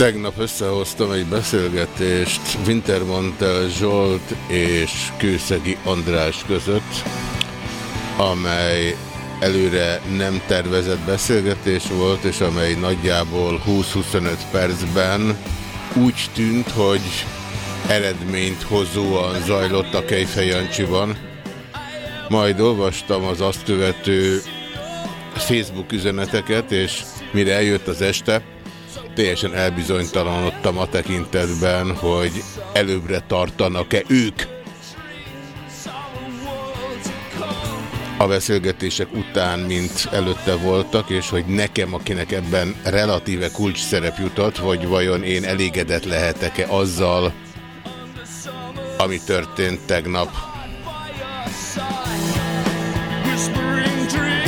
Tegnap összehoztam egy beszélgetést Wintermantel Zsolt és Kőszegi András között, amely előre nem tervezett beszélgetés volt, és amely nagyjából 20-25 percben úgy tűnt, hogy eredményt hozóan zajlott a Kejfej Jancsiban. Majd olvastam az azt követő Facebook üzeneteket, és mire eljött az este, teljesen elbizonytalanodtam a tekintetben, hogy előbbre tartanak-e ők a beszélgetések után, mint előtte voltak, és hogy nekem, akinek ebben relatíve kulcs szerep jutott, hogy vajon én elégedett lehetek-e azzal, ami történt tegnap.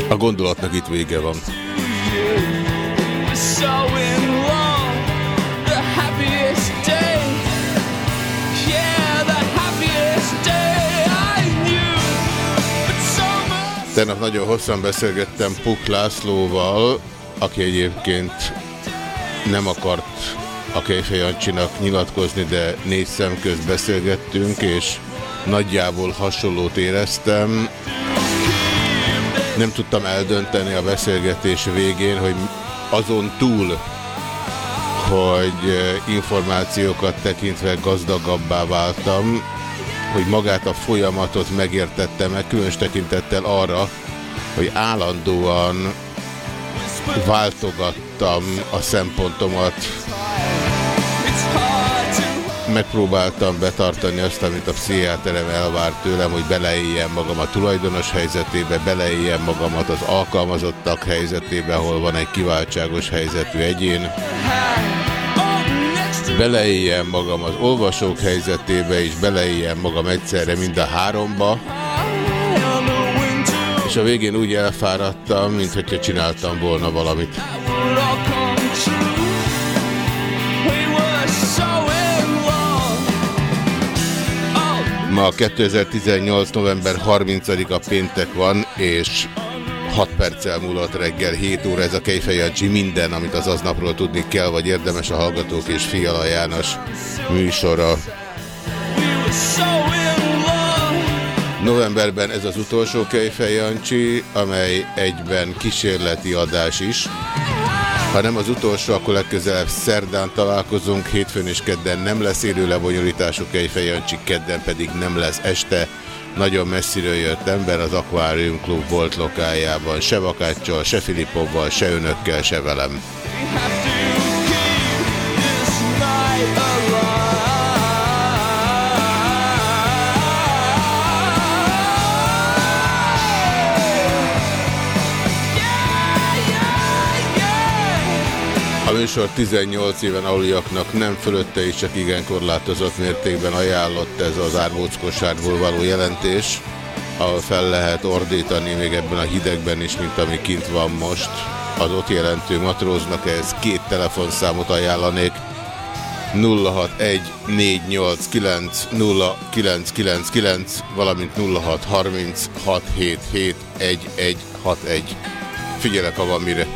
A gondolatnak itt vége van. Tegnap nagyon hosszan beszélgettem Puk Lászlóval, aki egyébként nem akart a Kejfej Jancsinak nyilatkozni, de négy szem közt beszélgettünk, és nagyjából hasonlót éreztem. Nem tudtam eldönteni a beszélgetés végén, hogy azon túl, hogy információkat tekintve gazdagabbá váltam, hogy magát a folyamatot megértettem meg, különös tekintettel arra, hogy állandóan váltogattam a szempontomat. Megpróbáltam betartani azt, amit a pszichiáterem elvárt tőlem, hogy beleéljem magam a tulajdonos helyzetébe, beleéljem magamat az alkalmazottak helyzetébe, ahol van egy kiváltságos helyzetű egyén beleéljem magam az olvasók helyzetébe, és beleéljem magam egyszerre mind a háromba. És a végén úgy elfáradtam, mint hogyha csináltam volna valamit. Ma 2018. november 30-a péntek van, és 6 perccel múlott reggel 7 óra ez a Kejfej Jancsi minden, amit az aznapról tudni kell, vagy érdemes a Hallgatók és Fiala János műsora. Novemberben ez az utolsó Kejfej Jancsi, amely egyben kísérleti adás is. Ha nem az utolsó, akkor legközelebb szerdán találkozunk, hétfőn és kedden nem lesz élő lebonyolítású Kejfej Jancsi, kedden pedig nem lesz este nagyon messziről jött ember az Aquarium Club volt lokájában, se Vakáccsal, se Filipovval, se önökkel, se velem. A műsor 18 éven aluliaknak nem fölötte is csak igen korlátozott mértékben ajánlott ez az árvóckosárból való jelentés, ahol fel lehet ordítani még ebben a hidegben is, mint ami kint van most. Az ott jelentő matróznak ez két telefonszámot ajánlanék. 0614890999, valamint 0636771161. Figyelek, ha van mire.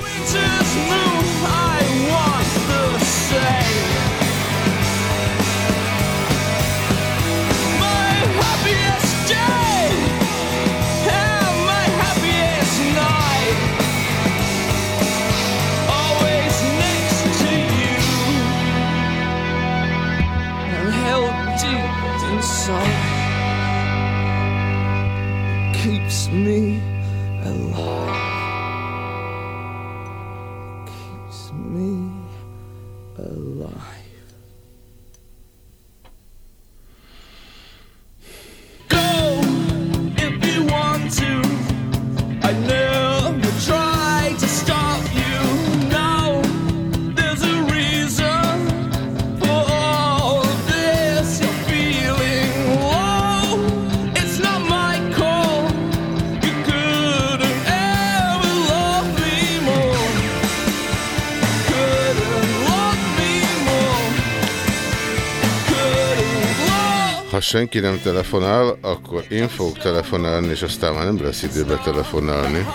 Senki nem telefonál, akkor én fogok telefonálni, és aztán már nem lesz időbe telefonálni.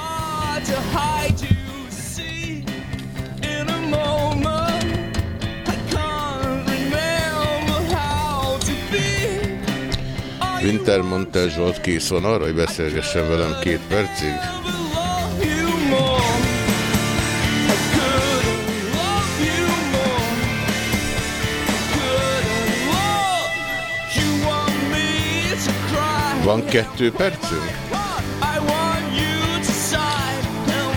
Winter mondta Zsolt kész van arra, hogy beszélgessen velem két percig? Van kettő percünk?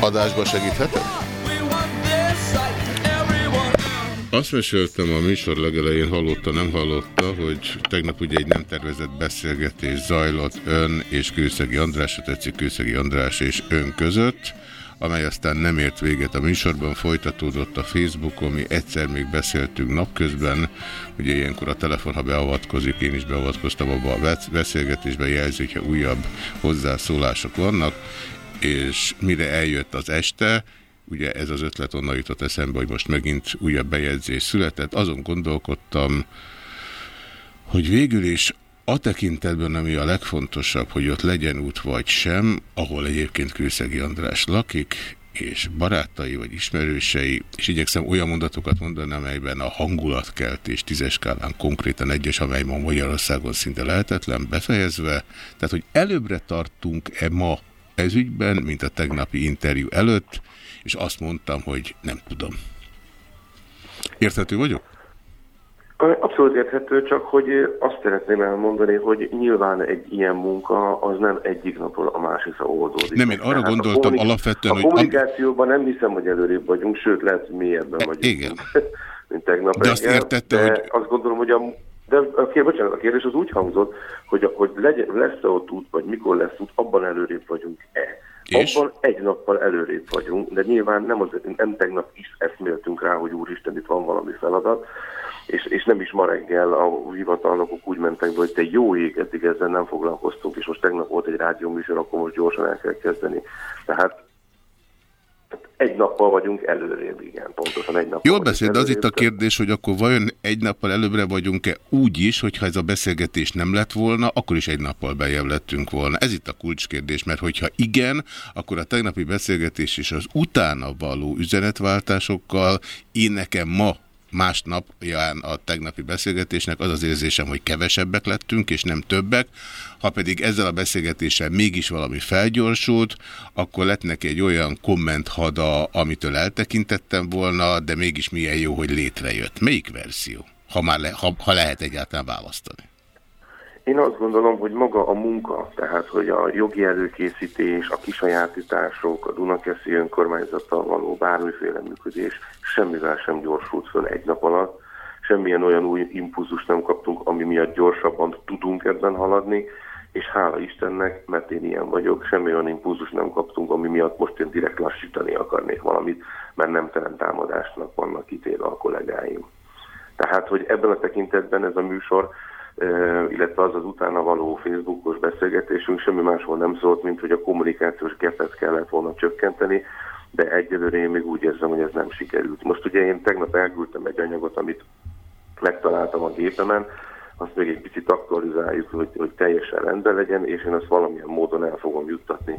Adásba segíthetek? Azt meséltem a műsor legelején, hallotta, nem hallotta, hogy tegnap ugye egy nem tervezett beszélgetés zajlott ön és Kőszegi András, tetszik Kőszegi András és ön között, amely aztán nem ért véget a műsorban, folytatódott a Facebookon, mi egyszer még beszéltünk napközben, ugye ilyenkor a telefon, ha beavatkozik, én is beavatkoztam abba a beszélgetésbe, jelzi, hogyha újabb hozzászólások vannak, és mire eljött az este, ugye ez az ötlet onnan jutott eszembe, hogy most megint újabb bejegyzés született, azon gondolkodtam, hogy végül is a tekintetben, ami a legfontosabb, hogy ott legyen út vagy sem, ahol egyébként Kőszegi András lakik, és barátai vagy ismerősei, és igyekszem olyan mondatokat mondani, amelyben a hangulatkeltés tízes skálán konkrétan egyes, amely ma Magyarországon szinte lehetetlen, befejezve, tehát hogy előbbre tartunk-e ma ezügyben, mint a tegnapi interjú előtt, és azt mondtam, hogy nem tudom. Érthető vagyok? Abszolút érthető, csak hogy azt szeretném elmondani, hogy nyilván egy ilyen munka az nem egyik napról a másikra oldódik. Nem, én arra Tehát gondoltam a alapvetően, hogy... A kommunikációban nem hiszem, hogy előrébb vagyunk, sőt lehet, mélyebben e, vagyunk. Igen. Mint tegnap. De azt értette, de hogy... azt gondolom, hogy a de a, bocsánat, a kérdés az úgy hangzott, hogy, hogy lesz-e ott út, vagy mikor lesz út, abban előrébb vagyunk-e. És? Abban egy nappal előrébb vagyunk, de nyilván nem, az, nem tegnap is eszméltünk rá, hogy úristen, itt van valami feladat, és, és nem is ma reggel a hivatalnokok úgy mentek be, hogy te jó ég, eddig ezzel nem foglalkoztunk, és most tegnap volt egy rádióműsor, akkor most gyorsan el kell kezdeni. Tehát egy nappal vagyunk előrébb, igen, pontosan egy nappal. Jól beszél, de az itt a kérdés, hogy akkor vajon egy nappal előbbre vagyunk-e úgy is, hogyha ez a beszélgetés nem lett volna, akkor is egy nappal bejebb lettünk volna. Ez itt a kulcskérdés, mert hogyha igen, akkor a tegnapi beszélgetés és az utána való üzenetváltásokkal én nekem ma másnapján a tegnapi beszélgetésnek az az érzésem, hogy kevesebbek lettünk, és nem többek. Ha pedig ezzel a beszélgetéssel mégis valami felgyorsult, akkor lett neki egy olyan kommenthada, amitől eltekintettem volna, de mégis milyen jó, hogy létrejött. Melyik verzió? Ha, már le, ha, ha lehet egyáltalán választani. Én azt gondolom, hogy maga a munka, tehát hogy a jogi előkészítés, a kisajátítások, a Dunakeszi önkormányzattal való bármiféle működés semmivel sem gyorsult föl egy nap alatt, semmilyen olyan új impulzus nem kaptunk, ami miatt gyorsabban tudunk ebben haladni, és hála Istennek, mert én ilyen vagyok, semmi olyan impulzus nem kaptunk, ami miatt most én direkt lassítani akarnék valamit, mert nem támadásnak vannak kitéve a kollégáim. Tehát, hogy ebben a tekintetben ez a műsor illetve az az utána való Facebookos beszélgetésünk semmi másról nem szólt, mint hogy a kommunikációs gepet kellett volna csökkenteni, de egyelőre én még úgy érzem, hogy ez nem sikerült. Most ugye én tegnap elküldtem egy anyagot, amit megtaláltam a gépemen, azt még egy picit aktualizáljuk, hogy, hogy teljesen rendben legyen, és én azt valamilyen módon el fogom juttatni,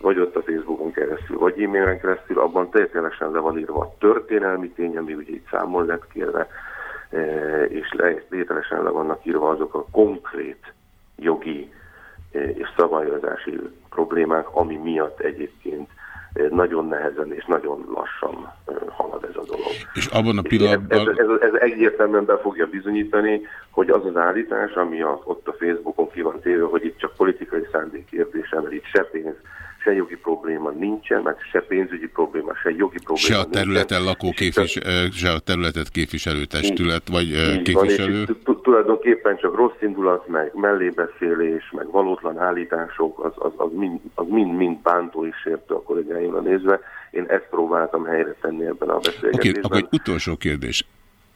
vagy ott a Facebookon keresztül, vagy e-mailen keresztül, abban teljesen le van írva a történelmi tény, ami ugye itt számon lett kérve, és lételesen le vannak írva azok a konkrét jogi e, és szabályozási problémák, ami miatt egyébként e, nagyon nehezen és nagyon lassan halad ez a dolog. És abban a pillanatban... Ez, ez, ez, ez egyértelműen be fogja bizonyítani, hogy az az állítás, ami a, ott a Facebookon ki van téve, hogy itt csak politikai szándék kérdése, mert itt se pénz, se jogi probléma nincsen, meg se pénzügyi probléma, se jogi probléma Se a területen nincsen. lakó képvis, se a területet képviselő testület, vagy így képviselő? Van, tulajdonképpen csak rossz indulat, meg mellébeszélés, meg valótlan állítások, az, az, az, mind, az mind, mind bántó és sértő a kollégáimra nézve. Én ezt próbáltam helyre tenni ebben a beszélgetésben. Oké, okay, akkor egy utolsó kérdés.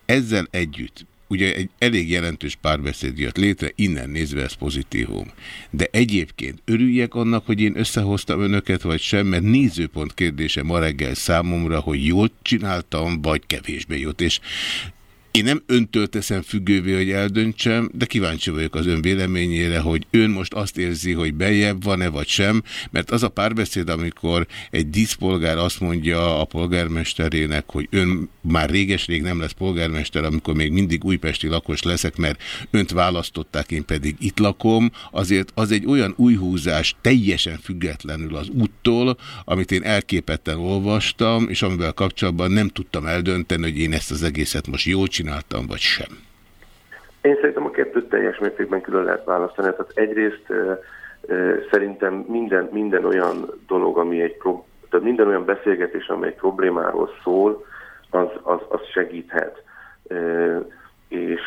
Ezzel együtt ugye egy elég jelentős párbeszéd jött létre, innen nézve ez pozitívum. De egyébként örüljek annak, hogy én összehoztam önöket, vagy sem, mert nézőpont kérdése ma reggel számomra, hogy jól csináltam, vagy kevésbé jót. És Én nem öntől teszem függővé, hogy eldöntsem, de kíváncsi vagyok az ön véleményére, hogy ön most azt érzi, hogy bejebb van-e vagy sem, mert az a párbeszéd, amikor egy díszpolgár azt mondja a polgármesterének, hogy ön már réges-rég nem lesz polgármester, amikor még mindig újpesti lakos leszek, mert önt választották, én pedig itt lakom, azért az egy olyan új húzás teljesen függetlenül az úttól, amit én elképetten olvastam, és amivel kapcsolatban nem tudtam eldönteni, hogy én ezt az egészet most jól csináltam, vagy sem. Én szerintem a kettőt teljes mértékben külön lehet választani. Tehát egyrészt szerintem minden, minden olyan dolog, ami egy tehát minden olyan beszélgetés, amely egy problémáról szól, az, az, az segíthet. És,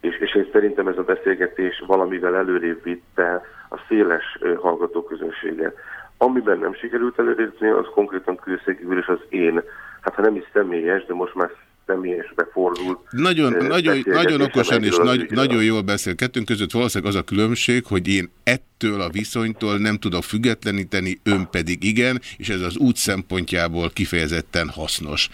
és, és én szerintem ez a beszélgetés valamivel előrébb vitte a széles hallgatóközönséget. Amiben nem sikerült előrébb az konkrétan külszegi és az én, hát ha nem is személyes, de most már személyesbe fordult. Nagyon, nagyon, nagyon okosan és nagy, nagyon jól beszél. Kettőnk között valószínűleg az a különbség, hogy én ettől a viszonytól nem tudok függetleníteni, ön pedig igen, és ez az út szempontjából kifejezetten hasznos.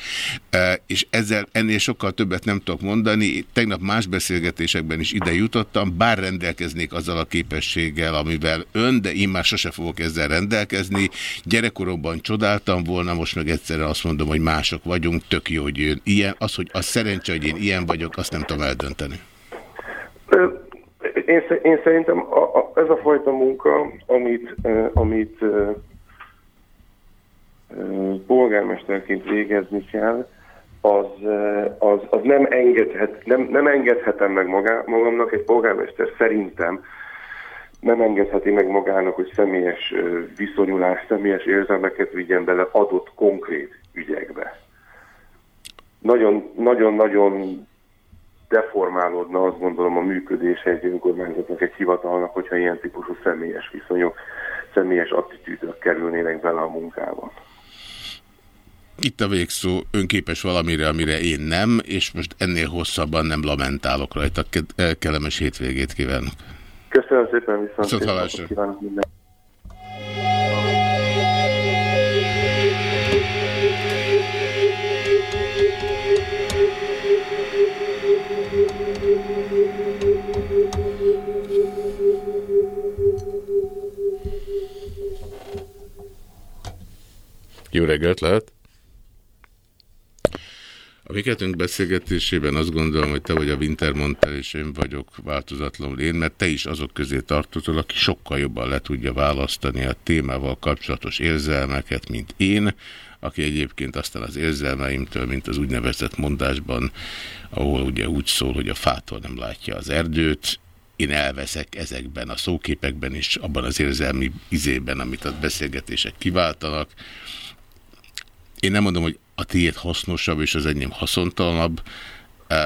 E, és ezzel ennél sokkal többet nem tudok mondani. Tegnap más beszélgetésekben is ide jutottam, bár rendelkeznék azzal a képességgel, amivel ön, de én már sose fogok ezzel rendelkezni. Gyerekkoromban csodáltam volna, most meg egyszerűen azt mondom, hogy mások vagyunk, tök jó, hogy ilyen az, hogy az szerencse, hogy én ilyen vagyok, azt nem tudom eldönteni. Én, én szerintem a, a, ez a fajta munka, amit, uh, amit uh, polgármesterként végezni kell, az, az, az nem, engedhet, nem, nem engedhetem meg magá, magamnak, egy polgármester szerintem nem engedheti meg magának, hogy személyes viszonyulás, személyes érzelmeket vigyen bele adott konkrét ügyekbe. Nagyon-nagyon deformálódna azt gondolom a működés egy önkormányzatnak, egy hivatalnak, hogyha ilyen típusú személyes viszonyok, személyes attitűdök kerülnének bele a munkába. Itt a végszó, önképes valamire, amire én nem, és most ennél hosszabban nem lamentálok rajta. Kellemes hétvégét kívánok. Köszönöm szépen, viszont, viszont kívánok minden. Jó reggelt lehet! A mi kettőnk beszélgetésében azt gondolom, hogy te vagy a Wintermontel, és én vagyok változatlanul én, mert te is azok közé tartozol, aki sokkal jobban le tudja választani a témával kapcsolatos érzelmeket, mint én, aki egyébként aztán az érzelmeimtől, mint az úgynevezett mondásban, ahol ugye úgy szól, hogy a fától nem látja az erdőt, én elveszek ezekben a szóképekben is, abban az érzelmi izében, amit a beszélgetések kiváltanak, én nem mondom, hogy a tiéd hasznosabb és az enyém haszontalanabb,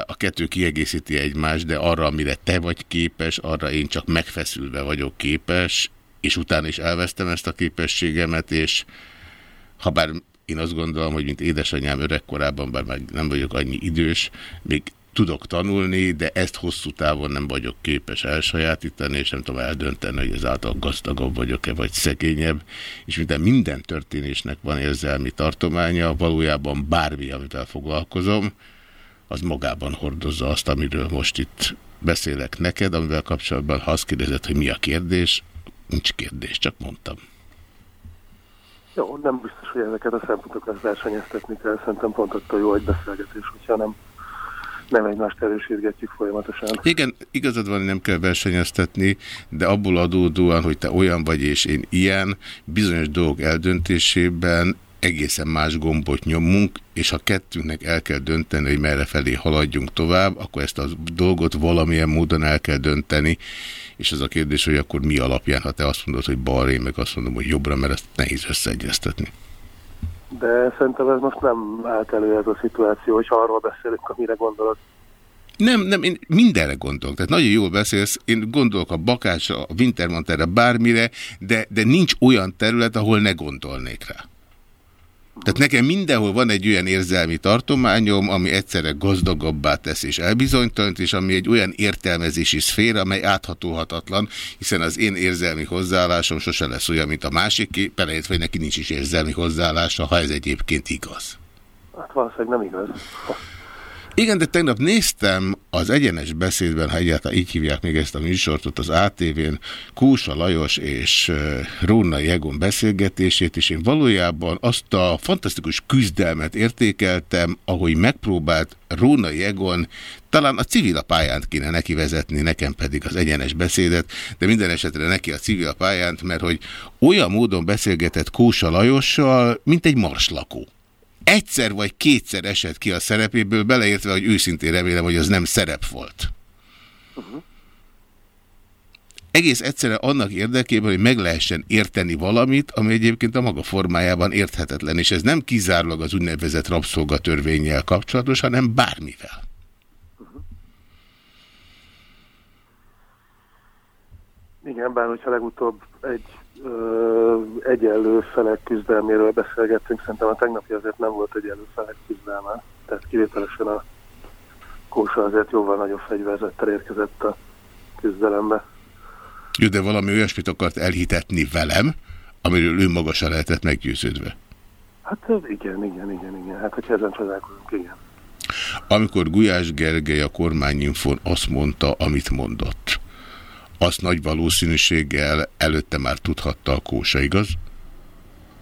a kettő kiegészíti egymást, de arra, amire te vagy képes, arra én csak megfeszülve vagyok képes, és utána is elvesztem ezt a képességemet, és ha bár én azt gondolom, hogy mint édesanyám öregkorában, bár meg nem vagyok annyi idős, még tudok tanulni, de ezt hosszú távon nem vagyok képes elsajátítani, és nem tudom eldönteni, hogy ezáltal gazdagabb vagyok-e, vagy szegényebb, és minden minden történésnek van érzelmi tartománya, valójában bármi, amivel foglalkozom, az magában hordozza azt, amiről most itt beszélek neked, amivel kapcsolatban, ha azt kérdezed, hogy mi a kérdés, nincs kérdés, csak mondtam. Jó, nem biztos, hogy ezeket a szempontokat versenyeztetni kell. Szerintem pont attól jó egy beszélgetés, hogyha nem nem egymást erősítgetjük folyamatosan. Igen, igazad van, nem kell versenyeztetni, de abból adódóan, hogy te olyan vagy és én ilyen, bizonyos dolgok eldöntésében egészen más gombot nyomunk, és ha kettőnknek el kell dönteni, hogy merre felé haladjunk tovább, akkor ezt a dolgot valamilyen módon el kell dönteni, és az a kérdés, hogy akkor mi alapján, ha te azt mondod, hogy balra, én meg azt mondom, hogy jobbra, mert ezt nehéz összeegyeztetni. De szerintem ez most nem állt elő ez a szituáció, hogy arról beszélünk, amire gondolod. Nem, nem, én mindenre gondolok. Tehát nagyon jól beszélsz, én gondolok a Bakásra, a Wintermanterre, bármire, de, de nincs olyan terület, ahol ne gondolnék rá. Tehát nekem mindenhol van egy olyan érzelmi tartományom, ami egyszerre gazdagabbá tesz és elbizonytalanít, és ami egy olyan értelmezési szféra, amely áthatóhatatlan, hiszen az én érzelmi hozzáállásom sose lesz olyan, mint a másik, perejét, vagy neki nincs is érzelmi hozzáállása, ha ez egyébként igaz. Hát valószínűleg nem igaz. Igen, de tegnap néztem az egyenes beszédben, ha egyáltalán így hívják még ezt a műsort, ott az ATV-n Kúsa Lajos és Róna Jegon beszélgetését, és én valójában azt a fantasztikus küzdelmet értékeltem, ahogy megpróbált Róna Jegon talán a civil pályánt kéne neki vezetni, nekem pedig az egyenes beszédet, de minden esetre neki a civil pályánt, mert hogy olyan módon beszélgetett Kósa Lajossal, mint egy marslakó egyszer vagy kétszer esett ki a szerepéből, beleértve, hogy őszintén remélem, hogy az nem szerep volt. Uh -huh. Egész egyszerűen annak érdekében, hogy meg lehessen érteni valamit, ami egyébként a maga formájában érthetetlen, és ez nem kizárólag az úgynevezett rabszolgatörvényel kapcsolatos, hanem bármivel. Uh -huh. Igen, bár hogyha legutóbb egy egyenlő felek küzdelméről beszélgettünk, szerintem a tegnapi azért nem volt egyenlő felek küzdelme, tehát kivételesen a Kósa azért jóval nagyobb fegyverzettel érkezett a küzdelembe. Jó, de valami olyasmit akart elhitetni velem, amiről ő maga se lehetett meggyőződve. Hát igen, igen, igen, igen. Hát hogyha ezen csodálkozunk, igen. Amikor Gulyás Gergely a kormányinfon azt mondta, amit mondott, azt nagy valószínűséggel előtte már tudhatta a kósa, igaz?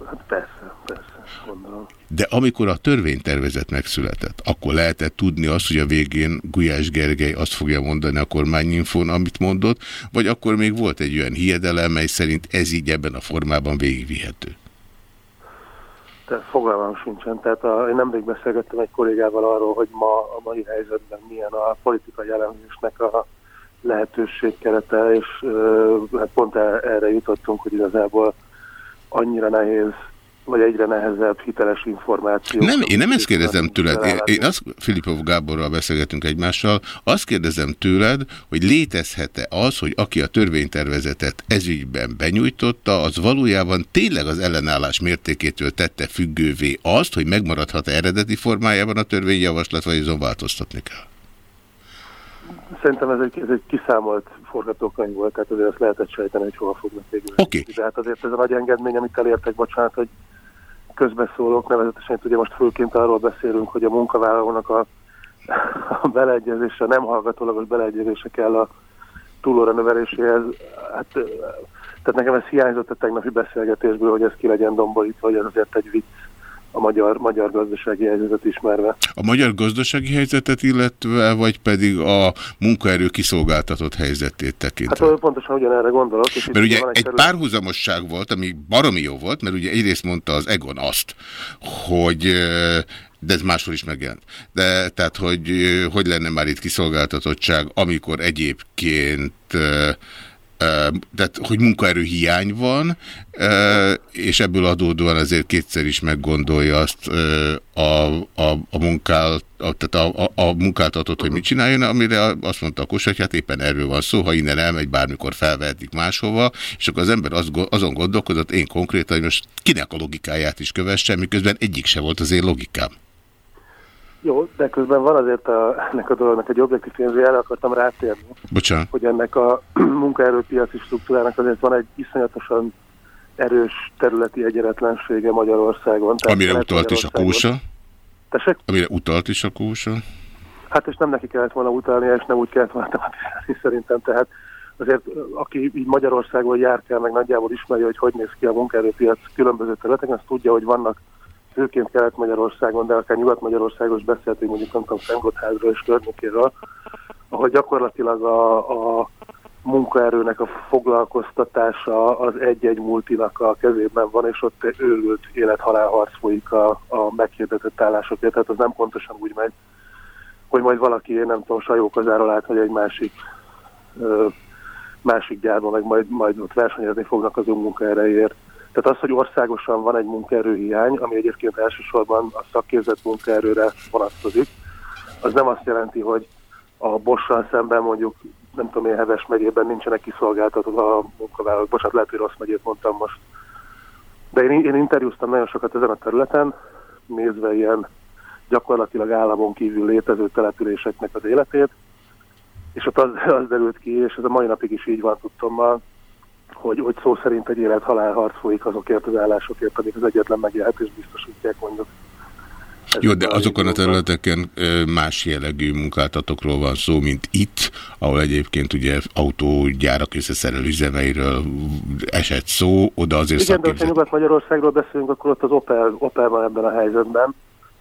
Hát persze, persze, gondolom. De amikor a törvénytervezet megszületett, akkor lehetett tudni azt, hogy a végén Gulyás Gergely azt fogja mondani a kormányinfón, amit mondott, vagy akkor még volt egy olyan hiedelem, mely szerint ez így ebben a formában végigvihető? Tehát fogalmam sincsen. Tehát a, én nemrég beszélgettem egy kollégával arról, hogy ma a mai helyzetben milyen a politikai elemzésnek a lehetőség kerete, és hát pont erre jutottunk, hogy igazából annyira nehéz vagy egyre nehezebb hiteles információ. Nem, én nem ezt kérdezem tőled. Én, én azt, Filipov Gáborral beszélgetünk egymással, azt kérdezem tőled, hogy létezhet-e az, hogy aki a törvénytervezetet ezügyben benyújtotta, az valójában tényleg az ellenállás mértékétől tette függővé azt, hogy megmaradhat-e eredeti formájában a törvényjavaslat, vagy azon változtatni kell? Szerintem ez egy, ez egy kiszámolt forgatókönyv volt, tehát azért azt lehetett sejteni, hogy hova fognak végül. Oké. Okay. De hát azért ez a nagy engedmény, amit elértek, bocsánat, hogy közbeszólók, nevezetesen ugye most főként arról beszélünk, hogy a munkavállalónak a, a beleegyezése, nem hallgatólagos beleegyezése kell a túlóra növeléséhez. Hát, tehát nekem ez hiányzott a tegnapi beszélgetésből, hogy ez ki legyen domborítva, hogy ez azért egy vicc a magyar, magyar gazdasági helyzetet ismerve. A magyar gazdasági helyzetet illetve, vagy pedig a munkaerő kiszolgáltatott helyzetét tekintve? Hát pontosan ugyanerre gondolok. És mert ugye egy, egy párhuzamosság volt, ami baromi jó volt, mert ugye egyrészt mondta az Egon azt, hogy de ez máshol is megjelent. De tehát, hogy hogy lenne már itt kiszolgáltatottság, amikor egyébként tehát, hogy munkaerő hiány van, és ebből adódóan azért kétszer is meggondolja azt a, a, a, munkál, a, tehát a, a, a munkáltatót, hogy mit csináljon, amire azt mondta a kos, hogy hát éppen erről van szó, ha innen elmegy, bármikor felvehetik máshova, és akkor az ember az, azon gondolkodott, én konkrétan, hogy most kinek a logikáját is kövessem, miközben egyik se volt az én logikám. Jó, de közben van azért a, ennek a dolognak egy objektív erre akartam rátérni. Bocsánat. Hogy ennek a munkaerőpiaci struktúrának azért van egy iszonyatosan erős területi egyenletlensége Magyarországon. Tehát Amire utalt is a kósa? Tessék? Amire utalt is a kósa? Hát és nem neki kellett volna utalni, és nem úgy kellett volna tematizálni szerintem. Tehát azért aki így Magyarországon járkál, meg nagyjából ismeri, hogy hogy néz ki a munkaerőpiac különböző területeken, azt tudja, hogy vannak főként Kelet-Magyarországon, de akár Nyugat-Magyarországon is beszéltünk mondjuk nem tudom, Szentgottházról és környékéről, ahol gyakorlatilag a, a munkaerőnek a foglalkoztatása az egy-egy multinak a kezében van, és ott őrült élethalálharc folyik a, a meghirdetett állásokért, tehát az nem pontosan úgy megy, hogy majd valaki, én nem tudom, sajókozáról át, vagy egy másik ö, másik gyárban, meg majd, majd ott versenyezni fognak az önmunkaerejéért. Tehát az, hogy országosan van egy munkaerőhiány, ami egyébként elsősorban a szakképzett munkaerőre vonatkozik, az nem azt jelenti, hogy a Bossal szemben mondjuk, nem tudom én, Heves megyében nincsenek kiszolgáltatva a munkavállalók. Bocsánat, lehet, hogy rossz megyét mondtam most. De én, én interjúztam nagyon sokat ezen a területen, nézve ilyen gyakorlatilag államon kívül létező településeknek az életét, és ott az, az derült ki, és ez a mai napig is így van tudtommal, hogy, hogy szó szerint egy élet-halál harc folyik azokért az állásokért, amik az egyetlen megélhetés biztosítják mondjuk. Jó, de azokon a területeken más jellegű munkáltatókról van szó, mint itt, ahol egyébként ugye autógyárak összeszerelő üzemeiről esett szó, oda azért Igen, de ha Nyugat-Magyarországról beszélünk, akkor ott az Opel, Opel van ebben a helyzetben,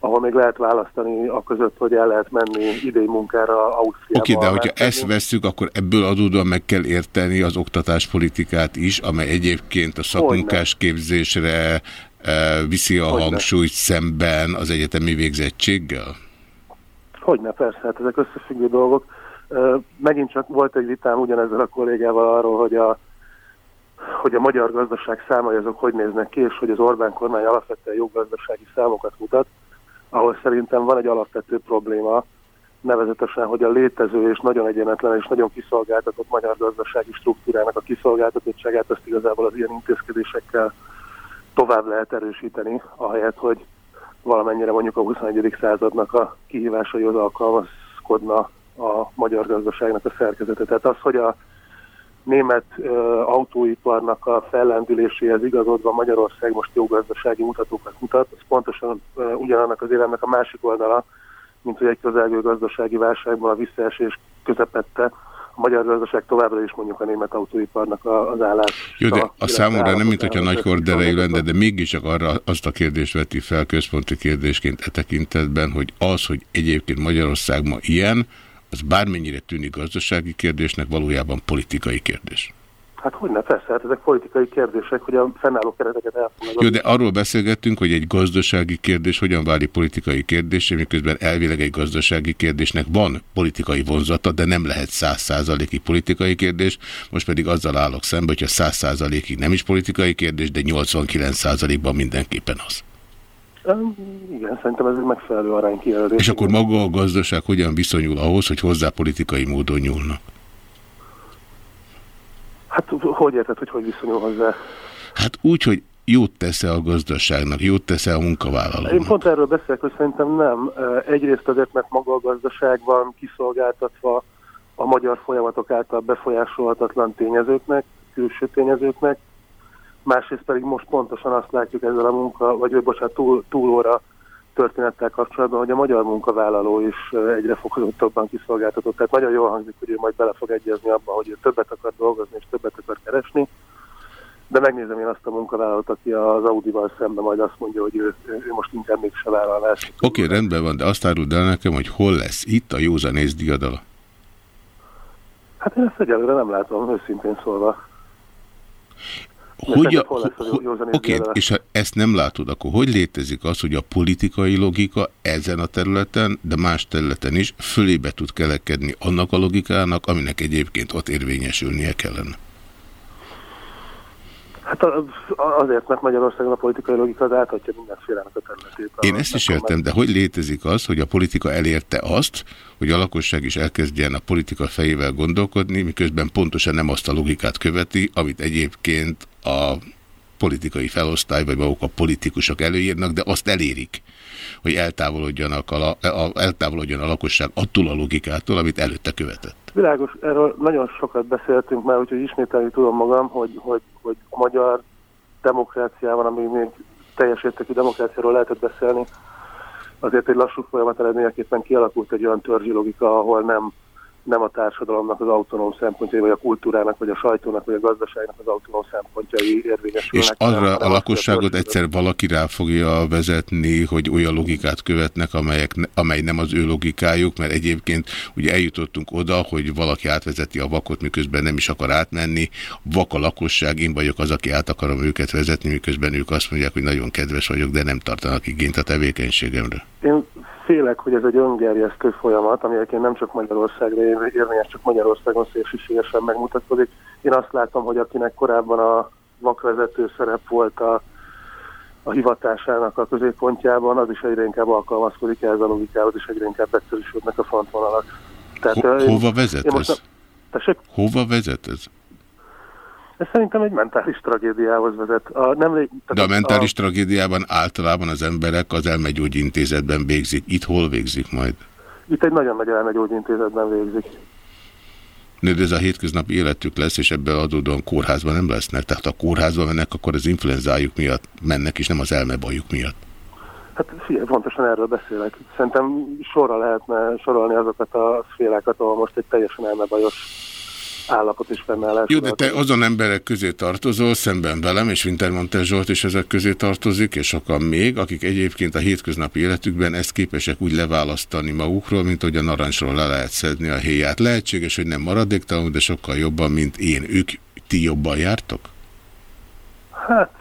ahol még lehet választani a között, hogy el lehet menni idei munkára Ausztriába. Oké, okay, de hogyha ezt vesszük, akkor ebből adódóan meg kell érteni az oktatáspolitikát is, amely egyébként a szakmunkásképzésre viszi a Hogyne. hangsúlyt szemben az egyetemi végzettséggel? Hogyne, persze, hát ezek összefüggő dolgok. Megint csak volt egy vitám ugyanezzel a kollégával arról, hogy a, hogy a magyar gazdaság számai azok hogy néznek ki, és hogy az Orbán kormány alapvetően jó gazdasági számokat mutat, ahol szerintem van egy alapvető probléma, nevezetesen, hogy a létező és nagyon egyenetlen és nagyon kiszolgáltatott magyar gazdasági struktúrának a kiszolgáltatottságát azt igazából az ilyen intézkedésekkel tovább lehet erősíteni, ahelyett, hogy valamennyire mondjuk a 21. századnak a kihívásaihoz alkalmazkodna a magyar gazdaságnak a szerkezete. Tehát az, hogy a német autóiparnak a fellendüléséhez igazodva Magyarország most jó gazdasági mutatókat mutat, az pontosan ugyanannak az élemnek a másik oldala, mint hogy egy közelgő gazdasági válságban a visszaesés közepette a magyar gazdaság továbbra is mondjuk a német autóiparnak az állás. Jó, de a, a számomra nem, mint hogyha nagy korderejű lenne, de mégiscsak arra azt a kérdést veti fel központi kérdésként e tekintetben, hogy az, hogy egyébként Magyarország ma ilyen, az bármennyire tűnik gazdasági kérdésnek, valójában politikai kérdés. Hát hogy ne, persze, hát ezek politikai kérdések, hogy a fennálló kereteket elfogadod. Jó, de arról beszélgettünk, hogy egy gazdasági kérdés hogyan válik politikai kérdés, miközben elvileg egy gazdasági kérdésnek van politikai vonzata, de nem lehet száz százalékig politikai kérdés. Most pedig azzal állok szembe, hogyha száz százalékig nem is politikai kérdés, de 89 százalékban mindenképpen az. Igen, szerintem ez egy megfelelő arány kijelölés. És akkor maga a gazdaság hogyan viszonyul ahhoz, hogy hozzá politikai módon nyúlnak? Hát hogy érted, hogy hogy viszonyul hozzá? Hát úgy, hogy jót tesz-e a gazdaságnak, jót tesz-e a munkavállalónak? Én pont erről beszélek, hogy szerintem nem. Egyrészt azért, mert maga a gazdaság van kiszolgáltatva a magyar folyamatok által befolyásolhatatlan tényezőknek, külső tényezőknek, másrészt pedig most pontosan azt látjuk ezzel a munka, vagy bocsánat, túl, túlóra történettel kapcsolatban, hogy a magyar munkavállaló is egyre fokozottabban kiszolgáltatott. Tehát nagyon jól hangzik, hogy ő majd bele fog egyezni abban, hogy ő többet akar dolgozni és többet akar keresni. De megnézem én azt a munkavállalót, aki az Audi-val szemben majd azt mondja, hogy ő, ő most inkább mégse vállalás. Oké, okay, rendben van, de azt áruld el nekem, hogy hol lesz itt a józanész diadala? Hát én ezt egyelőre nem látom, őszintén szólva. Hogy a, Oké, okay, és ha ezt nem látod, akkor hogy létezik az, hogy a politikai logika ezen a területen, de más területen is fölébe tud kelekedni annak a logikának, aminek egyébként ott érvényesülnie kellene? Hát azért, mert Magyarországon a politikai logika az áthatja mindenféle a területét. Én ezt is értem, de hogy létezik az, hogy a politika elérte azt, hogy a lakosság is elkezdjen a politika fejével gondolkodni, miközben pontosan nem azt a logikát követi, amit egyébként a politikai felosztály, vagy maguk a politikusok előírnak, de azt elérik, hogy eltávolodjanak a, a, eltávolodjon a lakosság attól a logikától, amit előtte követett. Világos, erről nagyon sokat beszéltünk már, úgyhogy ismételni tudom magam, hogy, hogy, hogy a magyar demokráciában, ami még teljes értékű demokráciáról lehetett beszélni, azért egy lassú folyamat eredményeképpen kialakult egy olyan törzsi logika, ahol nem nem a társadalomnak az autonóm szempontjai, vagy a kultúrának, vagy a sajtónak, vagy a gazdaságnak az autonóm szempontjai érvényesülnek. És arra a lakosságot egyszer valaki rá fogja vezetni, hogy olyan logikát követnek, amelyek, amely nem az ő logikájuk, mert egyébként ugye eljutottunk oda, hogy valaki átvezeti a vakot, miközben nem is akar átmenni. Vak a lakosság, én vagyok az, aki át akarom őket vezetni, miközben ők azt mondják, hogy nagyon kedves vagyok, de nem tartanak igényt a tevékenységemre. Én félek, hogy ez egy öngerjesztő folyamat, ami egyébként nem csak Magyarországra érvényes, csak Magyarországon szélsőségesen megmutatkozik. Én azt látom, hogy akinek korábban a vakvezető szerep volt a, a hivatásának a középpontjában, az is egyre inkább alkalmazkodik ehhez a logikához, és egyre inkább egyszerűsödnek a frontvonalak. Tehát, Ho hova vezet ez? A... Hova vezet ez? Ez szerintem egy mentális tragédiához vezet. A, nem, De a mentális a... tragédiában általában az emberek az elmegyógyintézetben végzik. Itt hol végzik majd? Itt egy nagyon nagy elmegyógyintézetben végzik. Nőd, ez a hétköznapi életük lesz, és ebből adódóan kórházban nem lesznek. Tehát a kórházban mennek, akkor az influenzájuk miatt mennek, és nem az elmebajuk miatt. Hát figyelj, pontosan erről beszélek. Szerintem sorra lehetne sorolni azokat a szférákat, ahol most egy teljesen elmebajos állapot is fennáll. Jó, de te azon emberek közé tartozol, szemben velem, és Wintermantel Zsolt is ezek közé tartozik, és sokan még, akik egyébként a hétköznapi életükben ezt képesek úgy leválasztani magukról, mint hogy a narancsról le lehet szedni a héját. Lehetséges, hogy nem maradéktalanul, de sokkal jobban, mint én. Ők ti jobban jártok? Hát,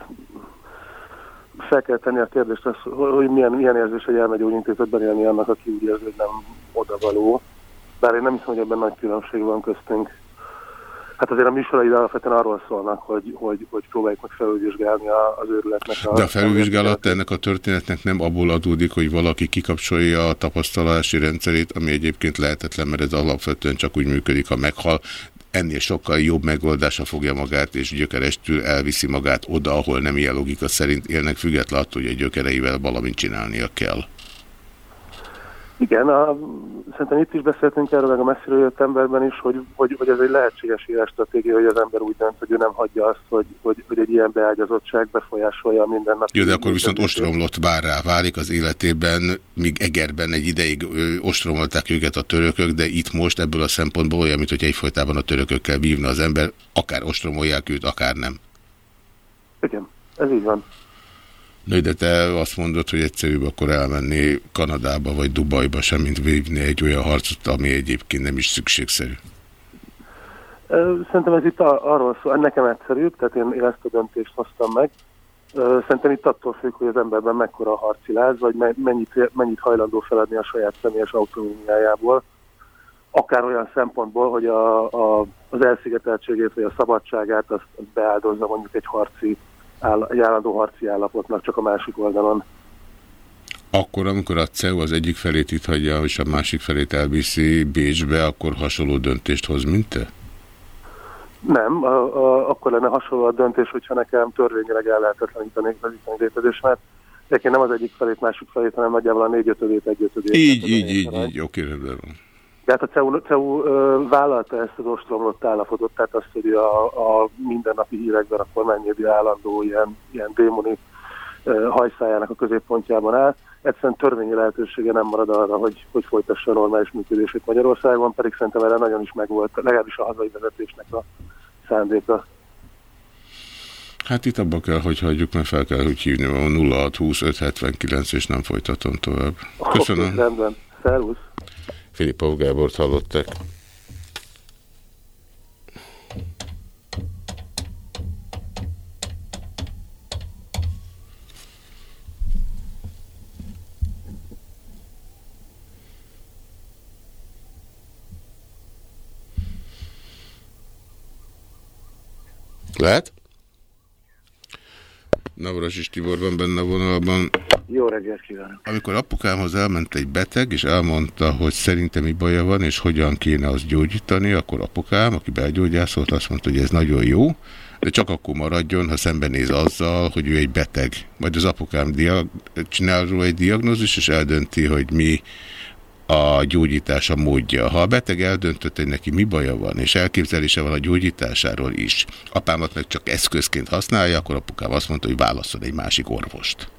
fel kell tenni a kérdést, az, hogy milyen, milyen érzés, hogy elmegy úgy intézetben élni annak, aki úgy érzi, hogy nem odavaló. Bár én nem hiszem, hogy ebben nagy különbség van köztünk. Hát azért a műsoraid alapvetően arról szólnak, hogy, hogy, hogy próbáljuk meg felülvizsgálni az őrületnek. A De a felülvizsgálat ennek a történetnek nem abból adódik, hogy valaki kikapcsolja a tapasztalási rendszerét, ami egyébként lehetetlen, mert ez alapvetően csak úgy működik, ha meghal. Ennél sokkal jobb megoldása fogja magát, és gyökerestül elviszi magát oda, ahol nem ilyen logika szerint élnek, függetlenül attól, hogy a gyökereivel valamit csinálnia kell. Igen, a, szerintem itt is beszéltünk erről, meg a messziről jött emberben is, hogy, hogy, hogy ez egy lehetséges írás stratégia, hogy az ember úgy dönt, hogy ő nem hagyja azt, hogy, hogy, hogy egy ilyen beágyazottság befolyásolja minden nap. Jó, de akkor viszont ostromlott bár rá válik az életében, míg Egerben egy ideig ostromolták őket a törökök, de itt most ebből a szempontból olyan, mint hogy egyfolytában a törökökkel vívna az ember, akár ostromolják őt, akár nem. Igen, ez így van. Nő, de te azt mondod, hogy egyszerűbb akkor elmenni Kanadába vagy Dubajba sem, mint vívni egy olyan harcot, ami egyébként nem is szükségszerű. Szerintem ez itt arról szól, nekem egyszerűbb, tehát én, én ezt a döntést hoztam meg. Szerintem itt attól függ, hogy az emberben mekkora a harci láz, vagy mennyit, mennyit hajlandó feladni a saját személyes autonómiájából. Akár olyan szempontból, hogy a, a, az elszigeteltségét vagy a szabadságát azt, beáldozza mondjuk egy harci áll, egy állandó harci állapotnak csak a másik oldalon. Akkor, amikor a CEU az egyik felét itt hagyja, és a másik felét elviszi Bécsbe, akkor hasonló döntést hoz, mint te? Nem, a, a, akkor lenne hasonló a döntés, hogyha nekem törvényileg el lehetetlenítenék az itteni létezésemet. Egyébként nem az egyik felét, másik felét, hanem nagyjából a négy ötödét, egy ötödét. Így, így, így, így, oké, rendben van. De hát a CEU, CEU vállalta ezt az ostromlott állapotot, tehát azt, hogy a, a mindennapi hírekben a kormánymédia állandó ilyen, ilyen démoni hajszájának a középpontjában áll. Egyszerűen törvényi lehetősége nem marad arra, hogy, hogy folytassa a normális működését Magyarországon, pedig szerintem erre nagyon is megvolt, legalábbis a hazai vezetésnek a szándéka. Hát itt abba kell, hogy hagyjuk, mert fel kell, hogy hívni a 0620 579, és nem folytatom tovább. Köszönöm. Okay, rendben. Szervusz. Filipov Gábort hallották. Lehet? Navras Tibor van benne a vonalban. Jó reggelt kívánok! Amikor apukámhoz elment egy beteg, és elmondta, hogy szerintem mi baja van, és hogyan kéne azt gyógyítani, akkor apukám, aki belgyógyászolt, azt mondta, hogy ez nagyon jó, de csak akkor maradjon, ha szembenéz azzal, hogy ő egy beteg. Majd az apukám csinál róla egy diagnózis, és eldönti, hogy mi a gyógyítása módja. Ha a beteg eldöntött, hogy neki mi baja van, és elképzelése van a gyógyításáról is, apámat meg csak eszközként használja, akkor apukám azt mondta, hogy válaszol egy másik orvost.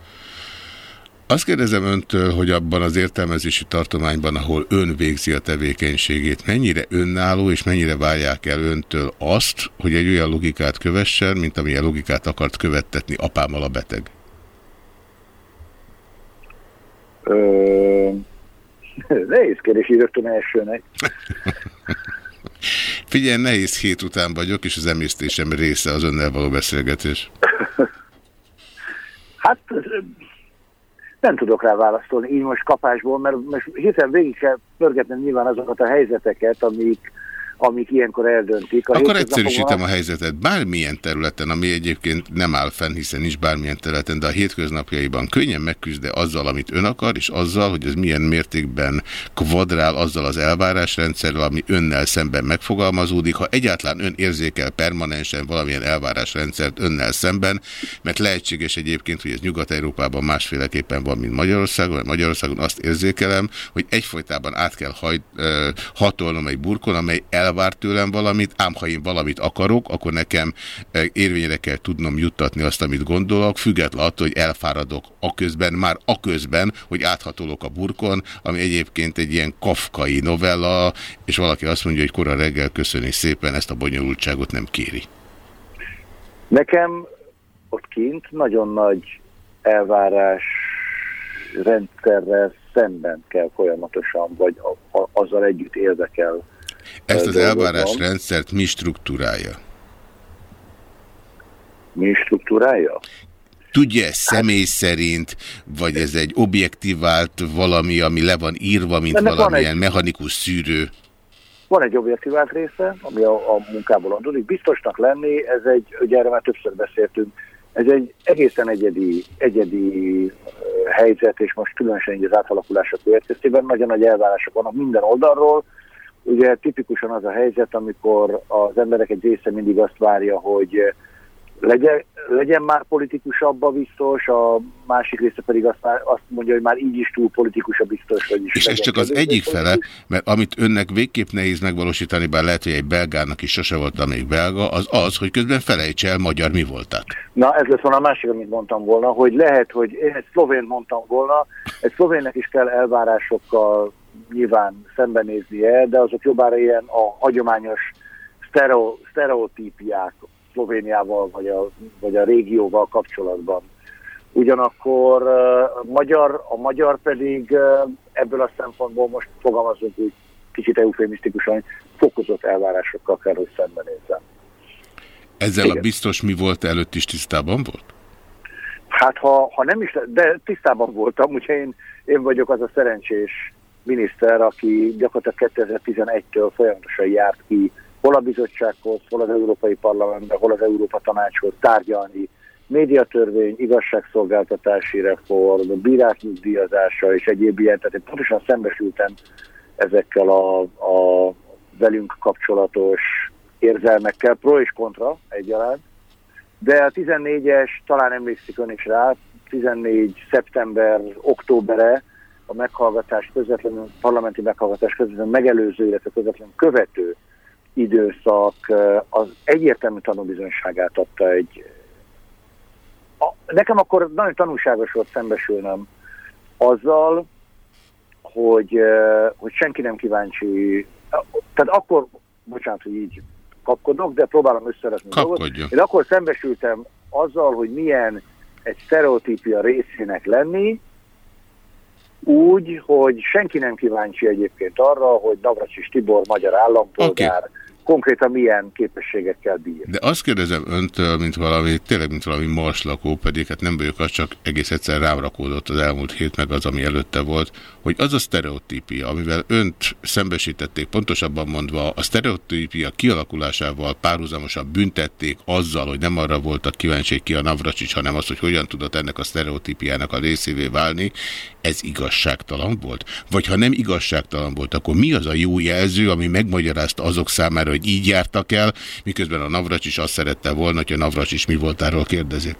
Azt kérdezem öntől, hogy abban az értelmezési tartományban, ahol ön végzi a tevékenységét, mennyire önálló és mennyire várják el öntől azt, hogy egy olyan logikát kövessen, mint amilyen logikát akart követtetni apámmal a beteg? Ö... Nehéz kérdés így rögtön elsőnek. Figyelj, nehéz hét után vagyok, és az emésztésem része az önnel való beszélgetés. hát nem tudok rá válaszolni így most kapásból, mert most hiszen végig kell pörgetni nyilván azokat a helyzeteket, amik, amik ilyenkor eldöntik. A Akkor egyszerűsítem a helyzetet. Bármilyen területen, ami egyébként nem áll fenn, hiszen nincs bármilyen területen, de a hétköznapjaiban könnyen megküzde azzal, amit ön akar, és azzal, hogy ez milyen mértékben kvadrál azzal az elvárásrendszerrel, ami önnel szemben megfogalmazódik. Ha egyáltalán ön érzékel permanensen valamilyen elvárásrendszert önnel szemben, mert lehetséges egyébként, hogy ez Nyugat-Európában másféleképpen van, mint Magyarországon, mert Magyarországon azt érzékelem, hogy egyfolytában át kell hajt, hatolnom egy burkon, amely el elvár tőlem valamit, ám ha én valamit akarok, akkor nekem érvényre kell tudnom juttatni azt, amit gondolok, függetlenül attól, hogy elfáradok a közben, már a közben, hogy áthatolok a burkon, ami egyébként egy ilyen kafkai novella, és valaki azt mondja, hogy kora reggel köszöni szépen, ezt a bonyolultságot nem kéri. Nekem ott kint nagyon nagy elvárás rendszerrel szemben kell folyamatosan, vagy azzal együtt érdekel. Ezt az elvárás rendszert mi struktúrája? Mi struktúrája? Tudja ezt személy szerint, vagy ez egy objektivált valami, ami le van írva, mint valamilyen egy... mechanikus szűrő? Van egy objektivált része, ami a, a munkából adódik. Biztosnak lenni, ez egy, ugye erre már többször beszéltünk, ez egy egészen egyedi, egyedi helyzet, és most különösen így az átalakulások következtében nagyon nagy elvárások vannak minden oldalról. Ugye tipikusan az a helyzet, amikor az emberek egy része mindig azt várja, hogy legyen, legyen már politikusabb a biztos, a másik része pedig azt, azt mondja, hogy már így is túl politikus a biztos. Hogy is És ez csak az egyik fele, mert amit önnek végképp nehéz megvalósítani, bár lehet, hogy egy belgának is sose volt még belga, az az, hogy közben felejts el magyar mi voltak. Na ez lesz volna a másik, amit mondtam volna, hogy lehet, hogy én egy szlovén mondtam volna, egy szlovénnek is kell elvárásokkal nyilván szembenéznie, de azok jobbára ilyen a hagyományos sztereotípiák Szlovéniával vagy a, vagy a régióval kapcsolatban. Ugyanakkor a magyar, a magyar pedig ebből a szempontból most fogalmazunk úgy kicsit eufémisztikusan, fokozott elvárásokkal kell, hogy szembenézzem. Ezzel Igen. a biztos mi volt előtt is tisztában volt? Hát ha, ha nem is, de tisztában voltam, úgyhogy én, én vagyok az a szerencsés miniszter, aki gyakorlatilag 2011-től folyamatosan járt ki hol a bizottsághoz, hol az Európai Parlamentbe, hol az Európa Tanácshoz tárgyalni médiatörvény, igazságszolgáltatási reform, bírák nyugdíjazása és egyéb ilyen. Tehát én pontosan szembesültem ezekkel a, a velünk kapcsolatos érzelmekkel, pro és kontra egyaránt. De a 14-es, talán emlékszik ön is rá, 14 szeptember, októbere a meghallgatás közvetlenül, parlamenti meghallgatás közvetlenül megelőző, illetve közvetlenül követő időszak az egyértelmű tanúbizonyságát adta egy... A, nekem akkor nagyon tanulságos volt szembesülnem azzal, hogy, hogy senki nem kíváncsi. Tehát akkor, bocsánat, hogy így kapkodok, de próbálom összeretni dolgot. Én akkor szembesültem azzal, hogy milyen egy sztereotípia részének lenni, úgy, hogy senki nem kíváncsi egyébként arra, hogy Navracsis Tibor magyar állampolgár okay konkrétan milyen képességekkel bír. De azt kérdezem öntől, mint valami, tényleg mint valami marslakó, pedig hát nem vagyok, az csak egész egyszer rám rakódott az elmúlt hét, meg az, ami előtte volt, hogy az a sztereotípia, amivel önt szembesítették, pontosabban mondva, a sztereotípia kialakulásával párhuzamosan büntették azzal, hogy nem arra voltak kíváncsi, ki a Navracsics, hanem az, hogy hogyan tudott ennek a sztereotípiának a részévé válni, ez igazságtalan volt? Vagy ha nem igazságtalan volt, akkor mi az a jó jelző, ami megmagyarázta azok számára, hogy így jártak el, miközben a Navracs is azt szerette volna, hogy a Navracs is mi voltáról kérdezik?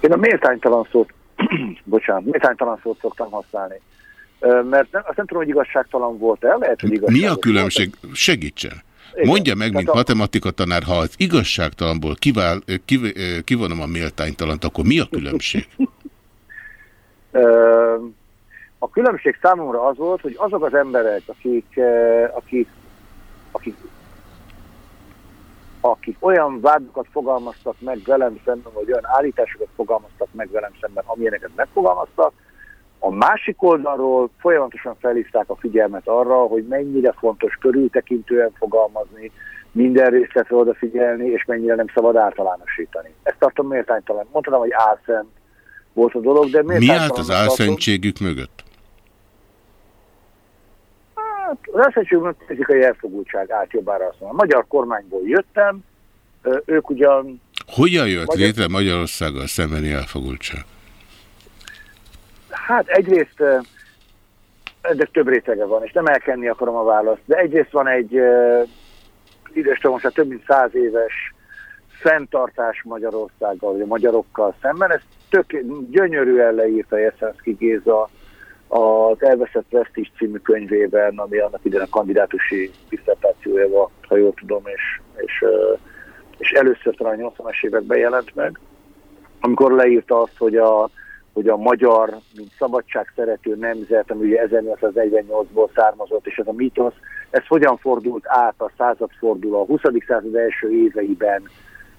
Én a méltánytalan szót, bocsánat, méltánytalan szót szoktam használni. Mert nem, azt nem tudom, hogy igazságtalan volt-e, lehet, hogy Mi a különbség? Volt. Segítsen. Igen. Mondja meg, mint a... matematika tanár, ha az igazságtalanból kivál, kiv, kivonom a méltánytalant, akkor mi a különbség? A különbség számomra az volt, hogy azok az emberek, akik, akik, akik, akik olyan vádokat fogalmaztak meg velem szemben, vagy olyan állításokat fogalmaztak meg velem szemben, amilyeneket megfogalmaztak, a másik oldalról folyamatosan felhívták a figyelmet arra, hogy mennyire fontos körültekintően fogalmazni, minden részletre odafigyelni, és mennyire nem szabad általánosítani. Ezt tartom méltánytalan. Mondtam, hogy álszent, volt a dolog, de miért... Mi állt az álszentségük mögött? Hát, az mögött fizikai elfogultság állt jobbára azt mondom. A magyar kormányból jöttem, ők ugyan... Hogyan jött magyar... létre Magyarországgal szembeni elfogultság? Hát egyrészt, de több rétege van, és nem elkenni akarom a választ, de egyrészt van egy időstől most több mint száz éves fenntartás Magyarországgal, vagy a magyarokkal szemben. Ez tök gyönyörűen leírta Jeszenszki Géza az Elveszett Vesztis című könyvében, ami annak idején a kandidátusi diszertáció Mitőjeva, ha jól tudom, és, és, és először talán 80-as években jelent meg, amikor leírta azt, hogy a, hogy a magyar, mint szabadság szerető nemzet, ami ugye 1848-ból származott, és ez a mítosz, ez hogyan fordult át a századforduló, a 20. század első éveiben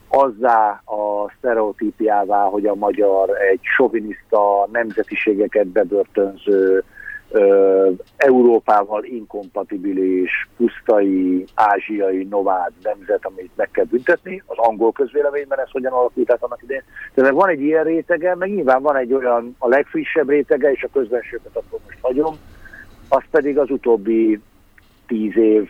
azzá a sztereotípiává, hogy a magyar egy soviniszta, nemzetiségeket bebörtönző, ö, Európával inkompatibilis, pusztai, ázsiai, nomád nemzet, amit meg kell büntetni, az angol közvéleményben ez hogyan alakult át annak idején. Tehát van egy ilyen rétege, meg nyilván van egy olyan, a legfrissebb rétege, és a közbensőket akkor most hagyom, az pedig az utóbbi tíz év.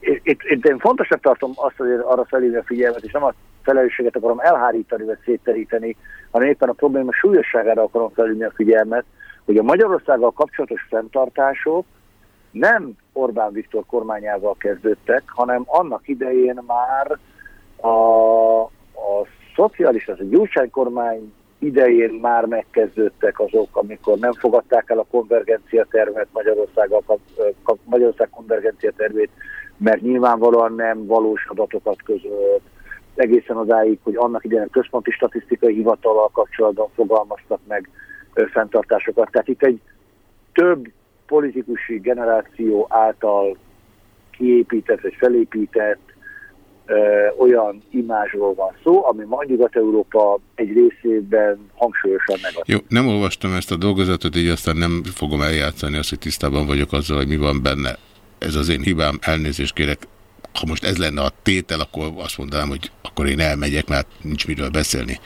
Itt, itt, én fontosnak tartom azt, hogy arra felhívni a figyelmet, és nem a felelősséget akarom elhárítani, vagy szétteríteni, hanem éppen a probléma súlyosságára akarom felhívni a figyelmet, hogy a Magyarországgal kapcsolatos fenntartások nem Orbán Viktor kormányával kezdődtek, hanem annak idején már a, a szocialista, az a Gyurcsány kormány idején már megkezdődtek azok, amikor nem fogadták el a konvergencia tervet, Magyarország, Magyarország konvergencia tervét, mert nyilvánvalóan nem valós adatokat közölt, egészen odáig, hogy annak idején a központi statisztikai hivatalal kapcsolatban fogalmaztak meg fenntartásokat. Tehát itt egy több politikusi generáció által kiépített vagy felépített olyan imázsról van szó, ami ma Nyugat-Európa egy részében hangsúlyosan negatív. Jó, nem olvastam ezt a dolgozatot, így aztán nem fogom eljátszani azt, hogy tisztában vagyok azzal, hogy mi van benne. Ez az én hibám, elnézést kérek ha most ez lenne a tétel, akkor azt mondanám, hogy akkor én elmegyek, mert nincs miről beszélni.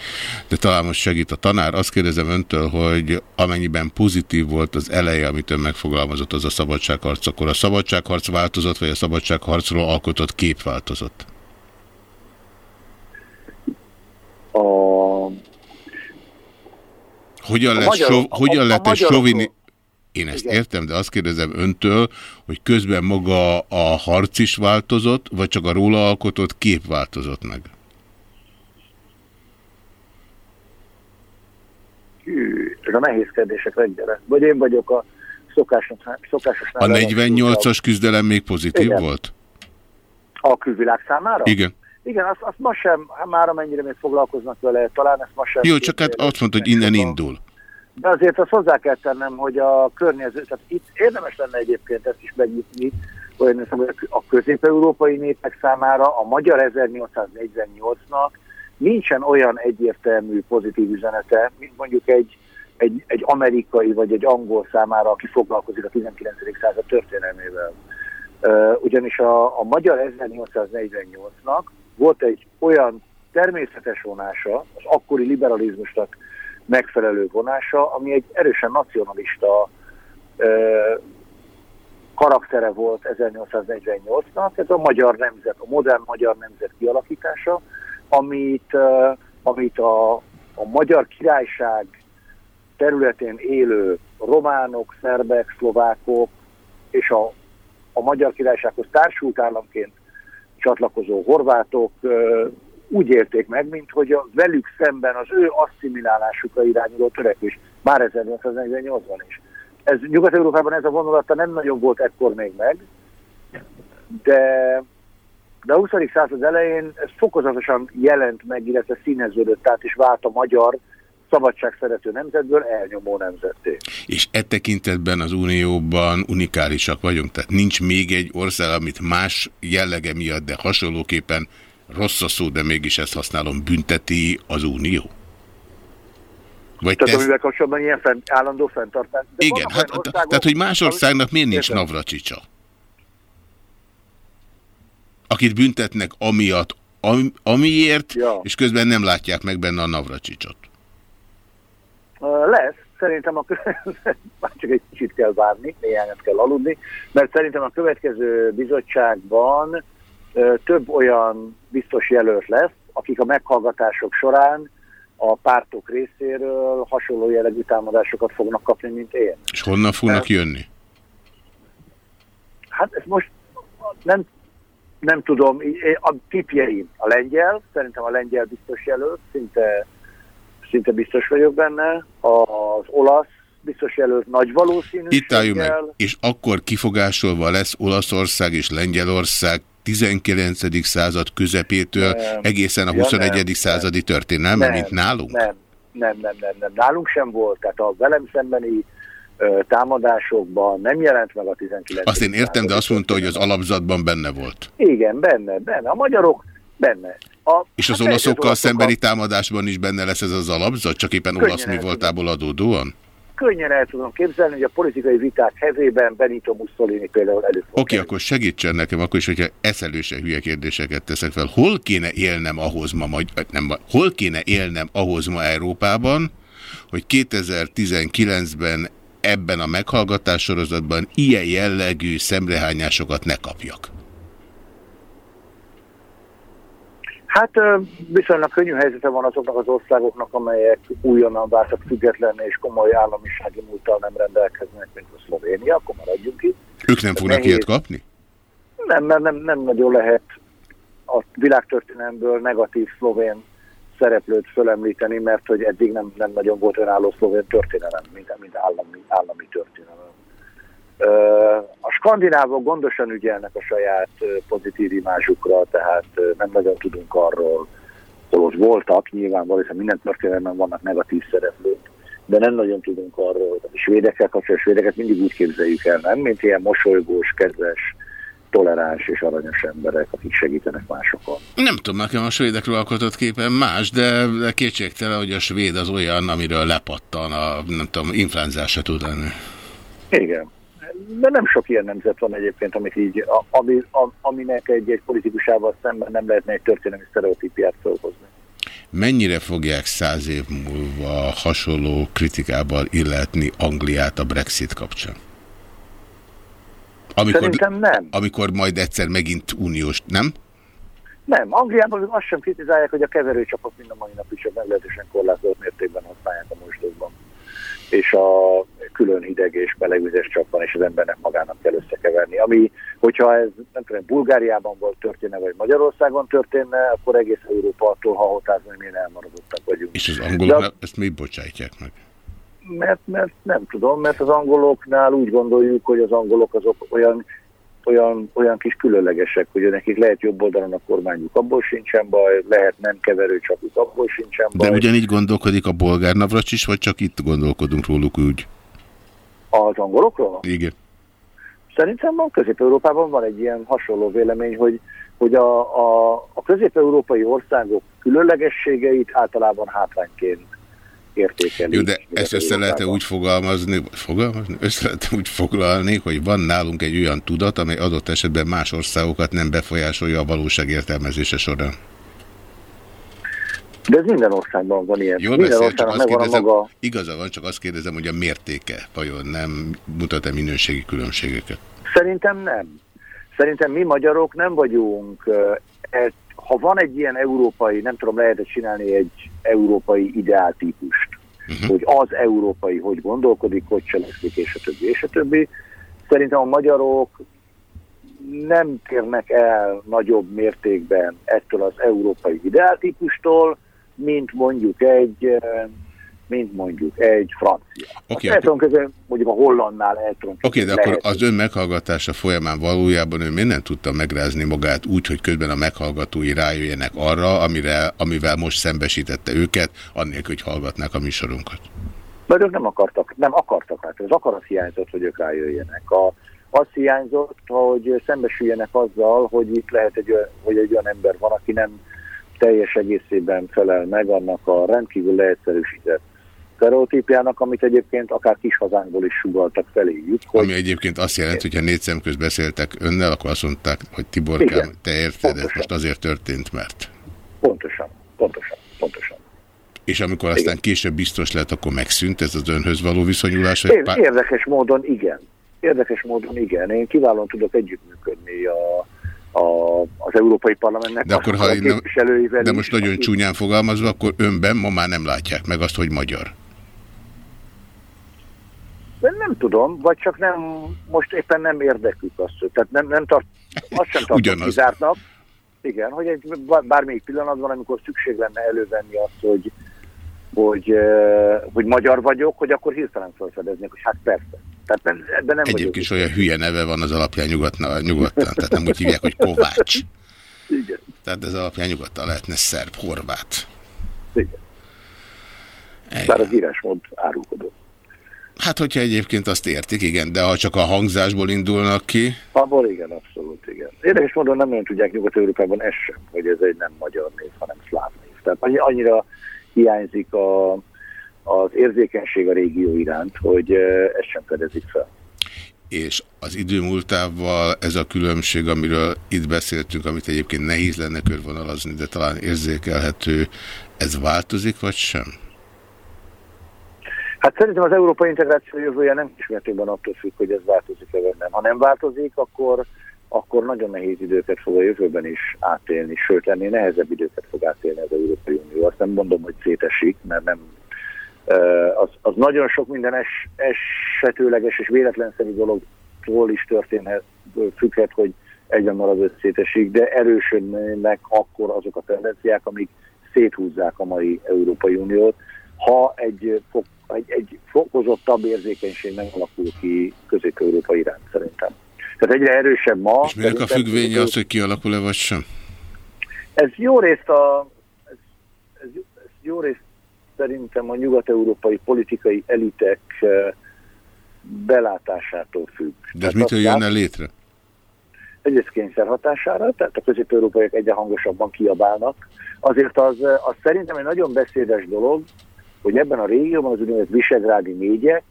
De talán most segít a tanár. Azt kérdezem öntől, hogy amennyiben pozitív volt az eleje, amit ön megfogalmazott, az a szabadságharc, akkor a szabadságharc változott, vagy a szabadságharcról alkotott kép változott? A... Hogyan, lett, magyar, so, hogyan lett egy sovini... Én ezt Igen. értem, de azt kérdezem öntől, hogy közben maga a harc is változott, vagy csak a róla alkotott kép változott meg? Hű, ez a nehéz kérdések reggel. Vagy én vagyok a szokásos... szokásos a 48-as küzdelem még pozitív Igen. volt? A külvilág számára? Igen. Igen, azt, azt ma sem, már amennyire még foglalkoznak vele, talán ezt ma sem... Jó, csak hát azt mondta, hogy innen indul. De azért azt hozzá kell tennem, hogy a környező, tehát itt érdemes lenne egyébként ezt is megnyitni, hogy a közép-európai népek számára a magyar 1848-nak nincsen olyan egyértelmű pozitív üzenete, mint mondjuk egy, egy, egy amerikai vagy egy angol számára, aki foglalkozik a 19. század történelmével. Ugyanis a, a magyar 1848-nak volt egy olyan természetes vonása, az akkori liberalizmusnak megfelelő vonása, ami egy erősen nacionalista ö, karaktere volt 1848-nak, ez a magyar nemzet, a modern magyar nemzet kialakítása, amit, ö, amit a, a magyar királyság területén élő románok, szerbek, szlovákok és a, a magyar királysághoz társult államként csatlakozó horvátok úgy érték meg, mint hogy a velük szemben az ő asszimilálásukra irányuló törekvés, már 1848-ban is. Ez Nyugat-Európában ez a vonulata nem nagyon volt ekkor még meg, de, de a 20. század elején ez fokozatosan jelent meg, illetve színeződött át, és vált a magyar szabadságszerető nemzetből elnyomó nemzetté. És e tekintetben az Unióban unikálisak vagyunk, tehát nincs még egy ország, amit más jellege miatt, de hasonlóképpen rossz a szó, de mégis ezt használom, bünteti az Unió? Vagy tehát tesz... amivel kapcsolatban ilyen fent, állandó fenntartás. De Igen, hát, országok, tehát hogy más országnak miért nincs Navracsicsa? Akit büntetnek amiatt, am, amiért, ja. és közben nem látják meg benne a Navracsicsot. Lesz, szerintem a már csak egy kicsit kell várni, néhányat kell aludni, mert szerintem a következő bizottságban több olyan biztos jelölt lesz, akik a meghallgatások során a pártok részéről hasonló jellegű támadásokat fognak kapni, mint én. És honnan fognak jönni? Hát ez most nem, nem tudom, a tipjeim a lengyel, szerintem a lengyel biztos jelölt, szinte, szinte biztos vagyok benne, az olasz biztos jelölt nagy valószínűséggel. Itt álljunk meg, és akkor kifogásolva lesz Olaszország és Lengyelország 19. század közepétől nem. egészen a 21. Ja, nem, századi történelme, nem, mint nálunk? Nem, nem, nem, nem, nem. Nálunk sem volt. Tehát a velem szembeni ö, támadásokban nem jelent meg a 19. Azt én értem, de azt mondta, hogy az alapzatban benne volt. Igen, benne, benne. A magyarok benne. A, és az hát olaszokkal szembeni támadásban is benne lesz ez az alapzat, csak éppen olasz mi voltából adódóan? könnyen el tudom képzelni, hogy a politikai viták hevében Benito Mussolini például előtt Oké, okay, akkor segítsen nekem akkor is, hogyha eszelőse hülye kérdéseket teszek fel. Hol kéne élnem ahhoz ma, nem, hol kéne élnem ahhoz ma Európában, hogy 2019-ben ebben a meghallgatás sorozatban ilyen jellegű szemrehányásokat ne kapjak? Hát viszonylag könnyű helyzete van azoknak az országoknak, amelyek újonnan váltak független és komoly államisági múltal nem rendelkeznek, mint a Szlovénia, akkor maradjunk itt. Ők nem fognak ilyet kapni? Nem, mert nem, nem nagyon lehet a világtörténelemből negatív szlovén szereplőt fölemlíteni, mert hogy eddig nem, nem nagyon volt önálló szlovén történelem, mint, mint állami, állami történelem. A skandinávok gondosan ügyelnek a saját pozitív imázsukra, tehát nem nagyon tudunk arról, hol ott voltak, nyilván hiszen minden történelemben vannak negatív szereplők, de nem nagyon tudunk arról, a svédekkel kapcsolatban, a svédeket mindig úgy képzeljük el, nem, mint ilyen mosolygós, kedves, toleráns és aranyos emberek, akik segítenek másokon. Nem tudom, nekem a svédekről alkotott képen más, de kétségtelen, hogy a svéd az olyan, amiről lepattan a, nem tudom, influenzás se tud lenni. Igen de nem sok ilyen nemzet van egyébként, amit így, ami, aminek egy-egy politikusával szemben nem lehetne egy történelmi sztereotípiát felhozni. Mennyire fogják száz év múlva hasonló kritikával illetni Angliát a Brexit kapcsán? Amikor, Szerintem nem. Amikor majd egyszer megint uniós, nem? Nem, Angliában azt sem kritizálják, hogy a keverőcsapok mind a mai nap is a meglehetősen korlátozott mértékben használják a mosdókban. És a külön hideg és melegvizes csapban, és az embernek magának kell összekeverni. Ami, hogyha ez nem tudom, Bulgáriában volt történne, vagy Magyarországon történne, akkor egész Európa attól hahotázni, hogy milyen elmaradottak vagyunk. És az angolok De, ezt még bocsájtják meg? Mert, mert nem tudom, mert az angoloknál úgy gondoljuk, hogy az angolok azok olyan olyan, olyan kis különlegesek, hogy nekik lehet jobb oldalon a kormányuk, abból sincsen baj, lehet nem keverő csapuk, abból sincsen baj. De ugyanígy gondolkodik a bolgár navracs is, vagy csak itt gondolkodunk róluk úgy? Az angolokról? Igen. Szerintem a Közép-Európában van egy ilyen hasonló vélemény, hogy, hogy a, a, a közép-európai országok különlegességeit általában hátrányként értékelik. Jó, de ezt össze lehet -e úgy fogalmazni, fogalmazni, össze lehet -e úgy foglalni, hogy van nálunk egy olyan tudat, amely adott esetben más országokat nem befolyásolja a valóság értelmezése során. De ez minden országban van ilyen. Jól minden beszél, csak azt kérdezem, maga... igaza van, csak azt kérdezem, hogy a mértéke vajon nem mutat-e minőségi különbségeket? Szerintem nem. Szerintem mi magyarok nem vagyunk, e, ha van egy ilyen európai, nem tudom, lehet csinálni egy európai ideáltípust, uh -huh. hogy az európai hogy gondolkodik, hogy cselekszik, és a többi, és a többi. Szerintem a magyarok nem térnek el nagyobb mértékben ettől az európai ideáltípustól, mint mondjuk egy mint mondjuk egy francia. Okay, hát akkor... közben mondjuk a hollandnál el tudom. Oké, okay, de akkor az ön meghallgatása folyamán valójában ön minden tudta megrázni magát úgy, hogy közben a meghallgatói rájöjjenek arra, amire, amivel most szembesítette őket, annélkül, hogy hallgatnák a műsorunkat. Mert ők nem akartak, nem akartak, hát az akarat hiányzott, hogy ők rájöjjenek. A, az hiányzott, hogy szembesüljenek azzal, hogy itt lehet egy, hogy egy olyan ember van, aki nem teljes egészében felel meg annak a rendkívül leegyszerűsített sztereotípiának, amit egyébként akár kis hazánkból is sugaltak feléjük. Hogy... Ami egyébként azt jelenti, hogy ha négy szem közt beszéltek önnel, akkor azt mondták, hogy Tiborkám, te érted, ez most azért történt, mert... Pontosan, pontosan, pontosan. És amikor aztán igen. később biztos lett, akkor megszűnt ez az önhöz való viszonyulás? Hogy pár... Érdekes módon igen. Érdekes módon igen. Én kiválóan tudok együttműködni a a, az Európai Parlamentnek de akkor, ha nem, De most nagyon aki... csúnyán fogalmazva, akkor önben ma már nem látják meg azt, hogy magyar. De nem tudom, vagy csak nem, most éppen nem érdekük azt. Tehát nem, nem tart, azt sem tartom kizártnak. Igen, hogy egy bármelyik pillanatban, amikor szükség lenne elővenni azt, hogy hogy, hogy magyar vagyok, hogy akkor hirtelen felfedeznék, hogy hát persze. Tehát nem, ebben nem Egyébként is olyan hülye neve van az alapján nyugatna, nyugodtan, tehát nem úgy hívják, hogy Kovács. Igen. Tehát ez alapján nyugodtan lehetne szerb, horvát. Igen. Bár az írásmód árulkodó. Hát, hogyha egyébként azt értik, igen, de ha csak a hangzásból indulnak ki... Abból igen, abszolút igen. Érdekes módon nem nagyon tudják Nyugat-Európában ez sem, hogy ez egy nem magyar név, hanem szláv név. Tehát annyira hiányzik a, az érzékenység a régió iránt, hogy ezt sem fedezik fel. És az idő múltával ez a különbség, amiről itt beszéltünk, amit egyébként nehéz lenne körvonalazni, de talán érzékelhető, ez változik, vagy sem? Hát szerintem az európai integráció jövője nem kismértékben attól függ, hogy ez változik-e vagy nem. Ha nem változik, akkor, akkor nagyon nehéz időket fog a jövőben is átélni, sőt, ennél nehezebb időket fog átélni az Európai Unió. Azt nem mondom, hogy szétesik, mert nem, az, az nagyon sok minden es, esetőleges és véletlenszerű dologtól is történhet, függhet, hogy egyben marad összétesik, de erősödnek akkor azok a tendenciák, amik széthúzzák a mai Európai Uniót, ha egy egy, egy fokozottabb érzékenység alakul ki közép-európa iránt szerintem. Tehát egyre erősebb ma. És minek a függvénye az, hogy kialakul-e vagy sem? Ez jó részt a ez, ez jó részt szerintem a nyugat-európai politikai elitek eh, belátásától függ. De ez mitől jönne létre? Egyrészt kényszer hatására, tehát a közép-európaiak egyre hangosabban kiabálnak. Azért az, az szerintem egy nagyon beszédes dolog, hogy ebben a régióban az úgynevezett Visegrádi négyek,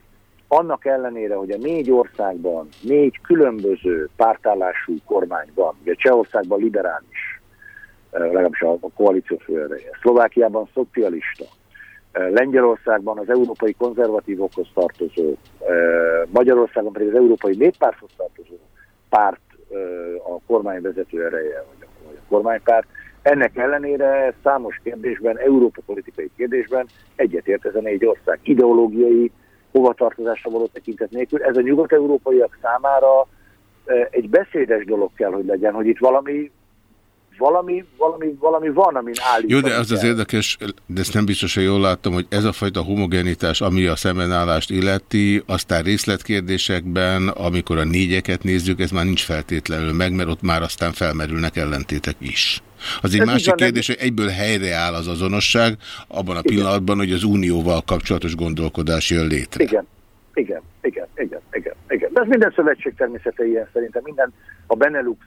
annak ellenére, hogy a négy országban négy különböző pártállású kormány van, ugye Csehországban liberális, eh, legalábbis a koalíció főereje, Szlovákiában szocialista, eh, Lengyelországban az európai konzervatívokhoz tartozó, Magyarországon pedig az európai néppárthoz tartozó párt a kormányvezető ereje, vagy a kormánypárt, ennek ellenére számos kérdésben, Európa politikai kérdésben egyetért ez a négy ország ideológiai hovatartozásra való tekintet nélkül. Ez a nyugat-európaiak számára egy beszédes dolog kell, hogy legyen, hogy itt valami valami, valami, valami van, amin állítani Jó, de az az érdekes, de ezt nem biztos, hogy jól láttam, hogy ez a fajta homogenitás, ami a szembenállást illeti, aztán részletkérdésekben, amikor a négyeket nézzük, ez már nincs feltétlenül meg, mert ott már aztán felmerülnek ellentétek is. Az egy ez másik kérdés, hogy egyből helyreáll az azonosság abban a pillanatban, hogy az unióval kapcsolatos gondolkodás jön létre. Igen, igen, igen, igen, igen, igen. De ez minden szövetség természete ilyen szerintem. Minden a Benelux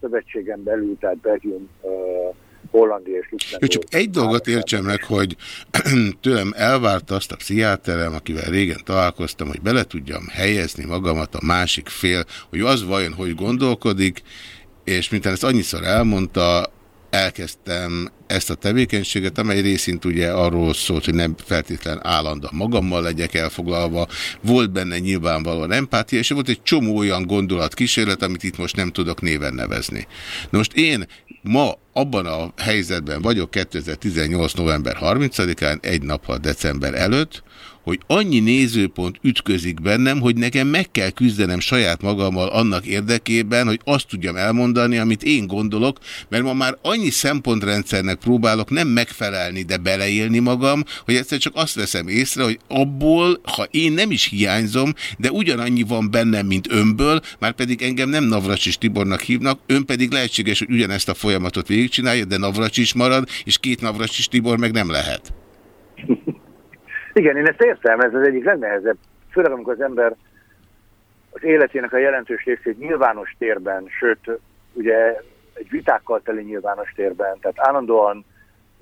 szövetségen belül, tehát Belgium, Hollandia és Luxemburg. Csak egy dolgot értsem meg, hogy tőlem elvárta azt a pszichiáterem, akivel régen találkoztam, hogy bele tudjam helyezni magamat a másik fél, hogy az vajon hogy gondolkodik, és mintán ezt annyiszor elmondta, elkezdtem ezt a tevékenységet, amely részint ugye arról szólt, hogy nem feltétlen állandóan magammal legyek elfoglalva, volt benne nyilvánvalóan empátia, és volt egy csomó olyan gondolatkísérlet, amit itt most nem tudok néven nevezni. Most én ma abban a helyzetben vagyok 2018. november 30-án, egy nappal december előtt, hogy annyi nézőpont ütközik bennem, hogy nekem meg kell küzdenem saját magammal annak érdekében, hogy azt tudjam elmondani, amit én gondolok, mert ma már annyi szempontrendszernek próbálok nem megfelelni, de beleélni magam, hogy egyszer csak azt veszem észre, hogy abból, ha én nem is hiányzom, de ugyanannyi van bennem, mint önből, már pedig engem nem Navracsis Tibornak hívnak, ön pedig lehetséges, hogy ugyanezt a folyamatot végigcsinálja, de Navracsis marad, és két Navracsis Tibor meg nem lehet. Igen, én ezt értem, ez az egyik legnehezebb, főleg amikor az ember az életének a jelentős részét nyilvános térben, sőt, ugye egy vitákkal teli nyilvános térben, tehát állandóan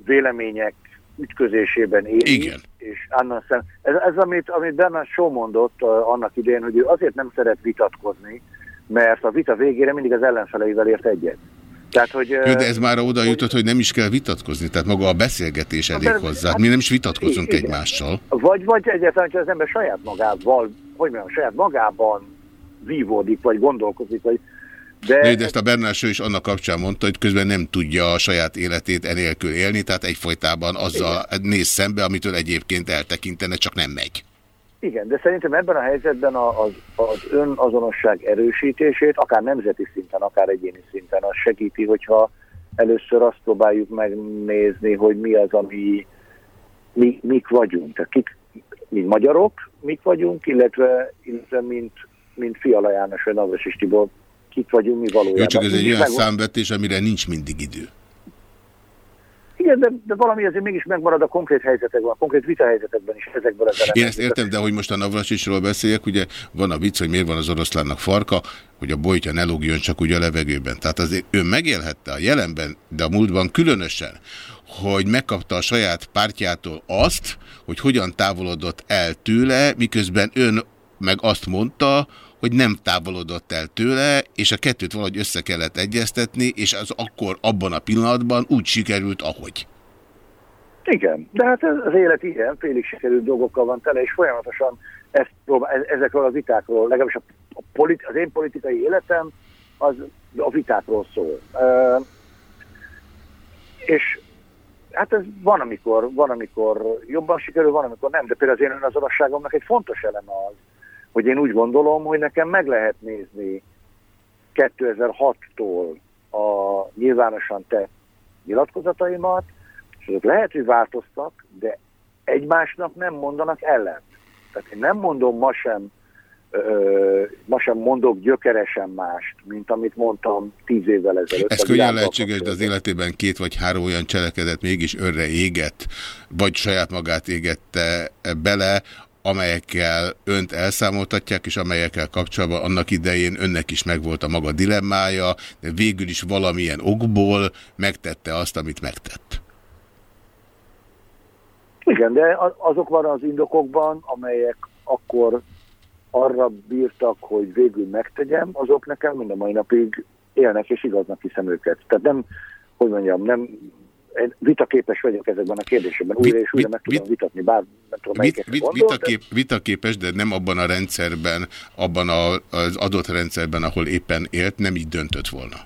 vélemények ütközésében éli. Igen. És annak szem, ez, ez amit, amit Bernard Shaw mondott uh, annak idején, hogy ő azért nem szeret vitatkozni, mert a vita végére mindig az ellenfeleivel ért egyet. Tehát, hogy, Jó, de ez már oda jutott, hogy nem is kell vitatkozni, tehát maga a beszélgetés elég hát, hozzá. Hát, Mi nem is vitatkozunk igen. egymással. Vagy, vagy egyáltalán, hogy az ember saját magával, hogy mondjam, saját magában vívódik, vagy gondolkozik, vagy de, de, ezt a Bernársó is annak kapcsán mondta, hogy közben nem tudja a saját életét enélkül élni, tehát egyfolytában azzal igen. néz szembe, amitől egyébként eltekintene, csak nem megy. Igen, de szerintem ebben a helyzetben az, az önazonosság erősítését, akár nemzeti szinten, akár egyéni szinten, az segíti, hogyha először azt próbáljuk megnézni, hogy mi az, ami, mi, mik vagyunk. Tehát kik, mint magyarok, mik vagyunk, illetve, illetve mint, mint Fiala János vagy Navras Tibor, kik vagyunk mi valójában. Jó, csak ez egy olyan meg... számvetés, amire nincs mindig idő. Igen, de, de valami azért mégis megmarad a konkrét helyzetekben, a konkrét vitahelyzetekben is ezekből az Én ezt értem, de hogy most a Navrasisról beszéljek, ugye van a vicc, hogy miért van az oroszlánnak farka, hogy a bolytja ne lógjon csak úgy a levegőben. Tehát azért ő megélhette a jelenben, de a múltban különösen, hogy megkapta a saját pártjától azt, hogy hogyan távolodott el tőle, miközben ön meg azt mondta, hogy nem távolodott el tőle, és a kettőt valahogy össze kellett egyeztetni, és az akkor abban a pillanatban úgy sikerült, ahogy. Igen, de hát az élet ilyen, félig sikerült dolgokkal van tele, és folyamatosan ezt próbál, e, ezekről a vitákról, legalábbis a, a politi, az én politikai életem az a vitákról szól. Uh, és hát ez van amikor, van, amikor jobban sikerül, van, amikor nem, de például az én önazonosságomnak egy fontos eleme az, hogy én úgy gondolom, hogy nekem meg lehet nézni 2006-tól a nyilvánosan tett nyilatkozataimat, és azok lehet, hogy változtak, de egymásnak nem mondanak ellen. Tehát én nem mondom ma sem, ö, ma sem mondok gyökeresen mást, mint amit mondtam tíz évvel ezelőtt. Ez könnyen lehetséges, de az életében két vagy három olyan cselekedet mégis örre égett, vagy saját magát égette bele, amelyekkel önt elszámoltatják, és amelyekkel kapcsolatban annak idején önnek is megvolt a maga dilemmája, de végül is valamilyen okból megtette azt, amit megtett. Igen, de azok van az indokokban, amelyek akkor arra bírtak, hogy végül megtegyem, azok nekem mind a mai napig élnek, és igaznak hiszem őket. Tehát nem, hogy mondjam, nem én vitaképes vagyok ezekben a kérdésekben. Újra és újra meg tudom vitatni, bár nem tudom vit, vit, vitakép, Vitaképes, de nem abban a rendszerben, abban a, az adott rendszerben, ahol éppen élt, nem így döntött volna.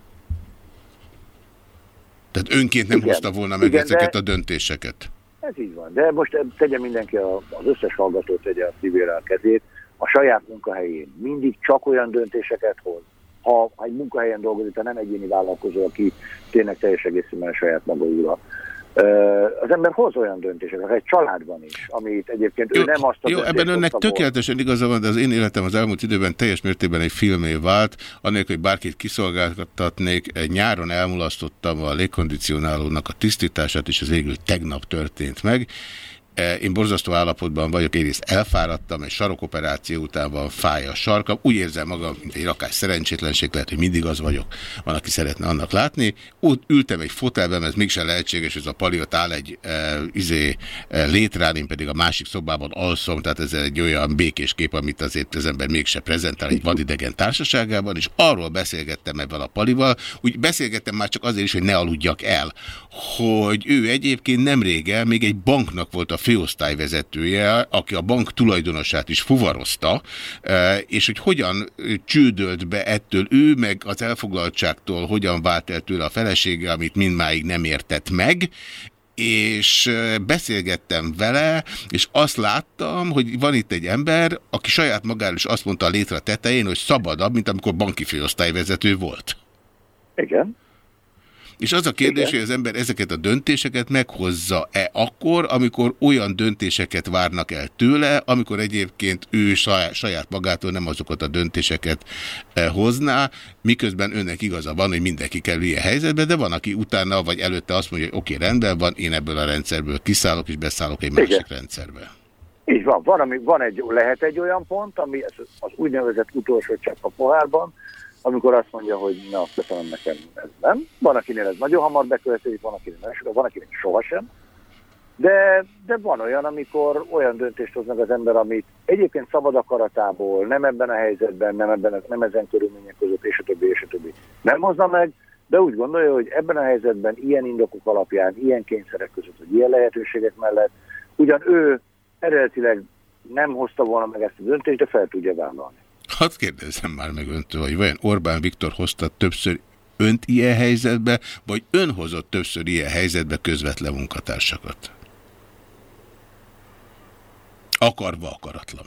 Tehát önként nem Igen. hozta volna meg Igen, ezeket de... a döntéseket. Ez így van, de most tegye mindenki, a, az összes hallgató tegye a szívére a kezét, a saját munkahelyén mindig csak olyan döntéseket hoz, ha, egy munkahelyen dolgozik, tehát nem egyéni vállalkozó, aki tényleg teljes egészében saját maga ura. Az ember hoz olyan döntéseket, egy családban is, amit egyébként jó, ő nem azt a Jó, ebben önnek tökéletesen igaza van, de az én életem az elmúlt időben teljes mértékben egy filmé vált, anélkül, hogy bárkit kiszolgáltatnék, nyáron elmulasztottam a légkondicionálónak a tisztítását, és az végül tegnap történt meg, én borzasztó állapotban vagyok, egyrészt elfáradtam, egy sarokoperáció után van fáj a sarkam, úgy érzem magam, mint egy rakás szerencsétlenség, lehet, hogy mindig az vagyok, van, aki szeretne annak látni. Úgy ültem egy fotelben, ez mégsem lehetséges, ez a paliot áll egy e, izé, e, létrán, én pedig a másik szobában alszom, tehát ez egy olyan békés kép, amit azért az ember mégse prezentál egy vadidegen társaságában, és arról beszélgettem ebben a palival, úgy beszélgettem már csak azért is, hogy ne aludjak el, hogy ő egyébként nem régen még egy banknak volt a főosztályvezetője, aki a bank tulajdonosát is fuvarozta, e, és hogy hogyan csődölt be ettől ő, meg az elfoglaltságtól hogyan vált el tőle a felesége, amit mindmáig nem értett meg, és e, beszélgettem vele, és azt láttam, hogy van itt egy ember, aki saját magáról is azt mondta a létre tetején, hogy szabadabb, mint amikor banki főosztályvezető volt. Igen. És az a kérdés, Igen. hogy az ember ezeket a döntéseket meghozza-e akkor, amikor olyan döntéseket várnak el tőle, amikor egyébként ő saját, saját magától nem azokat a döntéseket eh, hozná, miközben önnek igaza van, hogy mindenki kell ilyen helyzetbe, de van, aki utána vagy előtte azt mondja, hogy oké, okay, rendben van, én ebből a rendszerből kiszállok, és beszállok egy másik Igen. rendszerbe. Így van, van, ami, van egy, lehet egy olyan pont, ami az úgynevezett utolsó csepp a pohárban, amikor azt mondja, hogy na, köszönöm nekem, ez nem. Van, akinél ez nagyon hamar bekövetkezik, van, akinél nem, van, akinél sohasem. De, de van olyan, amikor olyan döntést hoz meg az ember, amit egyébként szabad akaratából, nem ebben a helyzetben, nem, ebben, nem ezen körülmények között, és a többi, és a többi nem hozna meg, de úgy gondolja, hogy ebben a helyzetben ilyen indokok alapján, ilyen kényszerek között, hogy ilyen lehetőségek mellett, ugyan ő eredetileg nem hozta volna meg ezt a döntést, de fel tudja vállalni. Hadd kérdezzem már meg öntől, hogy vajon Orbán Viktor hozta többször önt ilyen helyzetbe, vagy ön hozott többször ilyen helyzetbe közvetlen munkatársakat? Akarva akaratlan.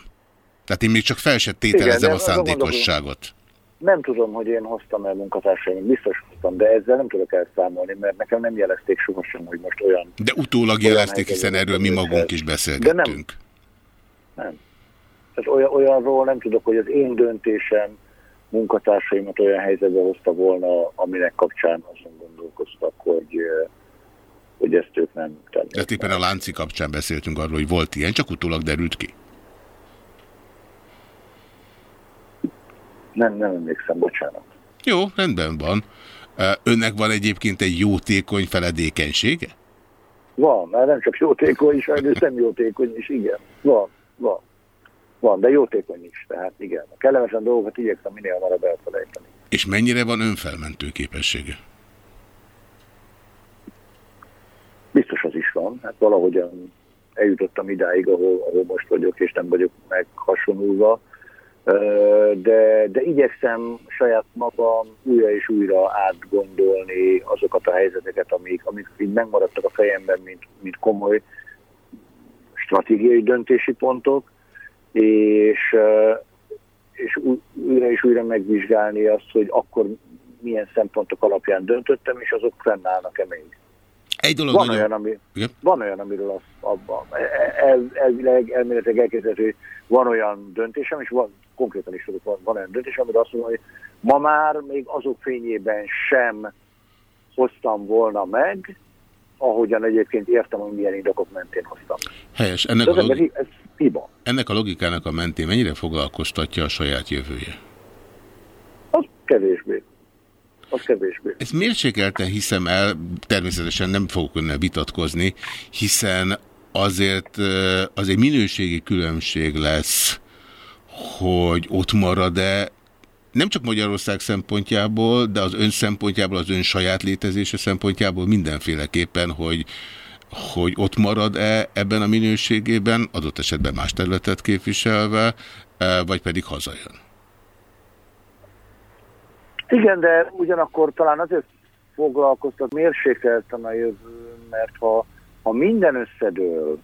Tehát én még csak fel sem tételezem Igen, a szándékosságot. Nem tudom, hogy én hoztam el munkatársaim, biztos hoztam, de ezzel nem tudok elszámolni, mert nekem nem jelezték sohasem, hogy most olyan... De utólag jelezték, hiszen erről mi magunk is beszélgettünk. De nem. nem. Tehát olyan, olyanról nem tudok, hogy az én döntésem munkatársaimat olyan helyzetbe hozta volna, aminek kapcsán azon gondolkoztak, hogy, hogy ezt ők nem tennék. Tehát éppen a lánci kapcsán beszéltünk arról, hogy volt ilyen, csak utólag derült ki. Nem, nem emlékszem, bocsánat. Jó, rendben van. Önnek van egyébként egy jótékony feledékenysége? Van, mert nem csak jótékony, sajnos nem jótékony is, igen. Van, van. Van, de jótékony is, tehát igen. A kellemesen dolgokat igyekszem minél hamarabb elfelejteni. És mennyire van önfelmentő képessége? Biztos az is van. Hát valahogyan eljutottam idáig, ahol, ahol most vagyok, és nem vagyok meghasonulva de, de igyekszem saját magam újra és újra átgondolni azokat a helyzeteket, amik, amik így megmaradtak a fejemben, mint, mint komoly stratégiai döntési pontok, és, és újra és újra megvizsgálni azt, hogy akkor milyen szempontok alapján döntöttem, és azok fennállnak-e még. Egy dolog van, nagyon... olyan, ami, van olyan, amiről az, abban el, elvileg, elméletileg elképzelhető, hogy van olyan döntésem, és van, konkrétan is tudok, van, van olyan döntés, amire azt mondom, hogy ma már még azok fényében sem hoztam volna meg, ahogyan egyébként értem, hogy milyen indokok mentén hoztam. Helyes. Ennek, a, logik... ez hiba. ennek a logikának a mentén mennyire foglalkoztatja a saját jövője? Az kevésbé. Az kevésbé. Ezt mérsékelten hiszem el, természetesen nem fogok önnel vitatkozni, hiszen azért az egy minőségi különbség lesz hogy ott marad-e, nem csak Magyarország szempontjából, de az ön szempontjából, az ön saját létezése szempontjából mindenféleképpen, hogy, hogy ott marad-e ebben a minőségében, adott esetben más területet képviselve, e, vagy pedig hazajön? Igen, de ugyanakkor talán azért foglalkoztat mérsékelten a jövő, mert ha, ha minden összedől,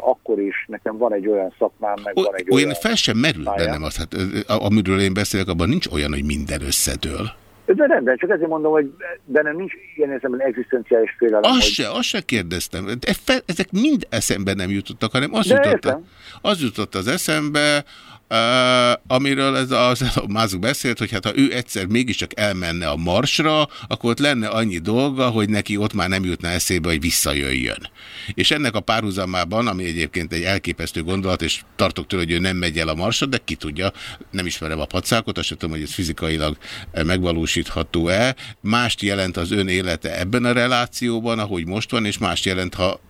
akkor is nekem van egy olyan szakmám, meg o, van egy olyan... Olyan fel sem merül pályán. bennem az, hát, amiről én beszélek, abban nincs olyan, hogy minden összedől. De rendben, csak ezért mondom, hogy bennem nincs ilyen értelemben egzisztenciális félelem. Azt hogy... se, azt se kérdeztem. E ezek mind eszembe nem jutottak, hanem az, jutott, az jutott az eszembe, Uh, amiről ez az a Mázuk beszélt, hogy hát ha ő egyszer mégiscsak elmenne a Marsra, akkor ott lenne annyi dolga, hogy neki ott már nem jutna eszébe, hogy visszajöjjön. És ennek a párhuzamában, ami egyébként egy elképesztő gondolat, és tartok tőle, hogy ő nem megy el a Marsra, de ki tudja, nem ismerem a pacákot, azt tudom, hogy ez fizikailag megvalósítható-e. Mást jelent az ön élete ebben a relációban, ahogy most van, és mást jelent, ha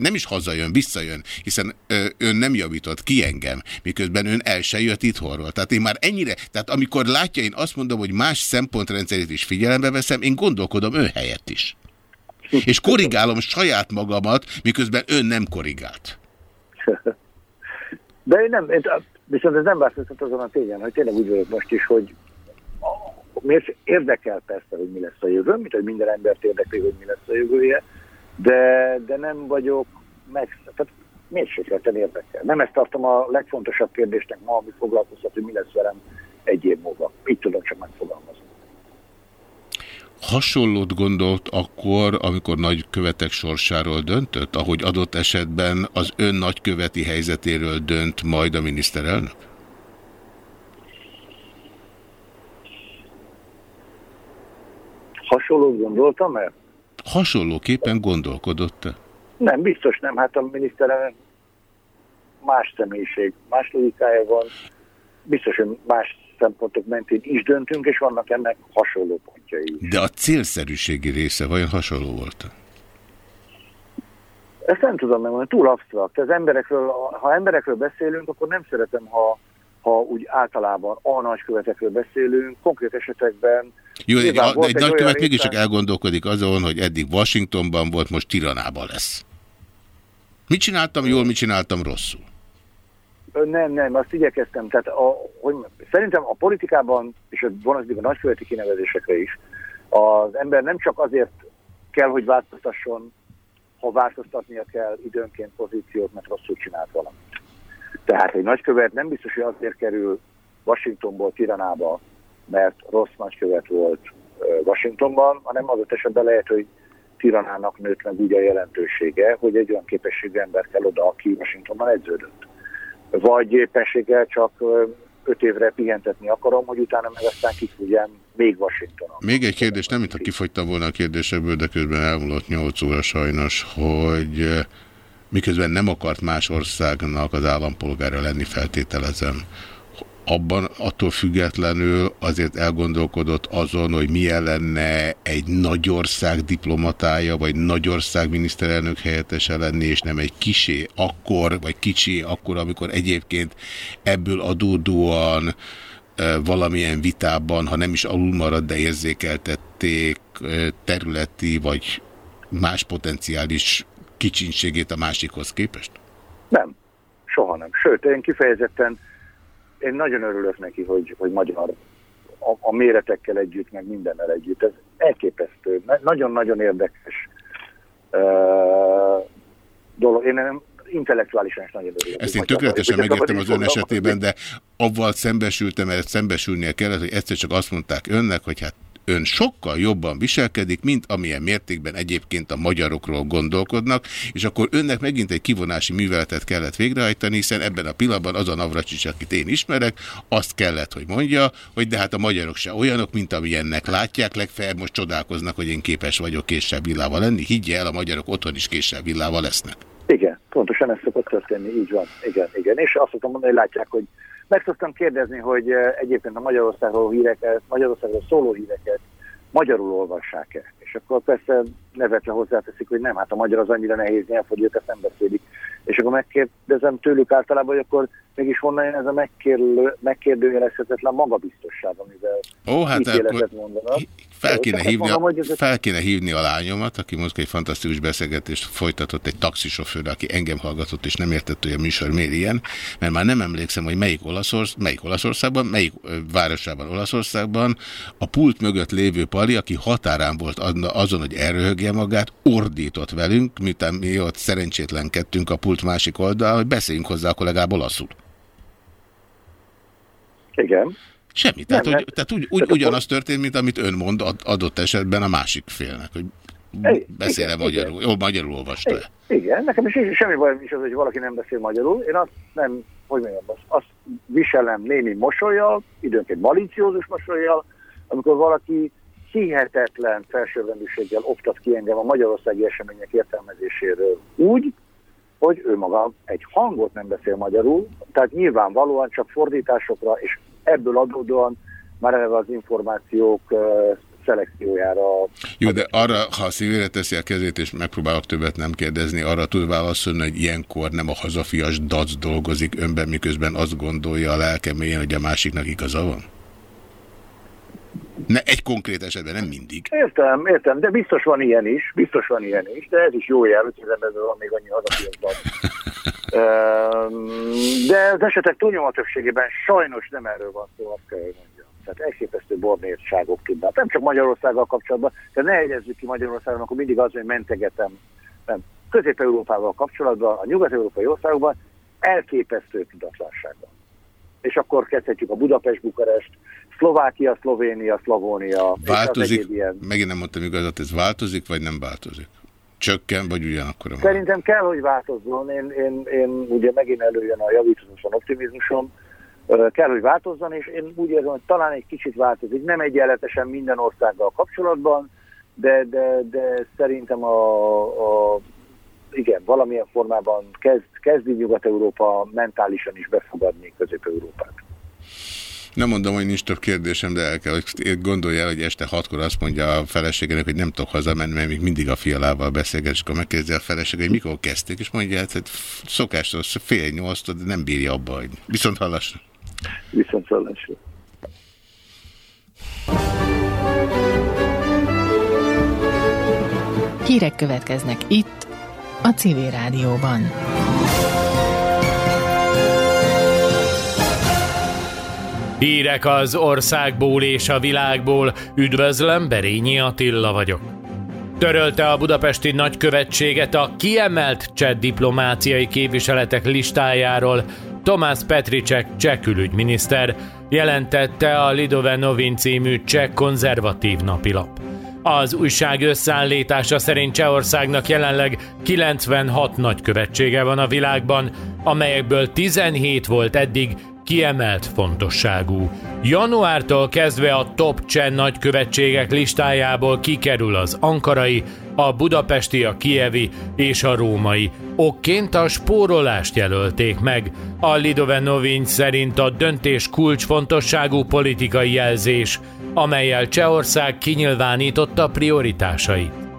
nem is hazajön, visszajön, hiszen ö, ön nem javított ki engem, miközben ön el se jött itthonról. Tehát én már ennyire, tehát amikor látja, én azt mondom, hogy más szempontrendszerét is figyelembe veszem, én gondolkodom ön helyett is. És korrigálom saját magamat, miközben ön nem korrigált. De én nem, én, viszont ez nem változtat azon a tényen, hogy tényleg úgy vagyok most is, hogy miért érdekel persze, hogy mi lesz a jövő, mint hogy minden embert érdekli, hogy mi lesz a jövője, de, de nem vagyok meg, tehát mérsékelten érdekel. Nem ezt tartom a legfontosabb kérdésnek ma, ami foglalkoztat, hogy mi lesz velem egy év múlva. Így tudom csak megfogalmazni. Hasonlót gondolt akkor, amikor nagykövetek sorsáról döntött, ahogy adott esetben az ön nagyköveti helyzetéről dönt majd a miniszterelnök? Hasonlót gondoltam hasonlóképpen gondolkodott-e? Nem, biztos nem. Hát a miniszterelnök más személyiség, más logikája van. Biztos, hogy más szempontok mentén is döntünk, és vannak ennek hasonló pontjai is. De a célszerűségi része vajon hasonló volt? Ezt nem tudom megmondani, túl absztrakt. Az emberekről, ha emberekről beszélünk, akkor nem szeretem, ha, ha úgy általában a nagykövetekről beszélünk, konkrét esetekben jó, egy, egy, egy nagykövet mégiscsak elgondolkodik azon, hogy eddig Washingtonban volt, most Tiranában lesz. Mit csináltam jól, mit csináltam rosszul? Nem, nem, azt igyekeztem. Tehát a, hogy, szerintem a politikában, és ez vonatkozik a nagyköveti kinevezésekre is, az ember nem csak azért kell, hogy változtasson, ha változtatnia kell időnként pozíciót, mert rosszul csinált valamit. Tehát egy nagykövet nem biztos, hogy azért kerül Washingtonból Tiranába, mert rossz nagykövet volt Washingtonban, hanem az esetben lehet, hogy Tiranának nőtt meg úgy a jelentősége, hogy egy olyan képességű ember kell oda, aki Washingtonban edződött. Vagy éppenséggel csak öt évre pihentetni akarom, hogy utána meg aztán kifújjam még Washingtonon. Még egy kérdés, nem mintha kifogytam volna a kérdésekből, de közben elmúlott 8 óra sajnos, hogy miközben nem akart más országnak az állampolgára lenni, feltételezem, abban attól függetlenül azért elgondolkodott azon, hogy milyen lenne egy nagyország diplomatája, vagy nagyország miniszterelnök helyettese lenni, és nem egy kisé akkor, vagy kicsi akkor, amikor egyébként ebből adódóan valamilyen vitában, ha nem is alul marad, de érzékeltették területi, vagy más potenciális kicsinségét a másikhoz képest? Nem, soha nem. Sőt, én kifejezetten én nagyon örülök neki, hogy, hogy magyar a, a méretekkel együtt, meg mindennel együtt. Ez elképesztő, nagyon-nagyon érdekes uh, dolog. Én nem, intellektuálisan is nagyon örülök. Ezt én tökéletesen megértem az ön esetében, de avval szembesültem, mert szembesülnie kellett, hogy egyszer csak azt mondták önnek, hogy hát ön sokkal jobban viselkedik, mint amilyen mértékben egyébként a magyarokról gondolkodnak, és akkor önnek megint egy kivonási műveletet kellett végrehajtani, hiszen ebben a pillanatban az a Navracsics, akit én ismerek, azt kellett, hogy mondja, hogy de hát a magyarok se olyanok, mint amilyennek látják, legfeljebb most csodálkoznak, hogy én képes vagyok késsel villával lenni. Higgye el, a magyarok otthon is késsel villával lesznek. Igen, pontosan ez szokott történni, így van. Igen, igen. És azt szoktam mondani, hogy látják, hogy meg szoktam kérdezni, hogy eh, egyébként a Magyarországról híreket, Magyarországról szóló híreket magyarul olvassák-e? És akkor persze nevetve hozzáteszik, hogy nem, hát a magyar az annyira nehéz nyelv, hogy ők ezt nem beszélik. És akkor megkérdezem tőlük általában, hogy akkor mégis honnan jön ez a megkérdő, megkérdőjelezhetetlen magabiztosság, amivel Ó, hát akkor mondanak. Fel kéne, hívni, mondom, fel kéne hívni a lányomat, aki most egy fantasztikus beszélgetést folytatott egy taxisofőr, aki engem hallgatott, és nem értett, hogy a műsor miért ilyen, mert már nem emlékszem, hogy melyik, Olaszorsz, melyik Olaszországban, melyik városában Olaszországban a pult mögött lévő pali, aki határán volt azon, hogy elröhögje magát, ordított velünk, miután mi ott szerencsétlenkedtünk a pult másik oldal, hogy beszéljünk hozzá akkor legalább olaszul. Igen. Semmi. Tehát, nem, hogy, tehát úgy, úgy, ugyanaz történt, mint amit ön mond adott esetben a másik félnek, hogy beszél-e magyarul, jól magyarul olvasta -e. Igen, nekem is semmi baj is az, hogy valaki nem beszél magyarul. Én azt nem, hogy mondjam, azt, azt viselem némi mosolyjal, időnként malíciózus mosolyjal, amikor valaki hihetetlen felsőrendűséggel oktat ki engem a magyarországi események értelmezéséről úgy, hogy ő maga egy hangot nem beszél magyarul, tehát nyilvánvalóan csak fordításokra, és ebből adódóan már eleve az információk szelekciójára. Jó, de arra, ha a szívére teszi a kezét, és megpróbálok többet nem kérdezni, arra tud válaszolni, hogy ilyenkor nem a hazafias dac dolgozik önben, miközben azt gondolja a lelkemélyen, hogy a másiknak igaza van? Ne, egy konkrét esetben, nem mindig. Értem, értem, de biztos van ilyen is, biztos van ilyen is, de ez is jó jel, hogy az emberben van még annyi hazafiasban. de az esetek túlnyomó többségében sajnos nem erről van szó, azt kell, mondjam. Tehát elképesztő bornértságok tudnak. Nem csak Magyarországgal kapcsolatban, de ne egyezzük ki Magyarországon, akkor mindig az, hogy mentegetem. Nem. Közép-Európával kapcsolatban, a nyugat-európai országokban elképesztő tudatlanságban. És akkor kezdhetjük a Budapest-Bukarest, Szlovákia, Szlovénia, Szlavónia. Változik, ilyen... megint nem mondtam igazat, ez változik, vagy nem változik? Csökken, vagy ugyanakkor? Szerintem kell, hogy változzon. Én, én, én ugye megint előjön a javításon optimizmusom. Kell, hogy változzon, és én úgy érzem, hogy talán egy kicsit változik. Nem egyenletesen minden országgal kapcsolatban, de, de, de szerintem a, a igen, valamilyen formában kezd, kezdi Nyugat-Európa mentálisan is befogadni Közép-Európát. Nem mondom, hogy nincs több kérdésem, de el kell, hogy gondolja, hogy este hatkor azt mondja a feleségének, hogy nem tudok hazamenni, mert még mindig a fialával beszélget, és akkor megkérdezi a felesége, hogy mikor kezdték, és mondja, hát, hogy szokástól fél nyolc, de nem bírja abba, hogy viszont hallásra. Viszont hallásra. Hírek következnek itt, a Civil Rádióban. Hírek az országból és a világból. Üdvözlöm, Berényi Attila vagyok. Törölte a budapesti nagykövetséget a kiemelt cseh diplomáciai képviseletek listájáról Tomás Petricek cseh külügyminiszter, jelentette a Lidove Novin című cseh konzervatív napilap. Az újság összeállítása szerint Csehországnak jelenleg 96 nagykövetsége van a világban, amelyekből 17 volt eddig kiemelt fontosságú. Januártól kezdve a top cseh nagykövetségek listájából kikerül az ankarai, a budapesti, a kievi és a római. Okként a spórolást jelölték meg. A Lidove Novin szerint a döntés kulcsfontosságú politikai jelzés, amelyel Csehország kinyilvánította prioritásait.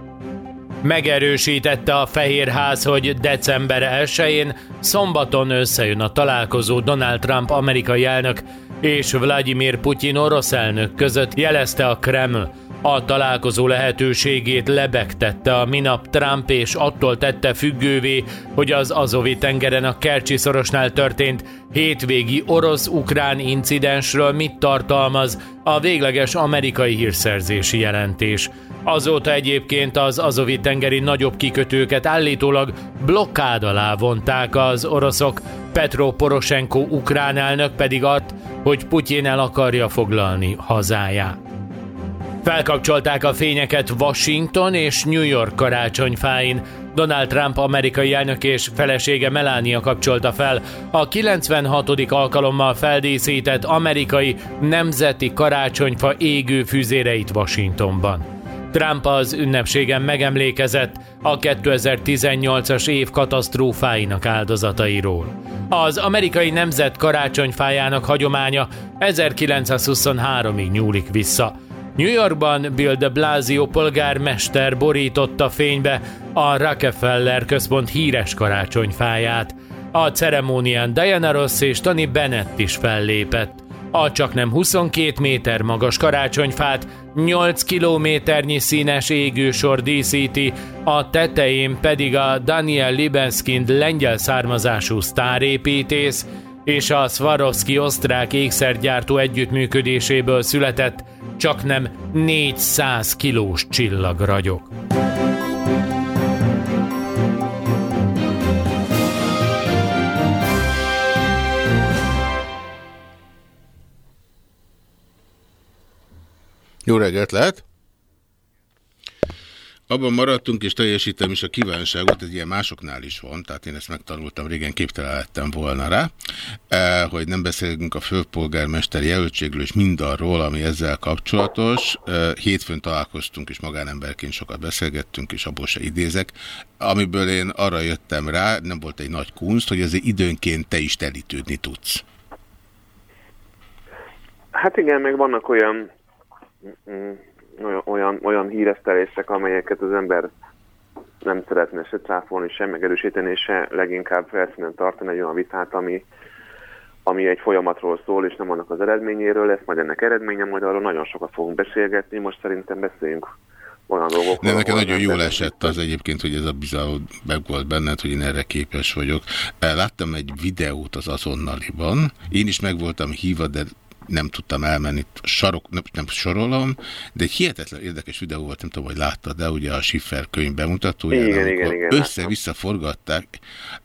Megerősítette a Fehérház, hogy december 1-én szombaton összejön a találkozó Donald Trump amerikai elnök és Vladimir Putyin orosz elnök között, jelezte a Kreml. A találkozó lehetőségét lebegtette a minap Trump és attól tette függővé, hogy az Azovi tengeren a Kercsi szorosnál történt hétvégi orosz-ukrán incidensről mit tartalmaz a végleges amerikai hírszerzési jelentés. Azóta egyébként az Azovi tengeri nagyobb kikötőket állítólag blokkád alá vonták az oroszok, Petro Poroshenko ukrán elnök pedig att, hogy Putyin el akarja foglalni hazáját. Felkapcsolták a fényeket Washington és New York karácsonyfáin. Donald Trump amerikai elnök és felesége Melania kapcsolta fel a 96. alkalommal feldíszített amerikai nemzeti karácsonyfa égő füzéreit Washingtonban. Trump az ünnepségen megemlékezett a 2018-as év katasztrófáinak áldozatairól. Az amerikai nemzet karácsonyfájának hagyománya 1923-ig nyúlik vissza. New Yorkban Bill de Blasio polgármester borította fénybe a Rockefeller központ híres karácsonyfáját. A ceremónián Diana Ross és Tony Bennett is fellépett. A csak nem 22 méter magas karácsonyfát 8 kilométernyi színes égősor díszíti, a tetején pedig a Daniel Libeskind lengyel származású sztárépítész és a Swarovski osztrák ékszergyártó együttműködéséből született csak nem 400 kilós csillag ragyog. Jó reggelt lehet! Abban maradtunk, és teljesítem is a kívánságot, ez ilyen másoknál is van, tehát én ezt megtanultam, régen képtelen lettem volna rá, eh, hogy nem beszélünk a főpolgármester jelöltségről és mindarról, ami ezzel kapcsolatos. Eh, hétfőn találkoztunk, és magánemberként sokat beszélgettünk, és abból se idézek, amiből én arra jöttem rá, nem volt egy nagy kunst, hogy ezért időnként te is telítődni tudsz. Hát igen, meg vannak olyan mm, olyan, olyan, olyan híresztelések, amelyeket az ember nem szeretne se cáfolni, se megerősíteni, se leginkább felszínen tartani egy olyan vitát, ami, ami egy folyamatról szól, és nem annak az eredményéről lesz, majd ennek eredménye, majd arról nagyon sokat fogunk beszélgetni, most szerintem beszéljünk olyan dolgokról. De nekem nagyon jól esett az egyébként, hogy ez a bizalom meg volt benned, hogy én erre képes vagyok. Láttam egy videót az azonnaliban, én is meg voltam hívva, de nem tudtam elmenni, sarok, nem, nem sorolom, de egy hihetetlen érdekes videó volt, nem tudom, hogy láttad, de ugye a Schiffer könyv bemutatója, igen, igen, igen, össze-vissza forgatták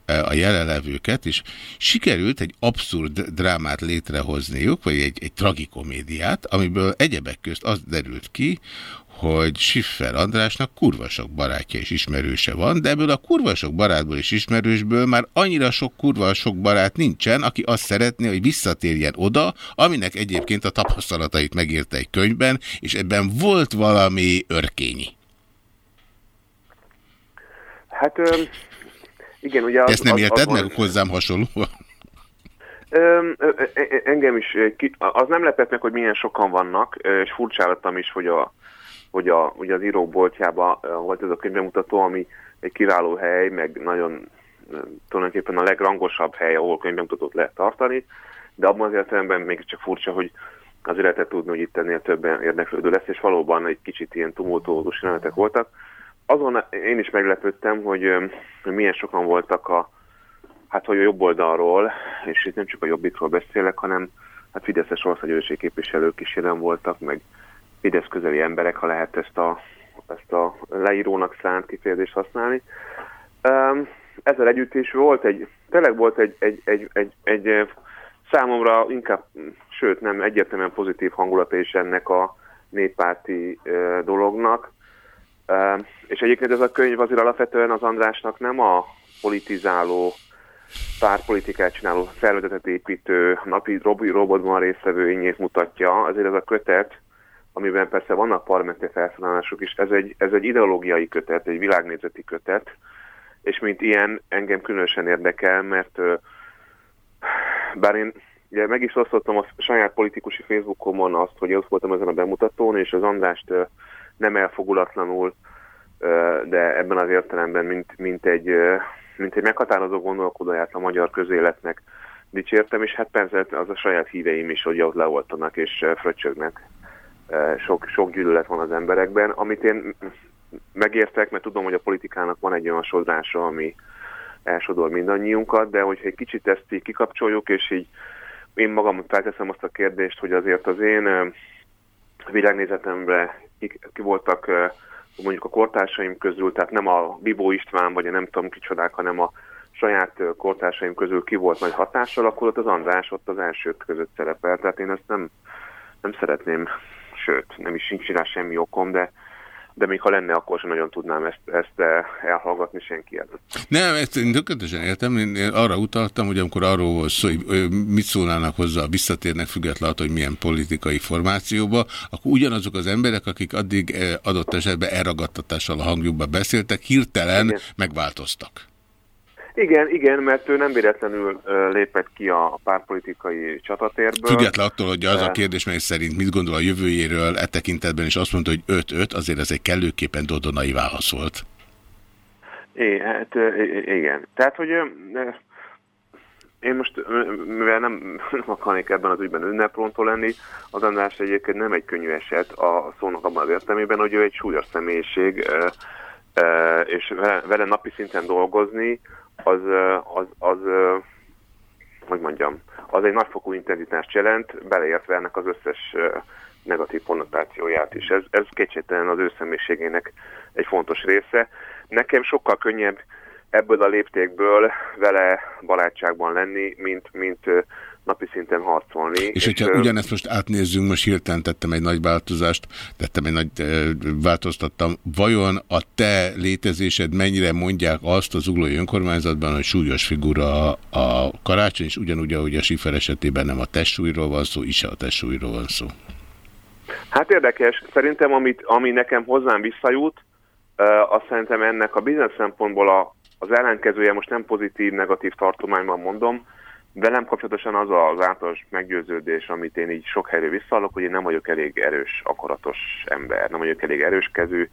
e, a jelenlevőket, és sikerült egy abszurd drámát létrehozniuk, vagy egy, egy tragikomédiát, amiből egyebek közt az derült ki, hogy Schiffer Andrásnak kurva sok barátja és ismerőse van, de ebből a kurva sok barátból és ismerősből már annyira sok kurva sok barát nincsen, aki azt szeretné, hogy visszatérjen oda, aminek egyébként a tapasztalatait megírta egy könyvben, és ebben volt valami örkényi. Hát igen, ugye... Az, Ezt nem érted meg hozzám hasonlóan? engem is, az nem lepett meg, hogy milyen sokan vannak, és furcsálottam is, hogy a hogy a, ugye az írók boltjában volt ez a könyvbemutató, ami egy kiváló hely, meg nagyon tulajdonképpen a legrangosabb hely, ahol könyvbemutatót lehet tartani, de abban az értelemben csak furcsa, hogy azért lehetett tudni, hogy itt ennél többen érdeklődő lesz, és valóban egy kicsit ilyen tumultolódós jelenetek voltak. Azon én is meglepődtem, hogy, hogy milyen sokan voltak a, hát hogy a jobb oldalról, és itt nem csak a jobbikról beszélek, hanem hát Fideszes országgyűlési képviselők is jelen voltak, meg Fidesz közeli emberek, ha lehet ezt a, ezt a leírónak szánt kifejezést használni. Ezzel együtt is volt egy, tényleg volt egy, egy, egy, egy, egy számomra inkább, sőt nem egyértelműen pozitív hangulata is ennek a néppárti dolognak. És egyébként ez a könyv azért alapvetően az Andrásnak nem a politizáló, párpolitikát csináló, szervezetet építő, napi robotban résztvevő ényét mutatja, azért ez a kötet, amiben persze vannak parlamenti felszólalások is, ez egy, ez egy ideológiai kötet, egy világnézeti kötet, és mint ilyen engem különösen érdekel, mert bár én ugye meg is osztottam a saját politikusi Facebookomon azt, hogy ott voltam ezen a bemutatón, és az Andrást nem elfogulatlanul, de ebben az értelemben, mint, mint, egy, mint egy meghatározó gondolkodóját a magyar közéletnek dicsértem, és hát persze az a saját híveim is, hogy ott leoltanak és fröccsögnek. Sok, sok gyűlölet van az emberekben, amit én megértek, mert tudom, hogy a politikának van egy olyan sodrása, ami elsodor mindannyiunkat, de hogyha egy kicsit ezt így kikapcsoljuk, és így én magam felteszem azt a kérdést, hogy azért az én világnézetemre ki, ki voltak mondjuk a kortársaim közül, tehát nem a Bibó István, vagy a nem tudom kicsodák, hanem a saját kortársaim közül ki volt nagy hatással, akkor ott az András ott az elsők között szerepel. Tehát én ezt nem, nem szeretném, sőt, nem is sincs rá semmi okom, de de még ha lenne, akkor sem nagyon tudnám ezt, ezt eh, elhallgatni senki előtt. Nem, ezt én tökéletesen értem. Én arra utaltam, hogy amikor arról volt szó, hogy mit szólnának hozzá, visszatérnek függetlenül, hogy milyen politikai formációba, akkor ugyanazok az emberek, akik addig eh, adott esetben elragadtatással a hangjukba beszéltek, hirtelen Igen. megváltoztak. Igen, igen, mert ő nem véletlenül lépett ki a párpolitikai csatatérből. Független attól, hogy az a kérdés, mely szerint mit gondol a jövőjéről e tekintetben, és azt mondta, hogy 5-5, azért ez egy kellőképpen dodonai válasz volt. É, hát igen. Tehát, hogy én most, mivel nem, nem akarnék ebben az ügyben ünneprontó lenni, az András egyébként nem egy könnyű eset a szónak abban az értelmében, hogy ő egy súlyos személyiség, és vele, vele napi szinten dolgozni, az, az, az hogy mondjam, az egy nagyfokú intenzitást jelent, beleértve ennek az összes negatív konnotációját is. Ez, ez kétségtelen az ő személyiségének egy fontos része. Nekem sokkal könnyebb ebből a léptékből vele barátságban lenni, mint, mint napi szinten harcolni. És, és hogyha és, ugyanezt most átnézzünk, most hirtelen tettem egy nagy változást, tettem egy nagy, változtattam. Vajon a te létezésed mennyire mondják azt az uglói önkormányzatban, hogy súlyos figura a karácsony, és ugyanúgy, ahogy a Sifer esetében nem a testsúlyról van szó, is a testsúlyról van szó? Hát érdekes. Szerintem, amit, ami nekem hozzám visszajut, azt szerintem ennek a bizonyos szempontból a, az ellenkezője, most nem pozitív, negatív tartományban mondom, Velem kapcsolatosan az az általános meggyőződés, amit én így sok helyről visszaállok, hogy én nem vagyok elég erős, akaratos ember, nem vagyok elég erős kezű,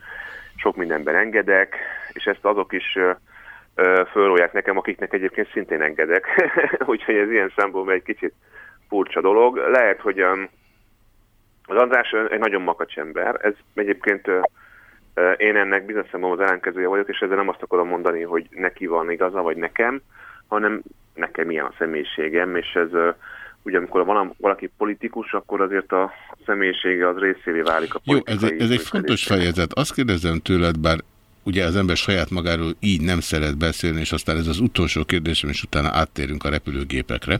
sok mindenben engedek, és ezt azok is fölrólják nekem, akiknek egyébként szintén engedek. Úgyhogy ez ilyen szempontból egy kicsit furcsa dolog. Lehet, hogy az András egy nagyon makacs ember. Ez egyébként én ennek bizonyos szempontból az ellenkezője vagyok, és ezzel nem azt akarom mondani, hogy neki van igaza, vagy nekem, hanem nekem ilyen a személyiségem, és ez ugye amikor van valaki politikus, akkor azért a személyisége az részévé válik a politikai. Jó, ez, ez egy fontos fejezet. Azt kérdezem tőled, bár ugye az ember saját magáról így nem szeret beszélni, és aztán ez az utolsó kérdésem, és utána áttérünk a repülőgépekre,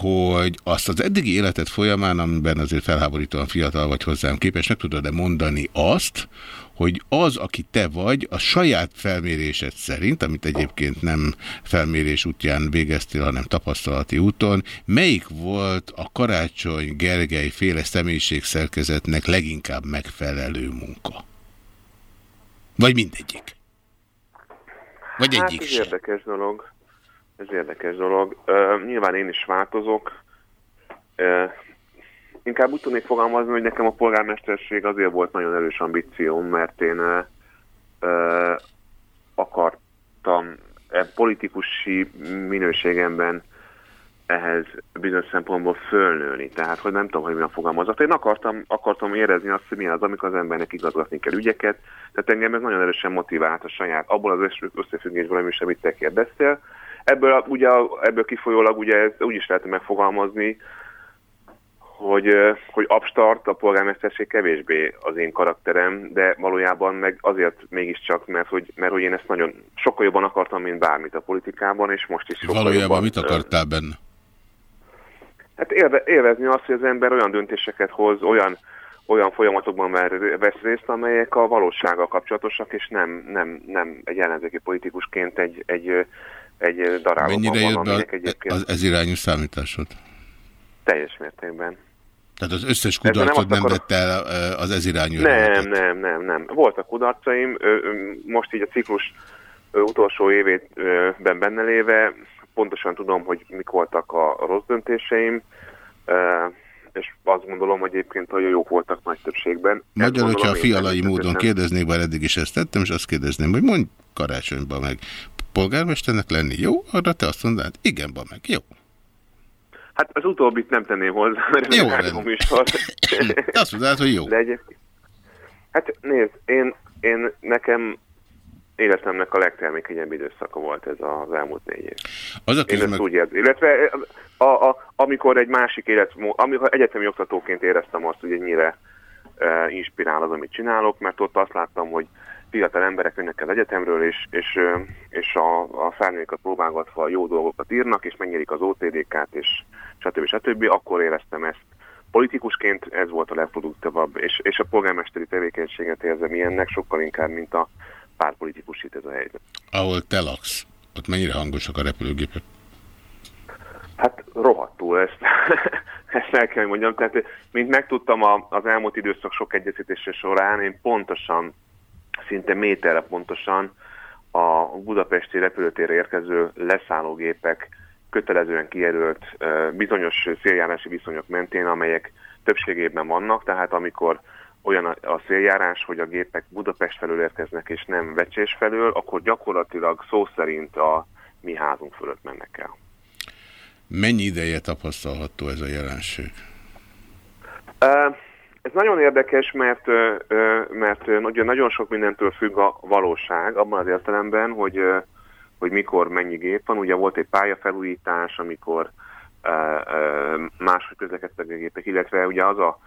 hogy azt az eddigi életet folyamán, amiben azért felháborítóan fiatal vagy hozzám képes, meg tudod-e mondani azt, hogy az, aki te vagy, a saját felmérésed szerint, amit egyébként nem felmérés útján végeztél, hanem tapasztalati úton, melyik volt a Karácsony Gergely féle személyiségszerkezetnek leginkább megfelelő munka? Vagy mindegyik? Vagy hát egyik ez sem? érdekes dolog. Ez érdekes dolog. Uh, nyilván én is változok. Uh, inkább úgy tudnék fogalmazni, hogy nekem a polgármesterség azért volt nagyon erős ambícióm, mert én uh, akartam e politikusi minőségemben ehhez bizonyos szempontból fölnőni. Tehát, hogy nem tudom, hogy mi a fogalmazat. Én akartam, akartam érezni azt, hogy mi az, amikor az embernek igazgatni kell ügyeket. Tehát engem ez nagyon erősen motivált a saját, abból az összefüggésből, amit, amit te kérdeztél. Ebből, ugye, ebből kifolyólag ugye ez úgy is lehet megfogalmazni, hogy, hogy abstart a polgármesterség kevésbé az én karakterem, de valójában meg azért mégiscsak, mert hogy, mert hogy én ezt nagyon sokkal jobban akartam, mint bármit a politikában, és most is sokkal Valójában jobban, mit akartál benne? Hát élvezni azt, hogy az ember olyan döntéseket hoz, olyan, olyan folyamatokban már vesz részt, amelyek a valósággal kapcsolatosak, és nem, nem, nem egy ellenzéki politikusként egy, egy, egy darálóban Mennyire van, jött be aminek egyébként az ez irányú számításod? teljes mértékben. Tehát az összes Ezzel nem nem, vett el az ez irányú Nem, nem, nem, nem. Voltak kudarcaim, most így a ciklus utolsó évében benne léve, pontosan tudom, hogy mik voltak a rossz döntéseim, és azt gondolom, hogy egyébként nagyon jók voltak nagy többségben. Magyar, hogyha a fialai módon kérdeznék, bár eddig is ezt tettem, és azt kérdezném, hogy mondj karácsonyban meg polgármesternek lenni jó? Arra te azt mondanád, igen, meg, jó. Hát az utóbbit nem tenném hozzá, mert ez Jó, egy rendben. rádió műsor. Te azt mondanád, hogy jó. De egyébként... Hát nézd, én, én nekem életemnek a legtermékenyebb időszaka volt ez az elmúlt négy év. Az a Én ezt úgy érzem. Illetve a, a, amikor egy másik életmód, amikor egyetemi oktatóként éreztem azt, hogy ennyire e, inspirál az, amit csinálok, mert ott azt láttam, hogy fiatal emberek jönnek el egyetemről, és, és, és a, a szárnyaikat próbálgatva jó dolgokat írnak, és megnyerik az OTDK-t, és stb. stb. Akkor éreztem ezt. Politikusként ez volt a legproduktívabb, és, és a polgármesteri tevékenységet érzem ilyennek, sokkal inkább, mint a pártpolitikus itt ez a helyzet. Ahol te laksz, ott mennyire hangosak a repülőgépek? Hát rohadtul ezt, ezt el kell, mondjam. Tehát, mint megtudtam az elmúlt időszak sok egyeztetése során, én pontosan, szinte méterre pontosan a budapesti repülőtérre érkező leszállógépek kötelezően kijelölt bizonyos széljárási viszonyok mentén, amelyek többségében vannak, tehát amikor olyan a, széljárás, hogy a gépek Budapest felől érkeznek és nem Vecsés felől, akkor gyakorlatilag szó szerint a mi házunk fölött mennek el. Mennyi ideje tapasztalható ez a jelenség? Ö, Ez nagyon érdekes, mert, mert ugye nagyon sok mindentől függ a valóság, abban az értelemben, hogy, hogy mikor mennyi gép van. Ugye volt egy pályafelújítás, amikor máshogy közlekedtek a gépek, illetve ugye az a,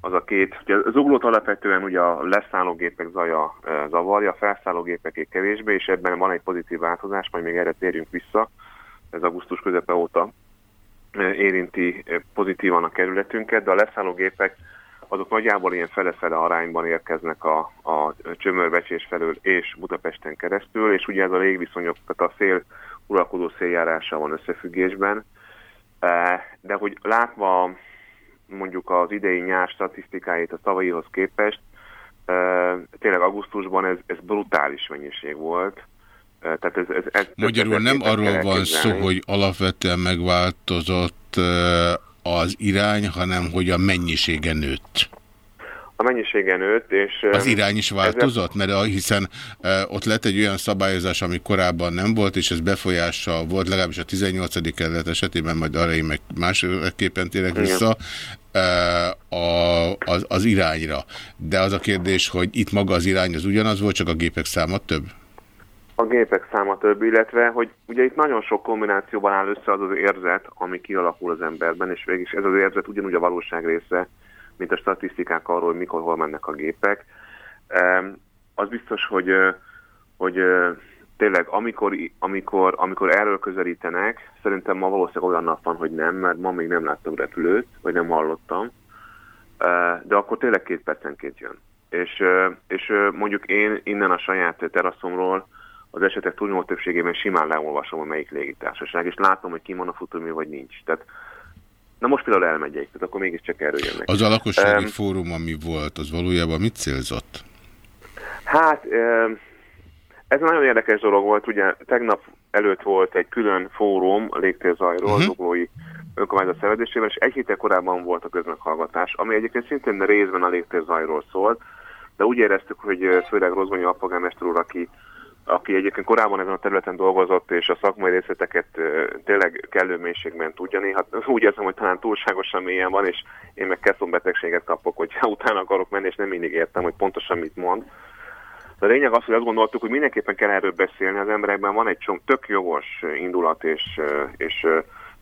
az a két, ugye az uglót alapvetően ugye a leszállógépek zaja zavarja, a felszállógépek kevésbé, és ebben van egy pozitív változás, majd még erre térjünk vissza, ez augusztus közepe óta érinti pozitívan a kerületünket, de a leszállógépek azok nagyjából ilyen fele-fele arányban érkeznek a, a csömörbecsés felől és Budapesten keresztül, és ugye ez a légviszonyok, tehát a szél uralkodó széljárása van összefüggésben, E, de hogy látva mondjuk az idei nyár statisztikáit a tavalyihoz képest, e, tényleg augusztusban ez, ez brutális mennyiség volt. E, Tehát ez, ez, ez Magyarul nem arról van szó, hogy alapvetően megváltozott az irány, hanem hogy a mennyisége nőtt. A mennyisége nőtt, és... Az irány is változott? Mert a- hiszen e, ott lett egy olyan szabályozás, ami korábban nem volt, és ez befolyással volt, legalábbis a 18. kerület esetében, majd arra én meg másképpen térek Igen. vissza, e, a, az, az irányra. De az a kérdés, hogy itt maga az irány az ugyanaz volt, csak a gépek száma több? A gépek száma több, illetve, hogy ugye itt nagyon sok kombinációban áll össze az az érzet, ami kialakul az emberben, és végig ez az érzet ugyanúgy a valóság része, mint a statisztikák arról, hogy mikor, hol mennek a gépek. Az biztos, hogy, hogy tényleg amikor, amikor, amikor erről közelítenek, szerintem ma valószínűleg olyan nap van, hogy nem, mert ma még nem láttam repülőt, vagy nem hallottam, de akkor tényleg két percenként jön. És, és mondjuk én innen a saját teraszomról az esetek túlnyomó többségében simán leolvasom, hogy melyik légitársaság, és látom, hogy ki van a futómű, vagy nincs. Tehát, na most például elmegyek, tehát akkor mégiscsak erről jönnek. Az a lakossági Em, fórum, ami volt, az valójában mit célzott? Hát, em, ez nagyon érdekes dolog volt, ugye tegnap előtt volt egy külön fórum a légtérzajról, Mhm. uh-huh. az uglói önkormányzat szervezésében, és egy héttel korábban volt a közmeghallgatás, ami egyébként szintén részben a légtérzajról szólt, de úgy éreztük, hogy főleg Rozgonyi alpolgármester úr, aki, aki egyébként korábban ezen a területen dolgozott, és a szakmai részleteket tényleg kellő mélységben tudja, néha úgy érzem, hogy talán túlságosan mélyen van, és én meg keszombetegséget kapok, hogy utána akarok menni, és nem mindig értem, hogy pontosan mit mond. De a lényeg az, hogy azt gondoltuk, hogy mindenképpen kell erről beszélni, az emberekben van egy csomó tök jogos indulat és, és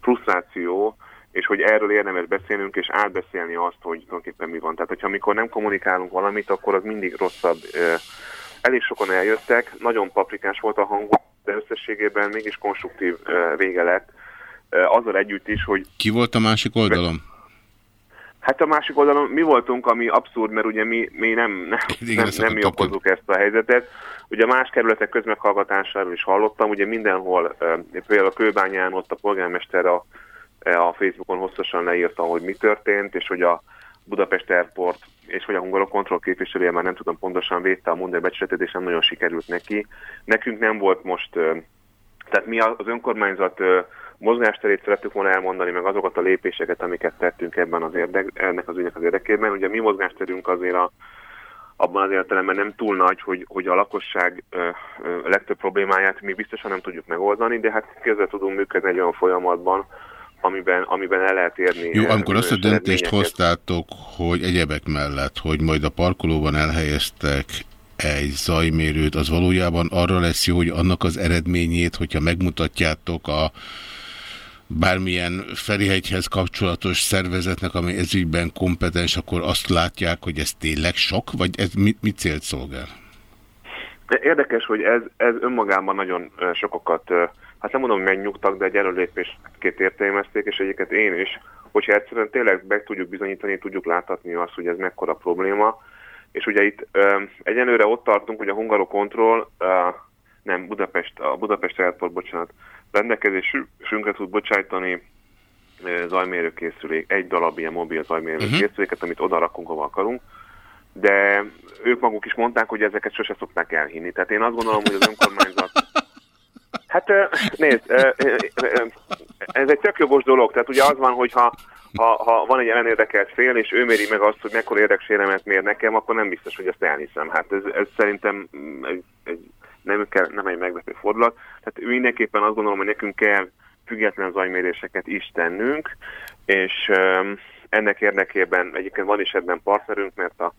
frusztráció, és hogy erről érdemes beszélnünk, és átbeszélni azt, hogy tulajdonképpen mi van. Tehát, hogyha amikor nem kommunikálunk valamit, akkor az mindig rosszabb. Elég sokan eljöttek, nagyon paprikás volt a hang, de összességében mégis konstruktív vége lett. Azzal együtt is, hogy... Ki volt a másik oldalon? Hát a másik oldalon mi voltunk, ami abszurd, mert ugye mi, mi nem, nem, nem, nem mi okozzuk ezt a helyzetet. Ugye más kerületek közmeghallgatásáról is hallottam, ugye mindenhol, például a Kőbányán ott a polgármester a, a Facebookon hosszasan leírta, hogy mi történt, és hogy a Budapest Airport és hogy a Hungarokontroll képviselője már nem tudom pontosan védte a mondani becsületet, és nem nagyon sikerült neki. Nekünk nem volt most, tehát mi az önkormányzat mozgásterét szerettük volna elmondani, meg azokat a lépéseket, amiket tettünk ebben az érdek, ennek az ügynek az érdekében. Ugye mi mozgásterünk azért a, abban az értelemben nem túl nagy, hogy, hogy a lakosság ö, ö, legtöbb problémáját mi biztosan nem tudjuk megoldani, de hát közben tudunk működni egy olyan folyamatban, amiben, amiben el lehet érni. Jó, amikor azt a döntést hoztátok, hogy egyebek mellett, hogy majd a parkolóban elhelyeztek egy zajmérőt, az valójában arra lesz jó, hogy annak az eredményét, hogyha megmutatjátok a bármilyen Ferihegyhez kapcsolatos szervezetnek, ami ezügyben kompetens, akkor azt látják, hogy ez tényleg sok, vagy ez mit, mit célt szolgál? Érdekes, hogy ez, ez önmagában nagyon sokakat, hát nem mondom, hogy megnyugtak, de egy előlépésként értelmezték, és egyiket én is, hogyha egyszerűen tényleg meg tudjuk bizonyítani, tudjuk láthatni azt, hogy ez mekkora probléma, és ugye itt egyenlőre ott tartunk, hogy a Hungarokontroll, nem, Budapest, a Budapest Airport, bocsánat, rendelkezésünkre tud bocsájtani zajmérőkészülék, egy darab ilyen mobil zajmérőkészüléket, uh -huh. amit oda rakunk, ahol akarunk, de ők maguk is mondták, hogy ezeket sose szokták elhinni. Tehát én azt gondolom, hogy az önkormányzat... Hát nézd, ez egy tök jogos dolog. Tehát ugye az van, hogy ha, ha, van egy ilyen érdekelt fél, és ő méri meg azt, hogy mekkora érdekséremet mér nekem, akkor nem biztos, hogy ezt elhiszem. Hát ez, ez szerintem egy, egy nem, kell, nem egy megvető fordulat. Tehát mindenképpen azt gondolom, hogy nekünk kell független zajméréseket is tennünk, és ennek érdekében egyébként van is ebben partnerünk, mert a,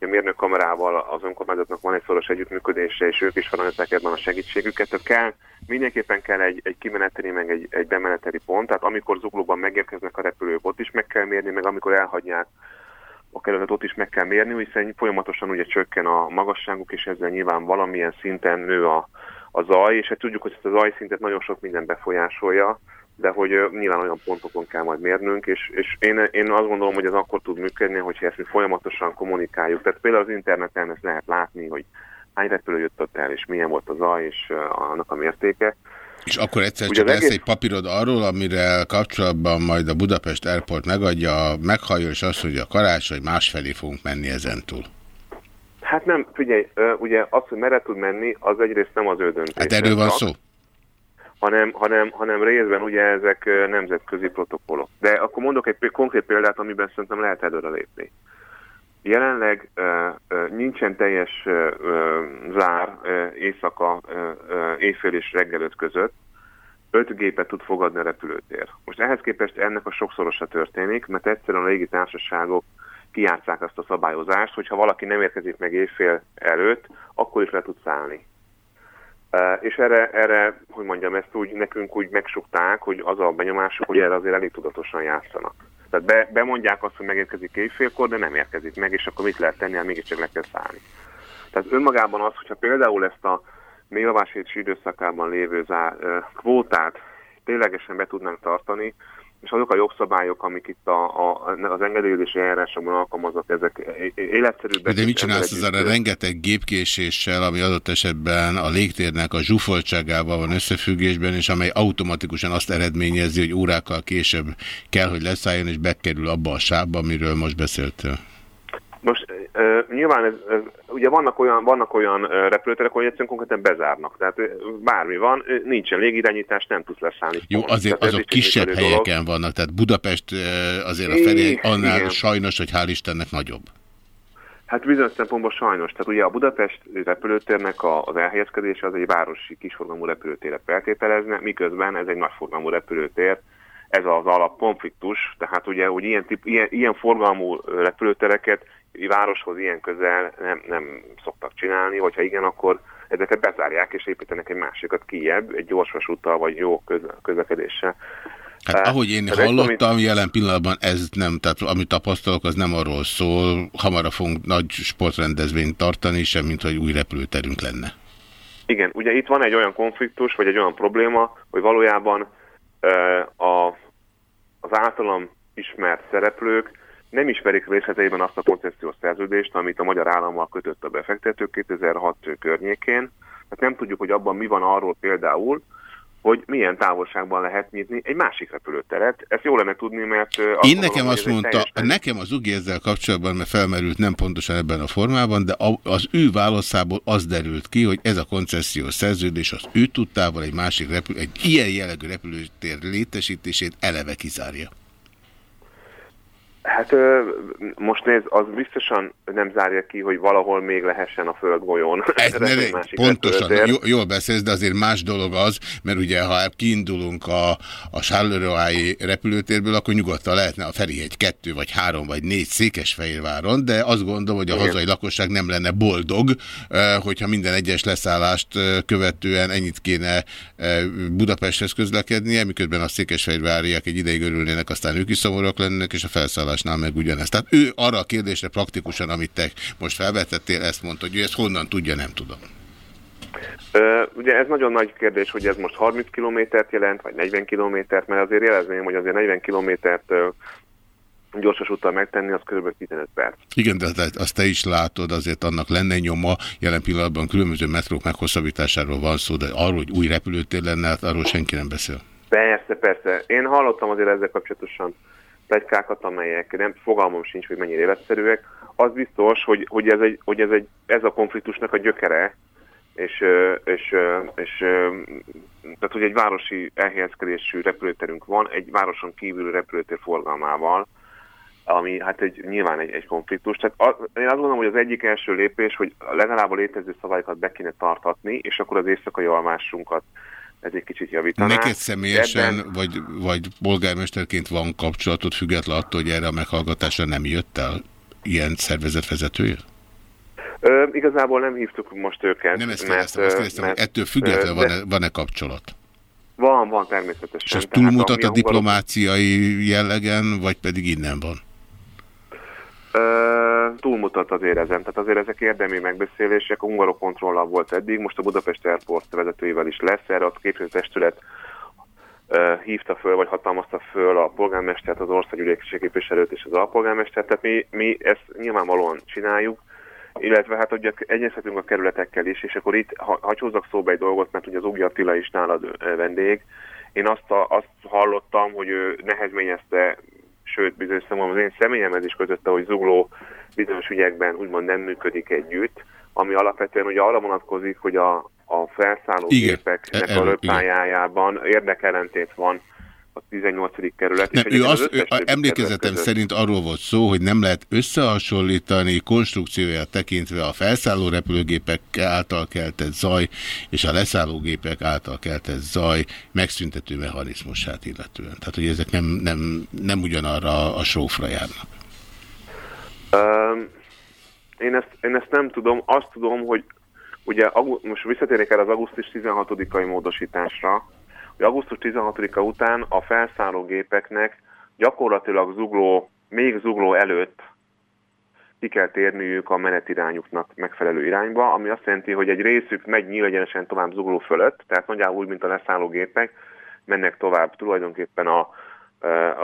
a mérnök kamerával az önkormányzatnak van egy szoros együttműködése, és ők is feladják ebben a segítségüket. Tehát kell, mindenképpen kell egy, egy kimeneteli, meg egy, egy bemeneteli pont, tehát amikor zuglóban megérkeznek a repülők, ott is meg kell mérni, meg amikor elhagyják a kerületet ott is meg kell mérni, hiszen folyamatosan ugye csökken a magasságuk, és ezzel nyilván valamilyen szinten nő a, a zaj, és hát tudjuk, hogy ezt a zajszintet nagyon sok minden befolyásolja, de hogy nyilván olyan pontokon kell majd mérnünk, és, és én, én azt gondolom, hogy ez akkor tud működni, hogyha ezt mi folyamatosan kommunikáljuk. Tehát például az interneten ezt lehet látni, hogy hány repülő jött el, és milyen volt a zaj, és annak a mértéke. És akkor egyszer Ugye csak lesz egész... egy papírod arról, amire kapcsolatban majd a Budapest Airport megadja, meghallja, és azt mondja, karácsony másfelé fogunk menni ezentúl. Hát nem, figyelj, ugye az, hogy merre tud menni, az egyrészt nem az ő döntés. Hát erről van szó? Hanem, hanem, hanem részben ugye ezek nemzetközi protokollok. De akkor mondok egy konkrét példát, amiben szerintem lehet előre lépni. Jelenleg uh, uh, nincsen teljes uh, zár éjszaka, éjfél és reggelőt között, öt gépet tud fogadni a repülőtér. Most ehhez képest ennek a sokszorosa történik, mert egyszerűen a légitársaságok kijátszák azt a szabályozást, hogyha valaki nem érkezik meg évfél előtt, akkor is le tud szállni. És erre, erre, hogy mondjam, ezt úgy nekünk úgy megsukták, hogy az a benyomásuk, hogy erre azért elég tudatosan játszanak. Tehát be, bemondják azt, hogy megérkezik évfélkor, de nem érkezik meg, és akkor mit lehet tenni, hát mégiscsak le kell szállni. Tehát önmagában az, hogyha például ezt a mélvásítási időszakában lévő zá, kvótát ténylegesen be tudnánk tartani, és azok a jogszabályok, amik itt a, a, az engedélyezési eljárásokban alkalmazott, ezek életszerűbbek. De mit csinálsz az a rengeteg gépkéséssel, ami adott esetben a légtérnek a zsúfoltságával van összefüggésben, és amely automatikusan azt eredményezi, hogy órákkal később kell, hogy leszálljon, és bekerül abba a sávba, amiről most beszéltél? Most uh, nyilván ez, ez, ugye vannak olyan, vannak olyan repülőterek, hogy egyszerűen konkrétan bezárnak. Tehát bármi van, nincsen légirányítás, nem tudsz leszállni. Jó, azért tehát azok kisebb helyeken dolog. vannak, tehát Budapest azért a felé annál igen. sajnos, hogy hál' Istennek nagyobb. Hát bizonyos szempontból sajnos. Tehát ugye a Budapest repülőtérnek az elhelyezkedése az egy városi kisforgalmú repülőtére feltételezne, miközben ez egy nagyforgalmú repülőtér, ez az alapkonfliktus, tehát ugye, hogy ilyen, tip, ilyen, ilyen forgalmú repülőtereket városhoz ilyen közel nem, nem szoktak csinálni, hogyha igen, akkor ezeket bezárják és építenek egy másikat kijebb, egy gyorsvasúttal vagy jó közlekedéssel. Hát ahogy én hallottam, jelen pillanatban ez nem, tehát amit tapasztalok, az nem arról szól, hamarabb fogunk nagy sportrendezvényt tartani, sem mint hogy új repülőterünk lenne. Igen, ugye itt van egy olyan konfliktus, vagy egy olyan probléma, hogy valójában a, az általam ismert szereplők nem ismerik részleteiben azt a koncepciós szerződést, amit a magyar állammal kötött a befektető 2006 környékén. Tehát nem tudjuk, hogy abban mi van arról például, hogy milyen távolságban lehet nyitni egy másik repülőteret. Ezt jó lenne tudni, mert... Én nekem azt mondta, teljesen... nekem az UGI ezzel kapcsolatban, mert felmerült nem pontosan ebben a formában, de az ő válaszából az derült ki, hogy ez a koncesziós szerződés az ő tudtával egy másik repülő, egy ilyen jellegű repülőtér létesítését eleve kizárja. Hát most néz, az biztosan nem zárja ki, hogy valahol még lehessen a földgolyón. Ez ne, pontosan, jó, jól beszélsz, de azért más dolog az, mert ugye ha kiindulunk a, a Charleroi repülőtérből, akkor nyugodtan lehetne a Ferihegy kettő, vagy három, vagy négy Székesfehérváron, de azt gondolom, hogy a Igen. hazai lakosság nem lenne boldog, hogyha minden egyes leszállást követően ennyit kéne Budapesthez közlekednie, miközben a székesfehérváriak egy ideig örülnének, aztán ők is szomorúak lennének, és a felszállás választásnál meg ugyanezt. Tehát ő arra a kérdésre praktikusan, amit te most felvetettél, ezt mondta, hogy ő ezt honnan tudja, nem tudom. Ö, ugye ez nagyon nagy kérdés, hogy ez most 30 kilométert jelent, vagy 40 kilométert, mert azért jelezném, hogy azért 40 kilométert gyorsos úttal megtenni, az kb. 15 perc. Igen, de azt te is látod, azért annak lenne nyoma, jelen pillanatban különböző metrók meghosszabbításáról van szó, de arról, hogy új repülőtér lenne, hát arról senki nem beszél. Persze, persze. Én hallottam azért ezzel kapcsolatosan plegykákat, amelyek nem fogalmam sincs, hogy mennyire életszerűek, az biztos, hogy, hogy, ez, egy, hogy ez, egy, ez a konfliktusnak a gyökere, és, és, és tehát, hogy egy városi elhelyezkedésű repülőterünk van, egy városon kívül repülőtér forgalmával, ami hát egy, nyilván egy, egy konfliktus. Tehát a, én azt gondolom, hogy az egyik első lépés, hogy legalább a létező szabályokat be kéne tartatni, és akkor az éjszakai almásunkat ez egy kicsit javítaná. Neked személyesen, Ebben... vagy, vagy polgármesterként van kapcsolatot, független attól, hogy erre a meghallgatásra nem jött el ilyen szervezetvezetője? Ö, igazából nem hívtuk most őket. Nem ezt kérdeztem, mert, azt kérdeztem, mert, hogy ettől függetlenül van-e van -e kapcsolat? Van, van természetesen. És az túlmutat a, a diplomáciai jellegen, vagy pedig innen van? Túlmutat azért ezen. Tehát azért ezek érdemi megbeszélések, a Hungarokontrollal volt eddig, most a Budapest Airport vezetőivel is lesz, erre a képviselőtestület hívta föl, vagy hatalmazta föl a polgármestert, az országgyűlési képviselőt és az alpolgármestert, tehát mi, mi ezt nyilvánvalóan csináljuk, illetve hát ugye egyeztetünk a kerületekkel is, és akkor itt, ha, ha hozzak szóba egy dolgot, mert ugye az Ugi Attila is nálad vendég, én azt, a, azt hallottam, hogy ő nehezményezte sőt bizonyos számomra az én személyemhez is közötte, hogy zugló bizonyos ügyekben úgymond nem működik együtt, ami alapvetően ugye arra vonatkozik, hogy a, a felszálló gépeknek a röppályájában érdekellentét van a 18. kerület. Nem, és ő az, ő, emlékezetem szerint arról volt szó, hogy nem lehet összehasonlítani konstrukciója tekintve a felszálló repülőgépek által keltett zaj és a leszállógépek által keltett zaj megszüntető mechanizmusát illetően. Tehát, hogy ezek nem, nem, nem ugyanarra a sófra járnak. Én, ezt, én ezt nem tudom. Azt tudom, hogy ugye most visszatérnék el az augusztus 16-ai módosításra, hogy augusztus 16-a után a felszálló gépeknek gyakorlatilag zugló, még zugló előtt ki kell térniük a menetirányuknak megfelelő irányba, ami azt jelenti, hogy egy részük megy nyílegyenesen tovább zugló fölött, tehát nagyjából úgy, mint a leszálló gépek, mennek tovább tulajdonképpen a,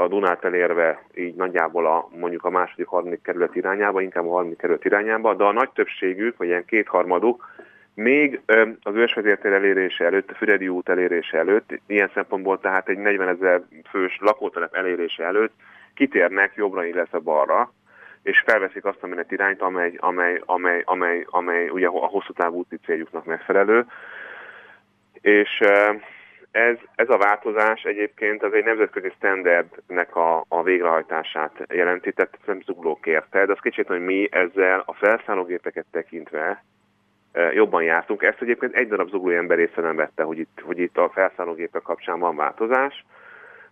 a Dunát elérve így nagyjából a, mondjuk a második, harmadik kerület irányába, inkább a harmadik kerület irányába, de a nagy többségük, vagy ilyen kétharmaduk még az ősvezértér elérése előtt, a Füredi út elérése előtt, ilyen szempontból tehát egy 40 ezer fős lakótelep elérése előtt kitérnek jobbra, illetve balra, és felveszik azt a menetirányt, amely, amely, amely, amely, amely ugye a hosszú távú úti céljuknak megfelelő. És ez, ez a változás egyébként az egy nemzetközi standardnek a, a végrehajtását jelenti, tehát nem zuglók érte, de az kicsit, hogy mi ezzel a felszállógépeket tekintve jobban jártunk. Ezt egyébként egy darab zuglói ember észre nem vette, hogy itt, hogy itt a felszállógépek kapcsán van változás,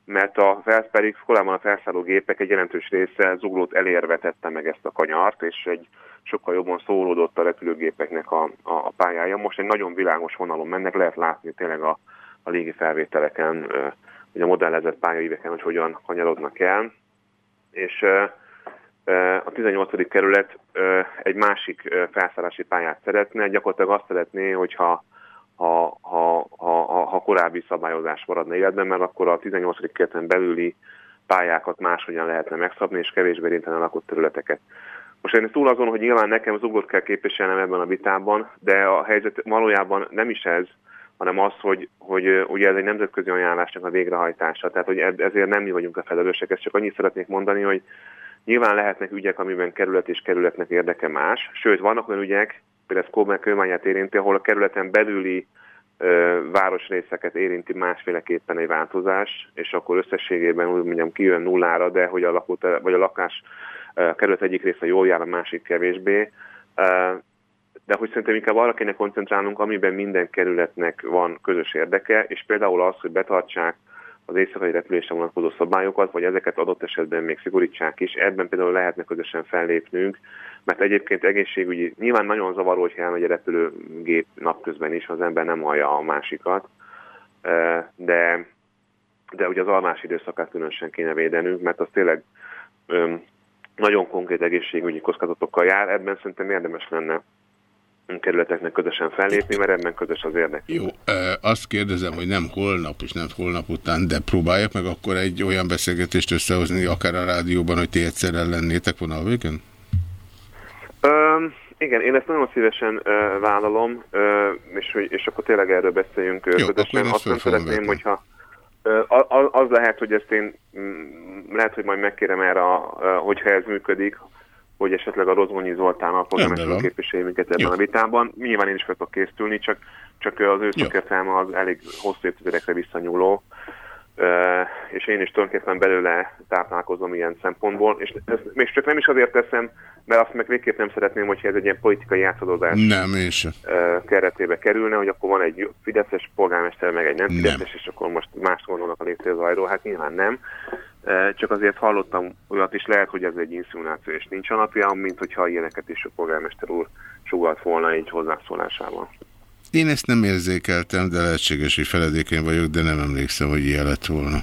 mert a felsz pedig korábban a felszállógépek egy jelentős része zuglót elérve tette meg ezt a kanyart, és egy sokkal jobban szólódott a repülőgépeknek a, a, a pályája. Most egy nagyon világos vonalon mennek, lehet látni tényleg a, a légi felvételeken hogy a modellezett pályaíveken, hogy hogyan kanyarodnak el. És a 18. kerület egy másik felszállási pályát szeretne, gyakorlatilag azt szeretné, hogyha ha, ha, ha, ha korábbi szabályozás maradna életben, mert akkor a 18. kerületen belüli pályákat máshogyan lehetne megszabni, és kevésbé érinteni a lakott területeket. Most én túl azon, hogy nyilván nekem zugot kell képviselnem ebben a vitában, de a helyzet valójában nem is ez, hanem az, hogy, hogy ugye ez egy nemzetközi ajánlásnak a végrehajtása, tehát hogy ezért nem mi vagyunk a felelősek, ezt csak annyit szeretnék mondani, hogy nyilván lehetnek ügyek, amiben kerület és kerületnek érdeke más, sőt vannak olyan ügyek, például ez Kőmányát érinti, ahol a kerületen belüli ö, városrészeket érinti másféleképpen egy változás, és akkor összességében úgy mondjam kijön nullára, de hogy a, lakó, vagy a lakás a kerület egyik része jól jár, a másik kevésbé. De hogy szerintem inkább arra kéne koncentrálnunk, amiben minden kerületnek van közös érdeke, és például az, hogy betartsák az éjszakai repülésre vonatkozó szabályokat, vagy ezeket adott esetben még szigorítsák is. Ebben például lehetne közösen fellépnünk, mert egyébként egészségügyi, nyilván nagyon zavaró, hogy elmegy a repülőgép napközben is, az ember nem hallja a másikat, de, de ugye az almás időszakát különösen kéne védenünk, mert az tényleg nagyon konkrét egészségügyi kockázatokkal jár, ebben szerintem érdemes lenne kerületeknek közösen fellépni, mert ebben közös az érdek. Jó, azt kérdezem, hogy nem holnap és nem holnap után, de próbálják meg akkor egy olyan beszélgetést összehozni, akár a rádióban, hogy ti egyszerre lennétek vonalvégen? Um, igen, én ezt nagyon szívesen uh, vállalom, uh, és, és akkor tényleg erről beszéljünk Jó, közösen. Azt nem szeretném, hogyha az lehet, hogy ezt én mm, lehet, hogy majd megkérem erre, hogyha ez működik, hogy esetleg a Rozgonyi Zoltán a polgármester képviselő minket ebben Jó. a vitában. Nyilván én is fel tudok készülni, csak, csak az ő szakértelme az elég hosszú évtizedekre visszanyúló és én is tulajdonképpen belőle táplálkozom ilyen szempontból, és ez még csak nem is azért teszem, mert azt meg végképp nem szeretném, hogyha ez egy ilyen politikai játszadozás nem, sem. keretébe kerülne, hogy akkor van egy fideszes polgármester, meg egy nem fideszes, nem. és akkor most más gondolnak a létezajról, hát nyilván nem. Csak azért hallottam olyat is, lehet, hogy ez egy inszinuáció, és nincs alapja, mint hogyha ilyeneket is a polgármester úr sugalt volna egy hozzászólásával. Én ezt nem érzékeltem, de lehetséges, hogy feledékeny vagyok, de nem emlékszem, hogy ilyen lett volna.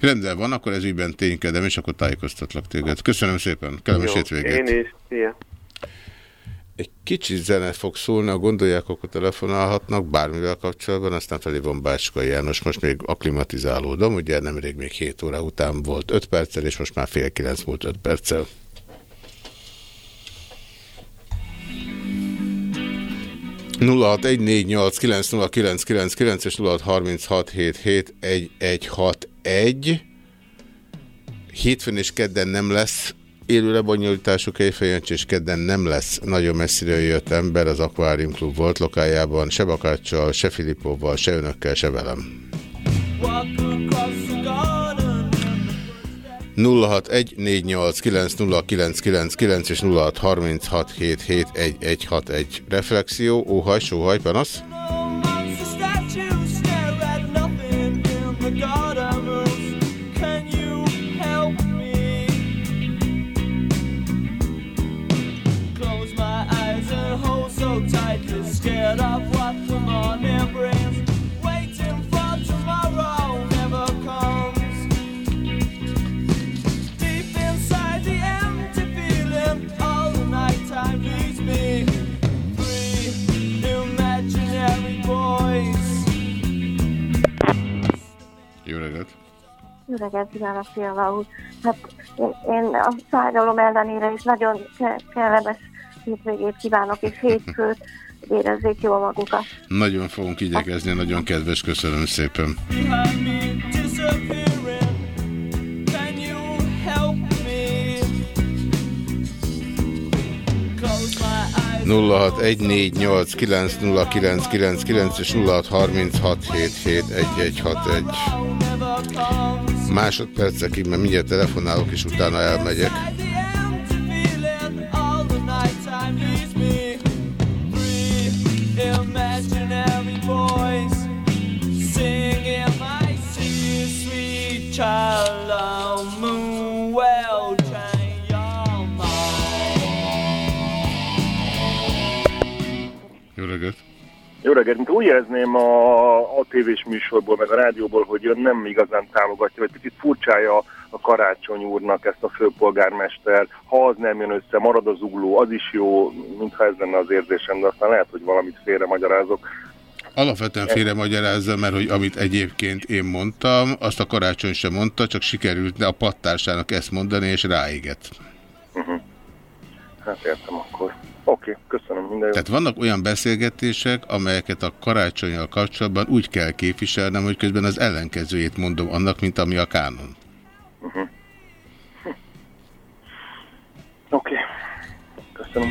Rendben van, akkor ez ügyben ténykedem, és akkor tájékoztatlak téged. Köszönöm szépen, kellemes hétvégét. Én is, szia. Egy kicsit zene fog szólni, a gondolják, akkor telefonálhatnak bármivel kapcsolatban, aztán felé van Bácska János, most még aklimatizálódom, ugye nemrég még 7 óra után volt 5 perccel, és most már fél 9 múlt 5 perccel. 0614890999 és 0636771161. Hétfőn és kedden nem lesz Élő lebonyolításuk éjfejancs és kedden nem lesz. Nagyon messziről jött ember az Aquarium Club volt lokájában, se Bakáccsal, se Filipovval, se önökkel, se velem. 0614890999 és 0636771161. Reflexió, óhaj, sóhaj, panasz? 061 Jó reggelt, Fiala Fiala úr. Hát én, én a fájdalom ellenére is nagyon kellemes hétvégét kívánok, és hétfőt érezzék jól magukat. Nagyon fogunk igyekezni, nagyon kedves, köszönöm szépen. 0614890999 és 0636771161. Másodpercekig, mert mindjárt telefonálok, és utána elmegyek. child of moon well Jó reggelt! Jó reggelt, mint úgy érezném a, a tévés műsorból, meg a rádióból, hogy ön nem igazán támogatja, vagy picit furcsája a karácsony úrnak ezt a főpolgármester, ha az nem jön össze, marad az ugló, az is jó, mintha ez lenne az érzésem, de aztán lehet, hogy valamit félre magyarázok. Alapvetően félre magyarázza, mert hogy amit egyébként én mondtam, azt a karácsony sem mondta, csak sikerült a pattársának ezt mondani, és ráéget. Uh -huh. Hát értem akkor. Oké, okay, köszönöm minden Tehát vannak olyan beszélgetések, amelyeket a karácsonyjal kapcsolatban úgy kell képviselnem, hogy közben az ellenkezőjét mondom annak, mint ami a kánon. Uh -huh. hm. Oké, okay. köszönöm.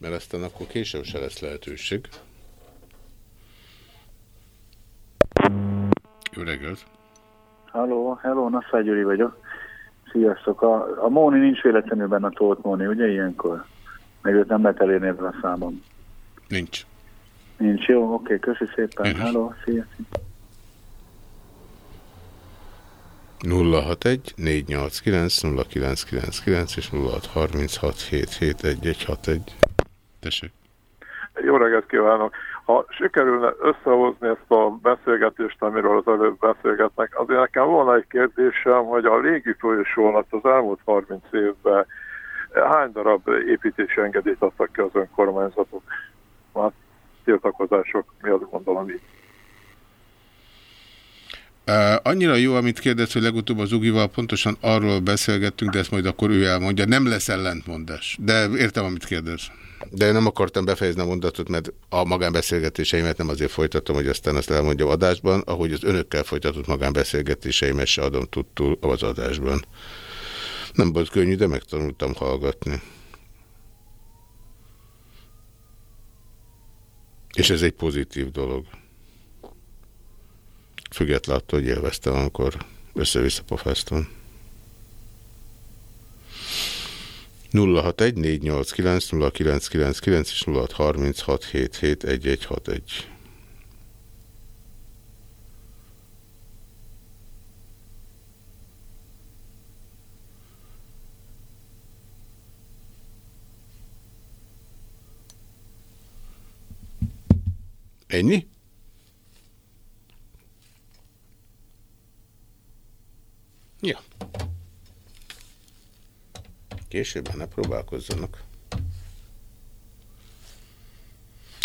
Mert aztán akkor később se lesz lehetőség. Jó reggelt! Halló, hello, Nassá Gyuri vagyok. Sziasztok! A, a Móni nincs véletlenül benne a Tóth Móni, ugye ilyenkor? Meg őt nem lehet elérni ebben a számon. Nincs. Nincs, jó, oké, köszi szépen. Hello, sziasztok! 061 489 0999 és 0636 771161. Tessék. Jó reggelt kívánok! Ha sikerülne összehozni ezt a beszélgetést, amiről az előbb beszélgetnek, azért nekem volna egy kérdésem, hogy a légi folyosónak az elmúlt 30 évben hány darab építési engedélyt adtak ki az önkormányzatok? Hát tiltakozások miatt gondolom így. Annyira jó, amit kérdez, hogy legutóbb az Ugival pontosan arról beszélgettünk, de ezt majd akkor ő elmondja. Nem lesz ellentmondás, de értem, amit kérdez. De nem akartam befejezni a mondatot, mert a magánbeszélgetéseimet nem azért folytatom, hogy aztán azt elmondjam adásban, ahogy az önökkel folytatott magánbeszélgetéseimet se adom tudtul az adásban. Nem volt könnyű, de megtanultam hallgatni. És ez egy pozitív dolog. Függetlenül attól, hogy élveztem, amikor össze-vissza pofáztam. 061 és 0636771161. Ennyi? Ja. Később ne próbálkozzanak.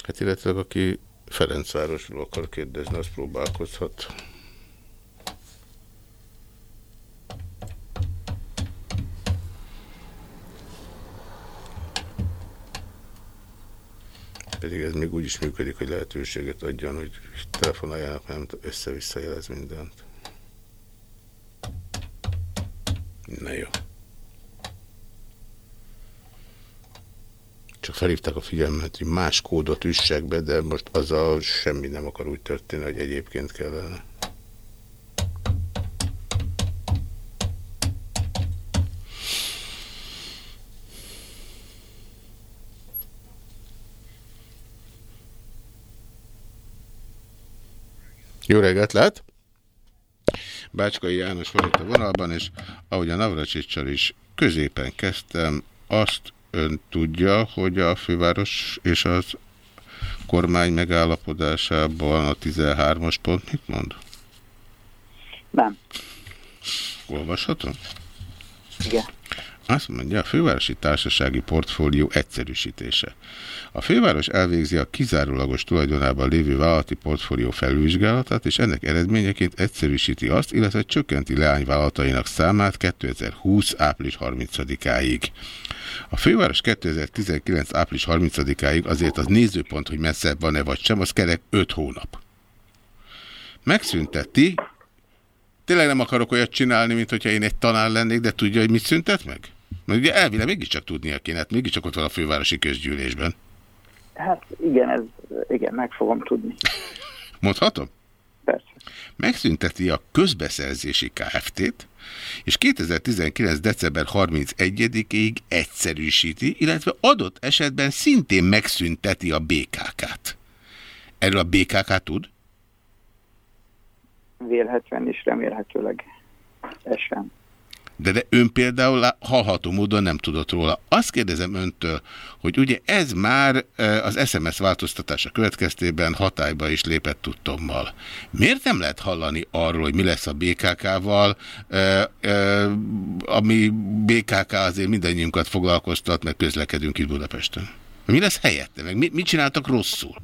Hát illetve aki Ferencvárosról akar kérdezni, az próbálkozhat. Pedig ez még úgy is működik, hogy lehetőséget adjon, hogy telefonáljanak, nem össze-vissza jelez mindent. Na jó. Csak felhívták a figyelmet, hogy más kódot üssek be, de most azzal semmi nem akar úgy történni, hogy egyébként kellene. Jó reggelt, lehet? Bácskai János van itt a vonalban, és ahogy a Navracsicsal is középen kezdtem, azt ön tudja, hogy a főváros és az kormány megállapodásában a 13-as pont mit mond? Nem. Olvashatom? Igen. Azt mondja, a fővárosi társasági portfólió egyszerűsítése. A főváros elvégzi a kizárólagos tulajdonában lévő vállalati portfólió felvizsgálatát, és ennek eredményeként egyszerűsíti azt, illetve csökkenti leányvállalatainak számát 2020. április 30-áig. A főváros 2019. április 30-áig azért az nézőpont, hogy messzebb van-e vagy sem, az kerek 5 hónap. megszünteti. Tényleg nem akarok olyat csinálni, mint hogyha én egy tanár lennék, de tudja, hogy mit szüntet meg? Mert ugye elvileg mégiscsak tudnia kéne, hát mégiscsak ott van a fővárosi közgyűlésben. Hát igen, ez, igen, meg fogom tudni. Mondhatom? Persze. Megszünteti a közbeszerzési KFT-t, és 2019. december 31-ig egyszerűsíti, illetve adott esetben szintén megszünteti a BKK-t. Erről a BKK tud? Vélhetően is remélhetőleg ez sem. De, de ön például hallható módon nem tudott róla. Azt kérdezem öntől, hogy ugye ez már az SMS változtatása következtében hatályba is lépett tudtommal. Miért nem lehet hallani arról, hogy mi lesz a BKK-val, ami BKK azért mindannyiunkat foglalkoztat, mert közlekedünk itt Budapesten? Mi lesz helyette? Meg mit csináltak rosszul?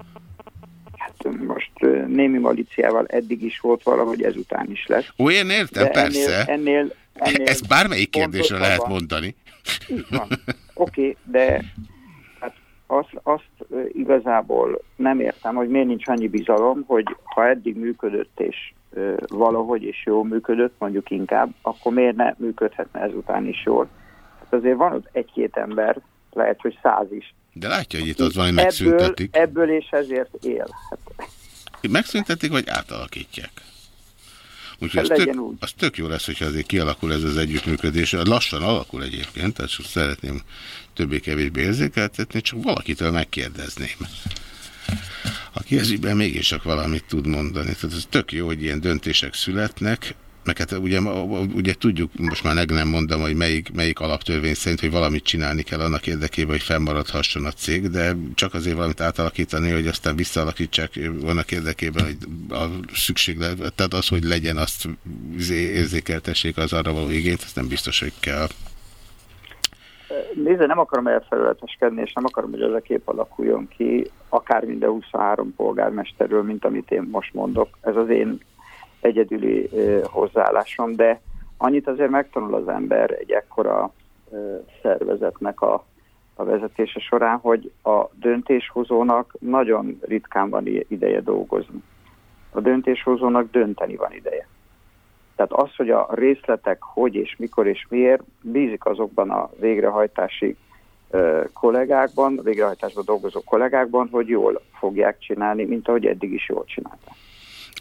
Némi maliciával eddig is volt valahogy ezután is lesz. Ó, én értem, De persze. Ennél, ennél Ennél Ezt bármelyik kérdésre lehet mondani. Oké, okay, de hát azt, azt igazából nem értem, hogy miért nincs annyi bizalom, hogy ha eddig működött és valahogy is jól működött, mondjuk inkább, akkor miért ne működhetne ezután is jól. Hát azért van ott egy-két ember, lehet, hogy száz is. De látja, hogy itt az van, hogy megszüntetik. Ebből, ebből és ezért él. Hát. Megszüntetik, vagy átalakítják? Úgyhogy az tök, az tök jó lesz, hogyha azért kialakul ez az együttműködés. Lassan alakul egyébként, tehát szeretném többé-kevésbé érzékeltetni, csak valakitől megkérdezném. Aki ezügyben mégis csak valamit tud mondani. Tehát ez tök jó, hogy ilyen döntések születnek, meg hát ugye, ugye tudjuk, most már meg nem mondom, hogy melyik, melyik alaptörvény szerint, hogy valamit csinálni kell annak érdekében, hogy fennmaradhasson a cég, de csak azért valamit átalakítani, hogy aztán visszaalakítsák annak érdekében, hogy a szükséglet, tehát az, hogy legyen, azt érzékeltessék az arra való igényt, azt nem biztos, hogy kell. Nézze, nem akarom elfelületeskedni, és nem akarom, hogy ez a kép alakuljon ki, akár minden 23 polgármesterről, mint amit én most mondok. Ez az én egyedüli hozzáállásom, de annyit azért megtanul az ember egy ekkora szervezetnek a, a vezetése során, hogy a döntéshozónak nagyon ritkán van ideje dolgozni. A döntéshozónak dönteni van ideje. Tehát az, hogy a részletek hogy és mikor és miért bízik azokban a végrehajtási kollégákban, végrehajtásban dolgozó kollégákban, hogy jól fogják csinálni, mint ahogy eddig is jól csinálták.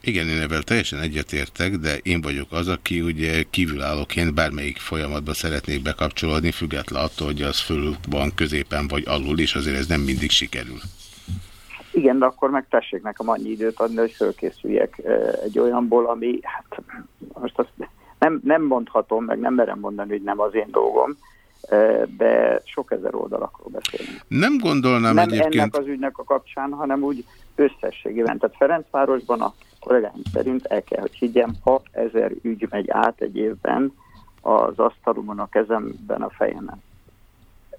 Igen, én ebben teljesen egyetértek, de én vagyok az, aki ugye kívülállóként bármelyik folyamatba szeretnék bekapcsolódni, független attól, hogy az föl van, középen vagy alul, és azért ez nem mindig sikerül. Igen, de akkor meg tessék nekem annyi időt adni, hogy fölkészüljek egy olyanból, ami, hát most azt nem, nem mondhatom, meg nem merem mondani, hogy nem az én dolgom, de sok ezer oldalakról beszélünk. Nem gondolnám nem egyébként... ennek az ügynek a kapcsán, hanem úgy összességében. Tehát Ferencvárosban a kollégáim szerint el kell, hogy higgyem, 6000 ügy megy át egy évben az asztalomon, a kezemben, a fejemen.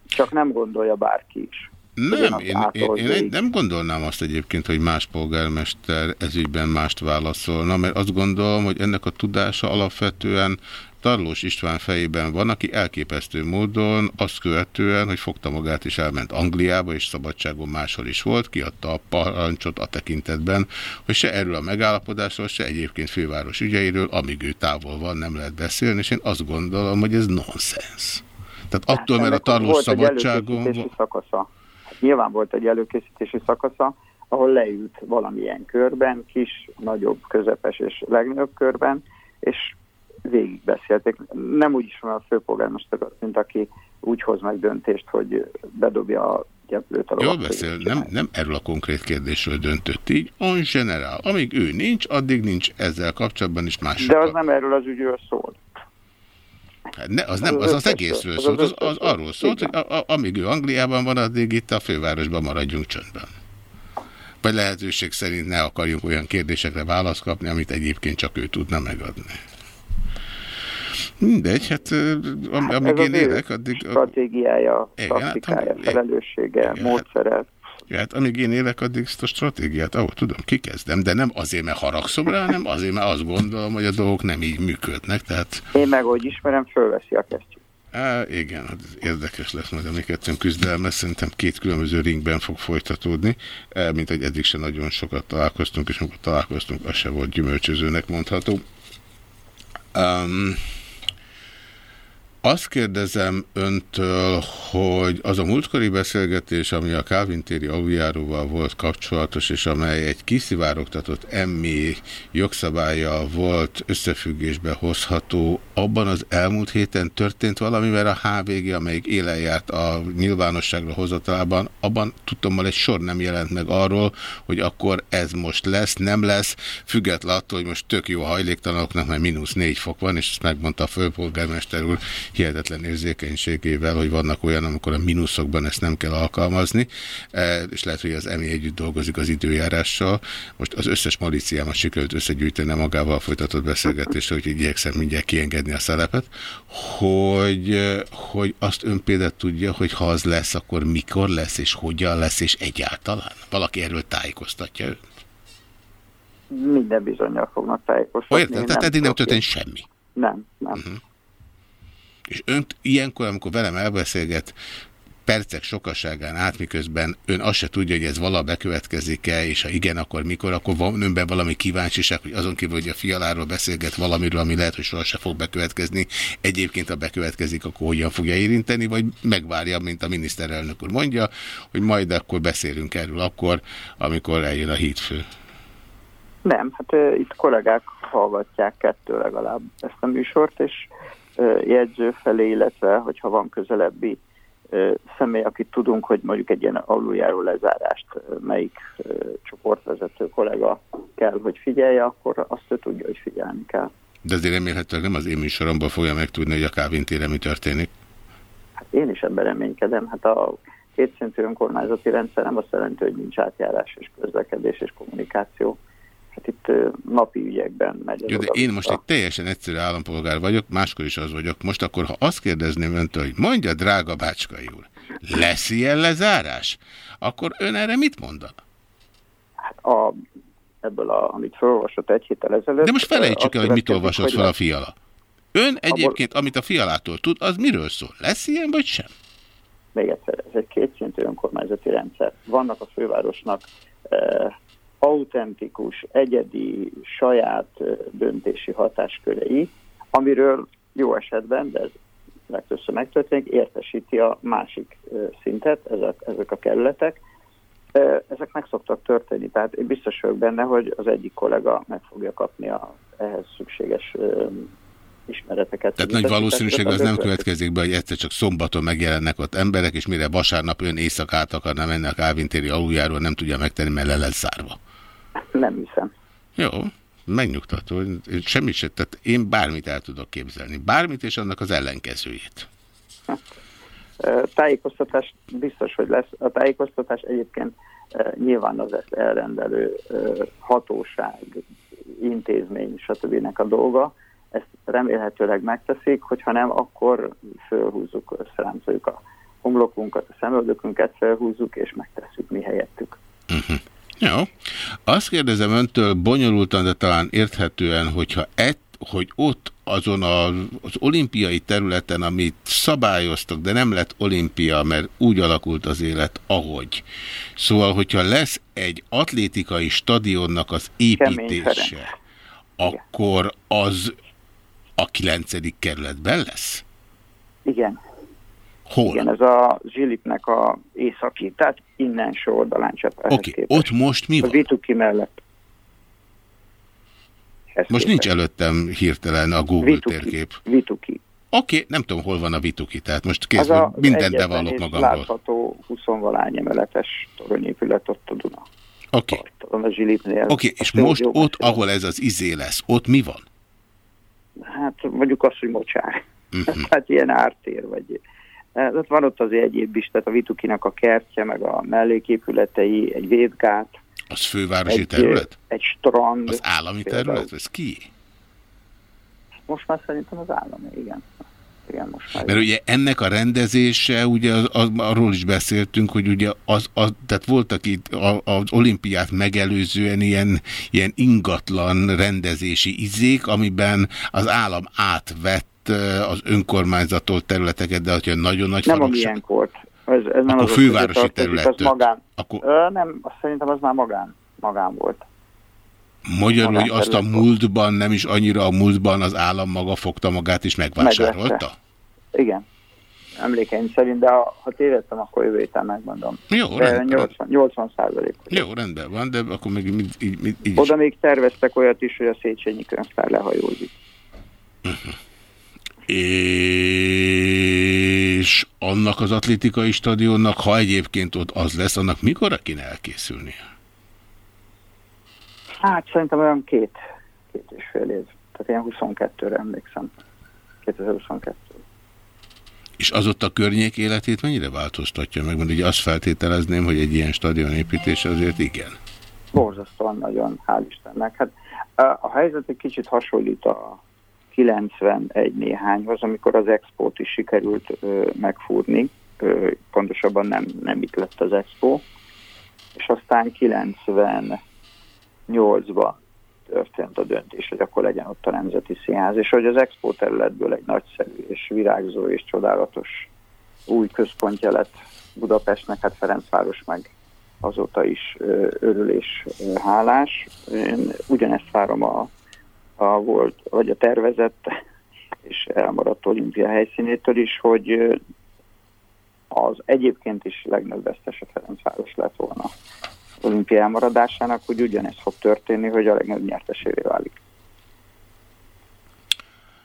Csak nem gondolja bárki is. Nem, én, én, én nem gondolnám azt egyébként, hogy más polgármester ezügyben mást válaszolna, mert azt gondolom, hogy ennek a tudása alapvetően Tarlós István fejében van, aki elképesztő módon azt követően, hogy fogta magát és elment Angliába, és szabadságon máshol is volt, kiadta a parancsot a tekintetben, hogy se erről a megállapodásról, se egyébként főváros ügyeiről, amíg ő távol van, nem lehet beszélni, és én azt gondolom, hogy ez nonsens. Tehát attól, mert a Tarlós szabadságon... Szakasza. Hát nyilván volt egy előkészítési szakasza, ahol leült valamilyen körben, kis, nagyobb, közepes és legnagyobb körben, és végigbeszélték. Nem úgy is van a főpolgármester, mint aki úgy hoz meg döntést, hogy bedobja a gyeplőt a Jól beszél, nem, nem erről a konkrét kérdésről döntött így, on generál. Amíg ő nincs, addig nincs ezzel kapcsolatban is más. De az nem erről az ügyről szól. Hát ne, az, nem, az az egészről az szólt, az, az, az arról szólt, hogy a, a, amíg ő Angliában van, addig itt a fővárosban maradjunk csöndben. Vagy lehetőség szerint ne akarjunk olyan kérdésekre választ kapni, amit egyébként csak ő tudna megadni. Mindegy, hát am, amíg Ez én élek, addig... Stratégiája, igen, taktikája, hát, felelőssége, igen, módszere. Hát, hát amíg én élek, addig ezt a stratégiát, ahogy tudom, kikezdem, de nem azért, mert haragszom rá, hanem azért, mert azt gondolom, hogy a dolgok nem így működnek, tehát... Én meg, hogy ismerem, fölveszi a kesztyűt. Á, igen, hát érdekes lesz majd a mi kettőnk küzdelme, szerintem két különböző ringben fog folytatódni, mint hogy eddig sem nagyon sokat találkoztunk, és amikor találkoztunk, az se volt gyümölcsözőnek mondható. Um, azt kérdezem öntől, hogy az a múltkori beszélgetés, ami a Calvin téri aluljáróval volt kapcsolatos, és amely egy kiszivárogtatott emmi jogszabályjal volt összefüggésbe hozható, abban az elmúlt héten történt valami, mert a HVG, amelyik élen járt a nyilvánosságra hozatalában, abban tudtommal egy sor nem jelent meg arról, hogy akkor ez most lesz, nem lesz, független attól, hogy most tök jó hajléktalanoknak, mert mínusz négy fok van, és ezt megmondta a főpolgármester úr, hihetetlen érzékenységével, hogy vannak olyan, amikor a mínuszokban ezt nem kell alkalmazni, e, és lehet, hogy az EMI együtt dolgozik az időjárással. Most az összes malíciámat sikerült összegyűjteni magával folytatott beszélgetésre, hogy igyekszem mindjárt kiengedni a szelepet, hogy, hogy azt ön például tudja, hogy ha az lesz, akkor mikor lesz, és hogyan lesz, és egyáltalán. Valaki erről tájékoztatja őt? Minden bizonyal fognak tájékoztatni. Értem, tehát eddig nem történt semmi. Nem, nem. Uh mhm. -huh. És önt ilyenkor, amikor velem elbeszélget, percek sokaságán át, miközben ön azt se tudja, hogy ez vala bekövetkezik-e, és ha igen, akkor mikor, akkor van önben valami kíváncsiság, hogy azon kívül, hogy a fialáról beszélget valamiről, ami lehet, hogy soha se fog bekövetkezni, egyébként ha bekövetkezik, akkor hogyan fogja érinteni, vagy megvárja, mint a miniszterelnök úr mondja, hogy majd akkor beszélünk erről akkor, amikor eljön a hídfő. Nem, hát uh, itt kollégák hallgatják kettő legalább ezt a műsort, és jegyző felé, illetve hogyha van közelebbi személy, akit tudunk, hogy mondjuk egy ilyen aluljáró lezárást melyik csoportvezető kollega kell, hogy figyelje, akkor azt ő tudja, hogy figyelni kell. De azért remélhetőleg nem az én műsoromban fogja megtudni, hogy a Kávintére mi történik? Hát én is ebben reménykedem. Hát a kétszintű önkormányzati rendszer nem azt jelenti, hogy nincs átjárás és közlekedés és kommunikáció hát itt napi ügyekben megy. Jó, de én most egy teljesen egyszerű állampolgár vagyok, máskor is az vagyok. Most akkor, ha azt kérdezném öntől, hogy mondja, drága Bácskai úr, lesz ilyen lezárás? Akkor ön erre mit mondana? Hát a, ebből, a, amit felolvasott egy héttel ezelőtt... De most felejtsük el, hogy mit olvasott fel a fiala. Ön egyébként, amit a fialától tud, az miről szól? Lesz ilyen, vagy sem? Még egyszer, ez egy kétszintű önkormányzati rendszer. Vannak a fővárosnak eh, autentikus, egyedi, saját döntési hatáskörei, amiről jó esetben, de ez legtöbbször megtörténik, értesíti a másik szintet, ezek, ezek a kerületek. Ezek meg szoktak történni, tehát én biztos vagyok benne, hogy az egyik kollega meg fogja kapni a ehhez szükséges ismereteket. Tehát nagy valószínűség az nem következik be, hogy egyszer csak szombaton megjelennek ott emberek, és mire vasárnap ön éjszakát akarna menni a Kálvintéri aluljáról, nem tudja megtenni, mert le lesz zárva. Nem hiszem. Jó, megnyugtató. Semmit se, tehát én bármit el tudok képzelni. Bármit és annak az ellenkezőjét. Tájékoztatás biztos, hogy lesz. A tájékoztatás egyébként nyilván az elrendelő hatóság, intézmény, stb. a dolga. Ezt remélhetőleg megteszik, hogyha nem, akkor fölhúzzuk, összeráncoljuk a homlokunkat, a szemöldökünket felhúzzuk, és megtesszük mi helyettük. Uh mhm. -huh. Jó. Azt kérdezem öntől bonyolultan, de talán érthetően, hogyha ett, hogy ott azon a, az olimpiai területen, amit szabályoztak, de nem lett olimpia, mert úgy alakult az élet, ahogy. Szóval, hogyha lesz egy atlétikai stadionnak az építése, akkor az a kilencedik kerületben lesz? Igen. Hol? Igen, ez a Zsilipnek a északi, tehát innen oldalán Oké, okay. ott most mi van? A Vituki mellett. Ezt most nincs előttem hirtelen a Google Vituki. térkép. Vituki. Oké, okay, nem tudom, hol van a Vituki, tehát most kész, mindent bevallok magamból. látható 20 valány emeletes toronyépület ott a Duna. Oké. Okay. Oké, okay, és most ott, ahol ez az izé lesz, ott mi van? Hát mondjuk azt, hogy mocsár. Uh mhm. -huh. hát ilyen ártér, vagy Hát van ott azért egyéb is, tehát a Vitukinak a kertje, meg a melléképületei, egy védgát. Az fővárosi egy, terület? Egy strand. Az állami terület? Ez ki? Most már szerintem az állami, igen. Igen, most már Mert ugye ennek a rendezése, ugye az, az, arról is beszéltünk, hogy ugye az, az tehát voltak itt az olimpiát megelőzően ilyen, ilyen ingatlan rendezési izék, amiben az állam átvett az önkormányzattól területeket, de hogyha nagyon nagy Nem a faragság... milyen kort. Ez, ez nem Akkor az fővárosi területtől. magán. Akkor- Ö, nem, azt szerintem az már magán, magán volt. Magyarul, hogy azt a múltban, nem is annyira a múltban az állam maga fogta magát és megvásárolta? Megvette. Igen. Emlékeim szerint, de ha, ha tévedtem, akkor jövő héten megmondom. Jó, De rendben. 80, 80 százalék. Jó, rendben van, de akkor még így, így, így, Oda még terveztek olyat is, hogy a Széchenyi könyvtár lehajózik. És annak az atlétikai stadionnak, ha egyébként ott az lesz, annak mikorra kéne elkészülnie? Hát szerintem olyan két, két és fél év. Tehát ilyen 22-re emlékszem. 2022. És az ott a környék életét mennyire változtatja meg? Mert ugye azt feltételezném, hogy egy ilyen stadion építése azért igen. Borzasztóan nagyon, hál' Istennek. Hát a- helyzet egy kicsit hasonlít a 91 néhányhoz, amikor az expót is sikerült ö, megfúrni, ö, pontosabban nem, nem itt lett az expo, és aztán 98-ban történt a döntés, hogy akkor legyen ott a Nemzeti Színház, és hogy az expo területből egy nagyszerű és virágzó és csodálatos új központja lett Budapestnek, hát Ferencváros meg azóta is örül és hálás. Én ugyanezt várom a, a volt, vagy a tervezett és elmaradt olimpia helyszínétől is, hogy az egyébként is legnagyobb vesztese Ferencváros lett volna olimpia elmaradásának, hogy ugyanez fog történni, hogy a legnagyobb nyertesévé válik.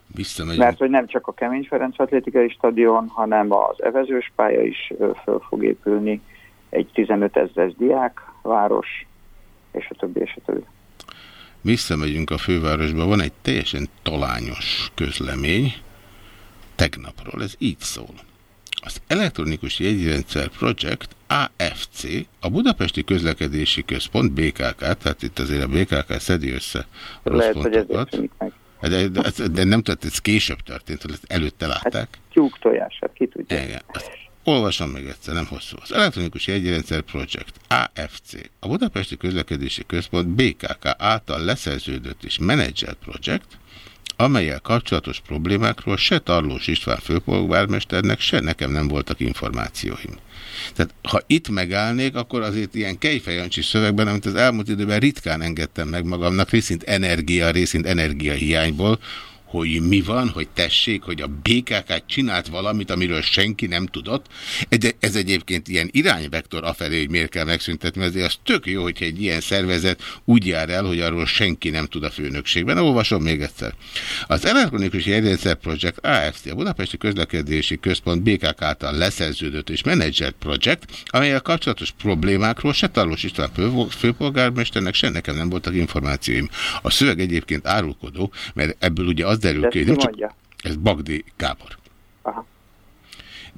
Visszamegyünk. Mert hogy nem csak a Kemény Ferenc atlétikai stadion, hanem az evezős pálya is föl fog épülni, egy 15 ezeres diákváros, és a többi, és a többi. Visszamegyünk a fővárosba, van egy teljesen talányos közlemény tegnapról, ez így szól. Az Elektronikus Jegyrendszer Project AFC, a Budapesti Közlekedési Központ BKK, tehát itt azért a BKK szedi össze a rossz Lehet, hogy pontokat. tűnik meg. De, de, de, nem tudod, ez később történt, hogy ezt előtte látták. Tyúk tojását, ki tudja. Igen. Azt olvasom még egyszer, nem hosszú. Az Elektronikus Jegyrendszer Project AFC, a Budapesti Közlekedési Központ BKK által leszerződött és menedzselt projekt, amelyel kapcsolatos problémákról se Tarlós István főpolgármesternek, se nekem nem voltak információim. Tehát ha itt megállnék, akkor azért ilyen kejfejancsi szövegben, amit az elmúlt időben ritkán engedtem meg magamnak, részint energia, részint energiahiányból, hogy mi van, hogy tessék, hogy a BKK csinált valamit, amiről senki nem tudott. Ez egyébként ilyen irányvektor afelé, hogy miért kell megszüntetni, azért az tök jó, hogyha egy ilyen szervezet úgy jár el, hogy arról senki nem tud a főnökségben. Olvasom még egyszer. Az Elektronikus Jegyrendszer Project AFC, a Budapesti Közlekedési Központ BKK által leszerződött és menedzselt projekt, amelyel kapcsolatos problémákról se Tarlós István fő- főpolgármesternek, se nekem nem voltak információim. A szöveg egyébként árulkodó, mert ebből ugye az derül De ki, nem csak ez Bagdi Gábor. Aha.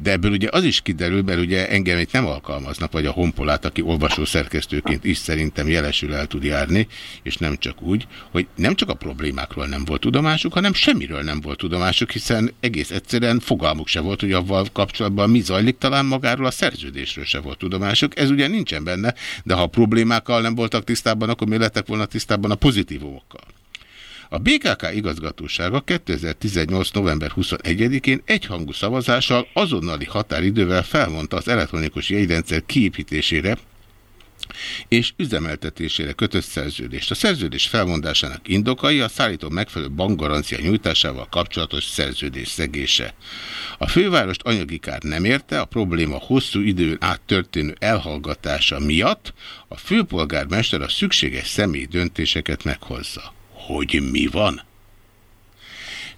De ebből ugye az is kiderül, mert ugye engem itt nem alkalmaznak, vagy a honpolát, aki olvasó szerkesztőként is szerintem jelesül el tud járni, és nem csak úgy, hogy nem csak a problémákról nem volt tudomásuk, hanem semmiről nem volt tudomásuk, hiszen egész egyszerűen fogalmuk se volt, hogy avval kapcsolatban mi zajlik, talán magáról a szerződésről se volt tudomásuk. Ez ugye nincsen benne, de ha a problémákkal nem voltak tisztában, akkor mi lettek volna tisztában a pozitívumokkal. A BKK igazgatósága 2018. november 21-én egyhangú szavazással azonnali határidővel felmondta az elektronikus jegyrendszer kiépítésére és üzemeltetésére kötött szerződést. A szerződés felmondásának indokai a szállító megfelelő bankgarancia nyújtásával kapcsolatos szerződés szegése. A fővárost anyagi kár nem érte, a probléma hosszú időn át történő elhallgatása miatt a főpolgármester a szükséges személyi döntéseket meghozza. Hogy mi van?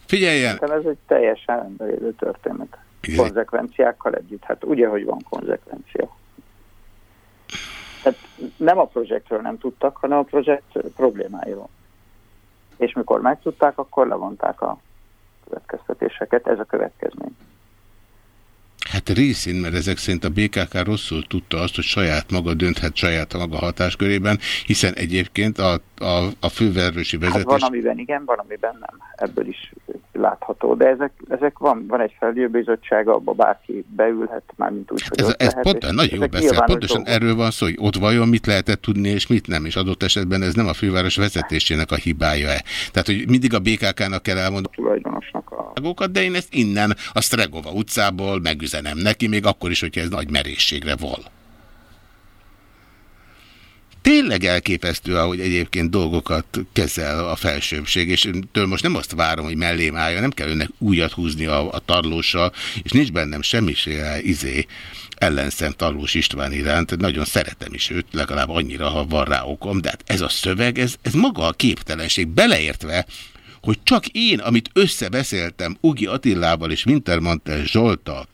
Figyeljen! Szerintem ez egy teljesen rendben történet. Konzekvenciákkal együtt. Hát ugye, hogy van konzekvencia. Hát nem a projektről nem tudtak, hanem a projekt problémáiról. És mikor megtudták, akkor levonták a következtetéseket. Ez a következmény. Hát részén, mert ezek szerint a BKK rosszul tudta azt, hogy saját maga dönthet saját maga hatáskörében, hiszen egyébként a, a, a fővárosi Hát vezetés... van, amiben igen, van, amiben nem. Ebből is látható. De ezek, ezek van, van egy felügyelőbizottság, abba bárki beülhet, már mint úgy, hogy Ez, ez lehet, pont, nagyon jó beszél. Pontosan dolgok. erről van szó, hogy ott vajon mit lehetett tudni, és mit nem, és adott esetben ez nem a főváros vezetésének a hibája-e. Tehát, hogy mindig a BKK-nak kell elmondani. tulajdonosnak a távolságokat, de én ezt innen a Stregova utcából megüzenem neki, még akkor is, hogyha ez nagy merészségre val. Tényleg elképesztő, ahogy egyébként dolgokat kezel a felsőbbség, és től most nem azt várom, hogy mellém állja, nem kell önnek újat húzni a, a tarlóssal, és nincs bennem semmiféle izé ellenszem Tarlós István iránt, nagyon szeretem is őt, legalább annyira, ha van rá okom, de hát ez a szöveg, ez, ez maga a képtelenség, beleértve, hogy csak én, amit összebeszéltem Ugi Attilával és Wintermantel Zsoltal,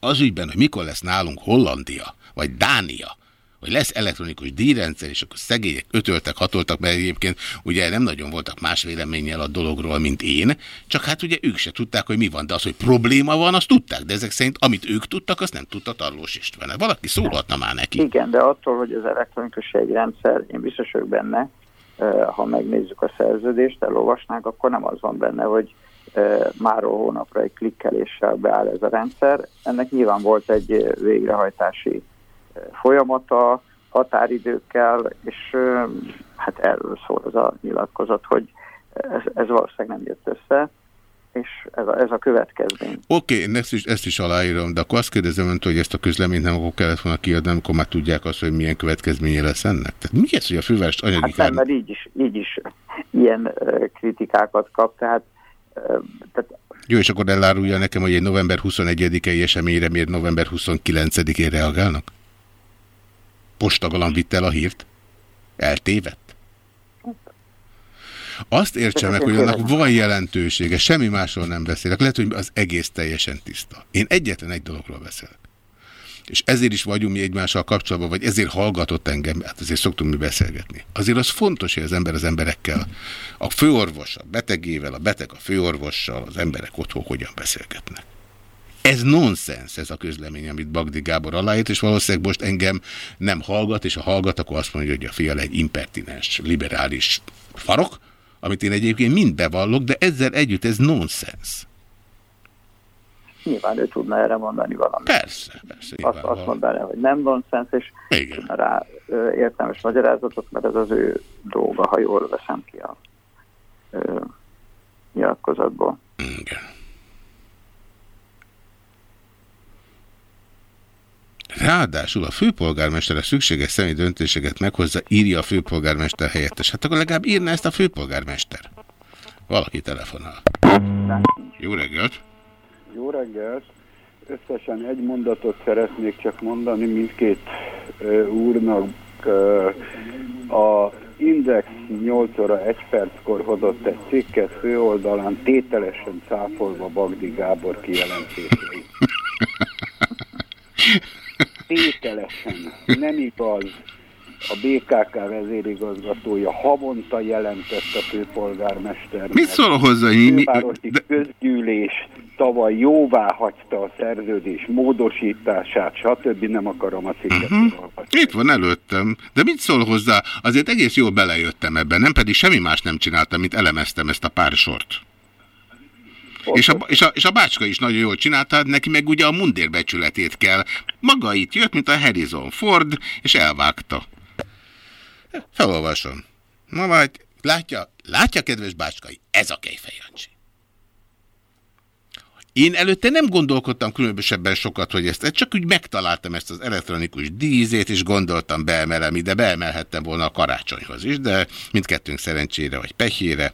az ügyben, hogy mikor lesz nálunk Hollandia, vagy Dánia, hogy lesz elektronikus díjrendszer, és akkor szegények ötöltek, hatoltak, mert egyébként ugye nem nagyon voltak más véleménnyel a dologról, mint én, csak hát ugye ők se tudták, hogy mi van, de az, hogy probléma van, azt tudták, de ezek szerint amit ők tudtak, azt nem tudta Tarlós István. Valaki szólhatna már neki. Igen, de attól, hogy az elektronikus egy rendszer, én biztos vagyok benne, ha megnézzük a szerződést, elolvasnánk, akkor nem az van benne, hogy máról hónapra egy klikkeléssel beáll ez a rendszer. Ennek nyilván volt egy végrehajtási folyamata, határidőkkel, és hát erről szól az a nyilatkozat, hogy ez, ez valószínűleg nem jött össze, és ez a, ez a következmény. Oké, okay, ezt is, ezt is aláírom, de akkor azt kérdezem öntől, hogy ezt a közleményt nem akkor kellett volna kiadni, amikor már tudják azt, hogy milyen következménye lesz ennek? Tehát mi ez, hogy a fővárost anyagi hát nem, mert így is, így is ilyen kritikákat kap, tehát, tehát jó, és akkor elárulja nekem, hogy egy november 21-i eseményre miért november 29-én reagálnak? Postagalan vitt el a hírt? Eltévedt? Azt értse meg, hogy annak van jelentősége, semmi másról nem beszélek. Lehet, hogy az egész teljesen tiszta. Én egyetlen egy dologról beszélek. És ezért is vagyunk mi egymással kapcsolatban, vagy ezért hallgatott engem, hát ezért szoktunk mi beszélgetni. Azért az fontos, hogy az ember az emberekkel, a főorvos a betegével, a beteg a főorvossal, az emberek otthon hogyan beszélgetnek. Ez nonsens, ez a közlemény, amit Bagdi Gábor aláírt, és valószínűleg most engem nem hallgat, és a hallgat, akkor azt mondja, hogy a fia egy impertinens, liberális farok, amit én egyébként mind bevallok, de ezzel együtt ez nonsens. Nyilván ő tudna erre mondani valamit. Persze, persze. Azt, azt mondaná, hogy nem nonsens, és Igen. tudna rá ö, értelmes magyarázatot, mert ez az ő dolga, ha jól veszem ki a ö, nyilatkozatból. Igen. Ráadásul a főpolgármester a szükséges személy döntéseket meghozza, írja a főpolgármester helyettes. Hát akkor legalább írna ezt a főpolgármester. Valaki telefonál. Jó reggelt! Jó reggelt! Összesen egy mondatot szeretnék csak mondani mindkét uh, úrnak. A Index 8 óra 1 perckor hozott egy cikket főoldalán tételesen cáfolva Bagdi Gábor kijelentéseit. tételesen nem igaz. A BKK vezérigazgatója havonta jelentett a főpolgármester. Mit szól hozzá? A fővárosi de... közgyűlés tavaly jóvá hagyta a szerződés módosítását, stb. Nem akarom a cikket uh -huh. Itt van előttem. De mit szól hozzá? Azért egész jól belejöttem ebben, nem pedig semmi más nem csináltam, mint elemeztem ezt a pár sort. És a, és, a, és a bácska is nagyon jól csinálta, neki meg ugye a mundérbecsületét kell. Maga itt jött, mint a Harrison Ford, és elvágta. Felolvasom. Na majd, látja, látja, kedves bácskai, ez a Kejfejancsi. Én előtte nem gondolkodtam különösebben sokat, hogy ezt, csak úgy megtaláltam ezt az elektronikus dízét, és gondoltam beemelem ide, beemelhettem volna a karácsonyhoz is, de mindkettőnk szerencsére vagy pehére.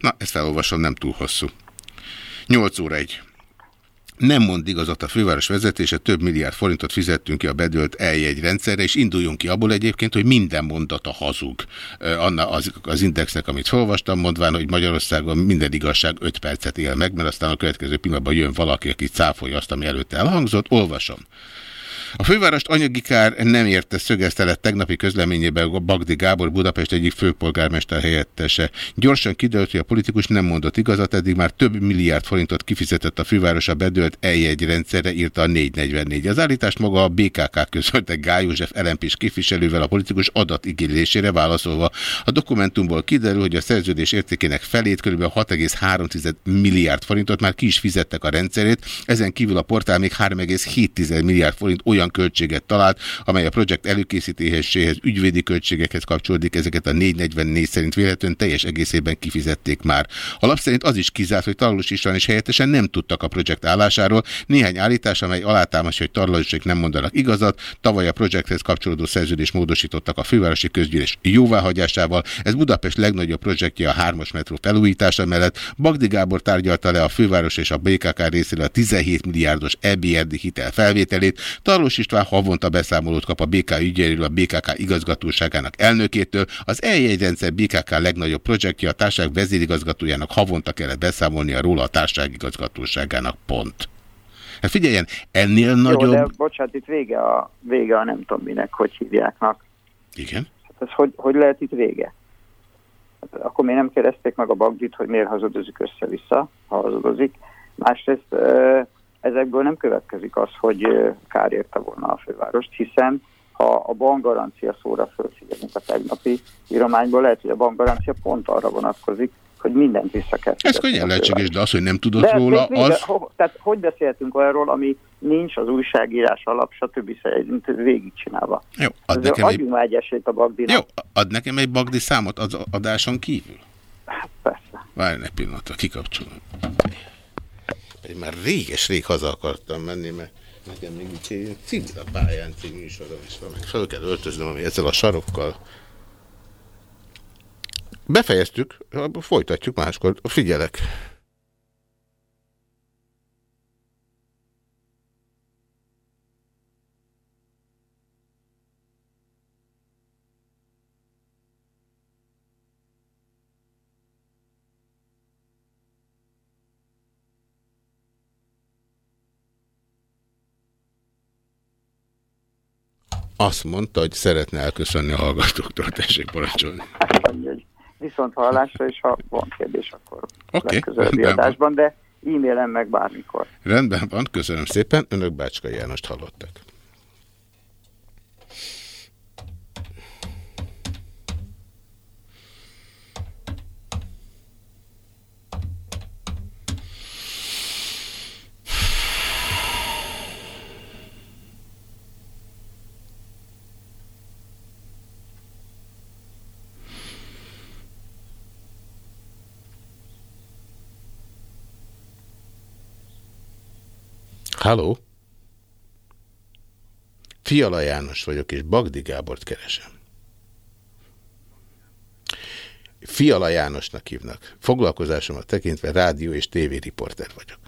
Na, ezt felolvasom, nem túl hosszú. 8 óra egy. Nem mond igazat a főváros vezetése, több milliárd forintot fizettünk ki a bedölt eljegy rendszerre, és induljunk ki abból egyébként, hogy minden mondata hazug. Anna az, az indexnek, amit felolvastam, mondván, hogy Magyarországon minden igazság 5 percet él meg, mert aztán a következő pillanatban jön valaki, aki cáfolja azt, ami előtte elhangzott. Olvasom. A fővárost anyagi kár nem érte szögezte lett tegnapi közleményében Bagdi Gábor Budapest egyik főpolgármester helyettese. Gyorsan kiderült, hogy a politikus nem mondott igazat, eddig már több milliárd forintot kifizetett a főváros a bedölt eljegy rendszerre, írta a 444. Az állítást maga a BKK közölte Gály József lmp képviselővel a politikus adatigénylésére válaszolva. A dokumentumból kiderül, hogy a szerződés értékének felét kb. 6,3 milliárd forintot már ki is fizettek a rendszerét, ezen kívül a portál még 3,7 milliárd forint olyan olyan költséget talált, amely a projekt előkészítéséhez, ügyvédi költségekhez kapcsolódik, ezeket a 444 szerint véletlenül teljes egészében kifizették már. A lap szerint az is kizárt, hogy Tarlós István is helyettesen nem tudtak a projekt állásáról. Néhány állítás, amely alátámasztja, hogy Tarlósik nem mondanak igazat. Tavaly a projekthez kapcsolódó szerződést módosítottak a fővárosi közgyűlés jóváhagyásával. Ez Budapest legnagyobb projektje a hármas metró felújítása mellett. Bagdi Gábor tárgyalta le a főváros és a BKK részéről a 17 milliárdos EBRD hitel felvételét. Tarlós István havonta beszámolót kap a BK ügyéről a BKK igazgatóságának elnökétől. Az eljegyrendszer BKK legnagyobb projektje a társaság vezérigazgatójának havonta kellett beszámolnia róla a társaság igazgatóságának pont. Hát figyeljen, ennél Jó, nagyobb... de bocsánat, itt vége a, vége a nem tudom minek, hogy hívjáknak. Igen? Hát ez hogy, hogy lehet itt vége? Hát akkor még nem kérdezték meg a Bagdit, hogy miért hazadozik össze-vissza, ha hazadozik. Másrészt ö, ezekből nem következik az, hogy kár érte volna a fővárost, hiszen ha a bankgarancia szóra fölfigyelünk a tegnapi írományból, lehet, hogy a bankgarancia pont arra vonatkozik, hogy mindent vissza kell Ez könnyen lehetséges, de az, hogy nem tudott de róla, még az... ho, tehát hogy beszélhetünk olyanról, ami nincs az újságírás alap, stb. szerint végigcsinálva. Jó, ad Ez nekem egy, Adjunk már egy esélyt a Bagdinak. jó, ad nekem egy bagdi számot az adáson kívül. Hát persze. Várj egy pillanatra, kikapcsolom. Pedig már réges-rég haza akartam menni, mert nekem még így civil a pályán című műsorom is van, meg fel kell öltöznöm, ami ezzel a sarokkal. Befejeztük, folytatjuk máskor. Figyelek. Azt mondta, hogy szeretne elköszönni a hallgatóktól. Tessék parancsolni. Viszont hallásra, és ha van kérdés, akkor Oké, legközelebbi adásban, de e-mailen meg bármikor. Rendben van, köszönöm szépen. Önök Bácska Jánost hallottak. Halló? Fiala János vagyok, és Bagdi Gábort keresem. Fiala Jánosnak hívnak. Foglalkozásomat tekintve rádió és tévériporter vagyok.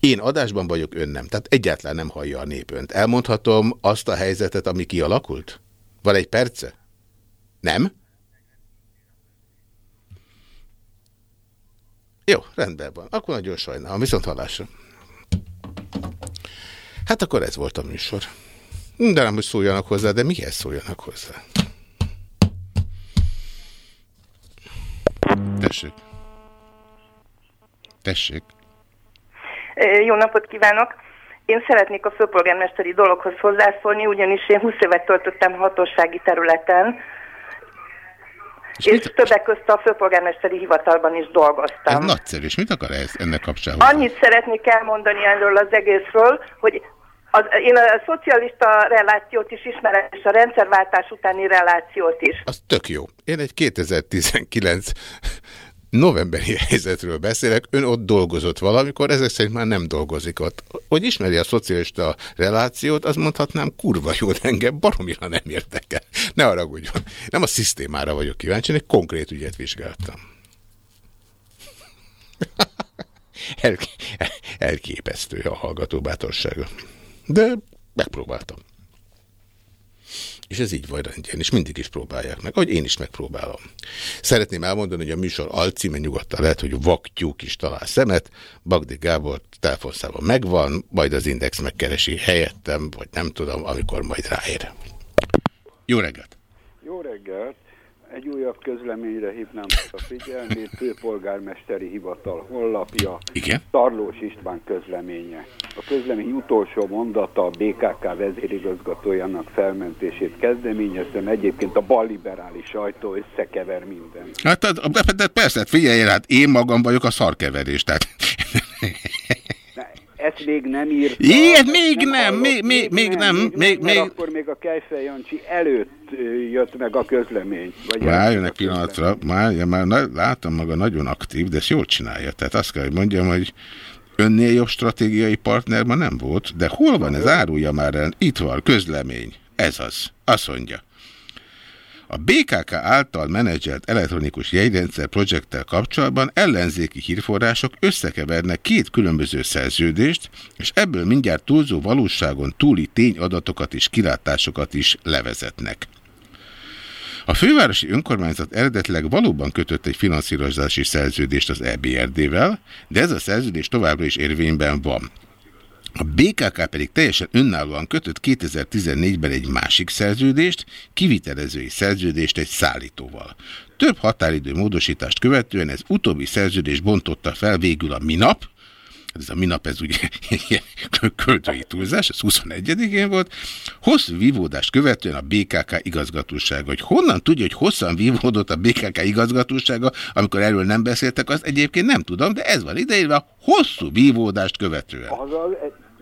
Én adásban vagyok, ön nem. Tehát egyáltalán nem hallja a nép önt. Elmondhatom azt a helyzetet, ami kialakult? Van egy perce? Nem? Jó, rendben van. Akkor nagyon sajnálom. Viszont hallásra. Hát akkor ez volt a műsor. De nem, hogy szóljanak hozzá, de mihez szóljanak hozzá? Tessék. Tessék. Jó napot kívánok! Én szeretnék a főpolgármesteri dologhoz hozzászólni, ugyanis én 20 évet töltöttem hatósági területen, és, és többek között a főpolgármesteri hivatalban is dolgoztam. Ez nagyszerű, és mit akar ez ennek kapcsán? Annyit szeretnék elmondani erről az egészről, hogy az, én a szocialista relációt is ismerem, és a rendszerváltás utáni relációt is. Az tök jó. Én egy 2019 novemberi helyzetről beszélek, ön ott dolgozott valamikor, ezek szerint már nem dolgozik ott. Hogy ismeri a szocialista relációt, azt mondhatnám kurva jó, de engem baromira nem érdekel. Ne haragudjon. Nem a szisztémára vagyok kíváncsi, én egy konkrét ügyet vizsgáltam. El, elképesztő a hallgató bátorsága. De megpróbáltam. És ez így van rendjén, és mindig is próbálják meg, ahogy én is megpróbálom. Szeretném elmondani, hogy a műsor alcíme nyugodtan lehet, hogy vaktyúk is talál szemet, Bagdi Gábor telefonszáma megvan, majd az Index megkeresi helyettem, vagy nem tudom, amikor majd ráér. Jó reggelt! Jó reggelt! Egy újabb közleményre hívnám a figyelmét, főpolgármesteri hivatal honlapja, Igen? Tarlós István közleménye. A közlemény utolsó mondata a BKK vezérigazgatójának felmentését kezdeményeztem, egyébként a balliberális sajtó összekever minden. Hát, de, de, de persze, hát figyelj, hát én magam vagyok a szarkeverés, tehát... Ez ezt még nem írt. Ilyet még nem, még, még, még nem, még, még, még. akkor még a Kejfej Jancsi előtt jött meg a közlemény. Vagy Várjon egy pillanatra, már, már látom maga nagyon aktív, de ezt jól csinálja. Tehát azt kell, hogy mondjam, hogy önnél jobb stratégiai partner ma nem volt, de hol van ez? Árulja már el. Itt van, közlemény. Ez az. Azt mondja. A BKK által menedzselt elektronikus jegyrendszer projekttel kapcsolatban ellenzéki hírforrások összekevernek két különböző szerződést, és ebből mindjárt túlzó valóságon túli tényadatokat és kilátásokat is levezetnek. A fővárosi önkormányzat eredetileg valóban kötött egy finanszírozási szerződést az EBRD-vel, de ez a szerződés továbbra is érvényben van. A BKK pedig teljesen önállóan kötött 2014-ben egy másik szerződést, kivitelezői szerződést egy szállítóval. Több határidő módosítást követően ez utóbbi szerződés bontotta fel végül a minap, ez a minap, ez ugye költői túlzás, ez 21-én volt, hosszú vívódást követően a BKK igazgatósága. Hogy honnan tudja, hogy hosszan vívódott a BKK igazgatósága, amikor erről nem beszéltek, azt egyébként nem tudom, de ez van ideírva, hosszú vívódást követően.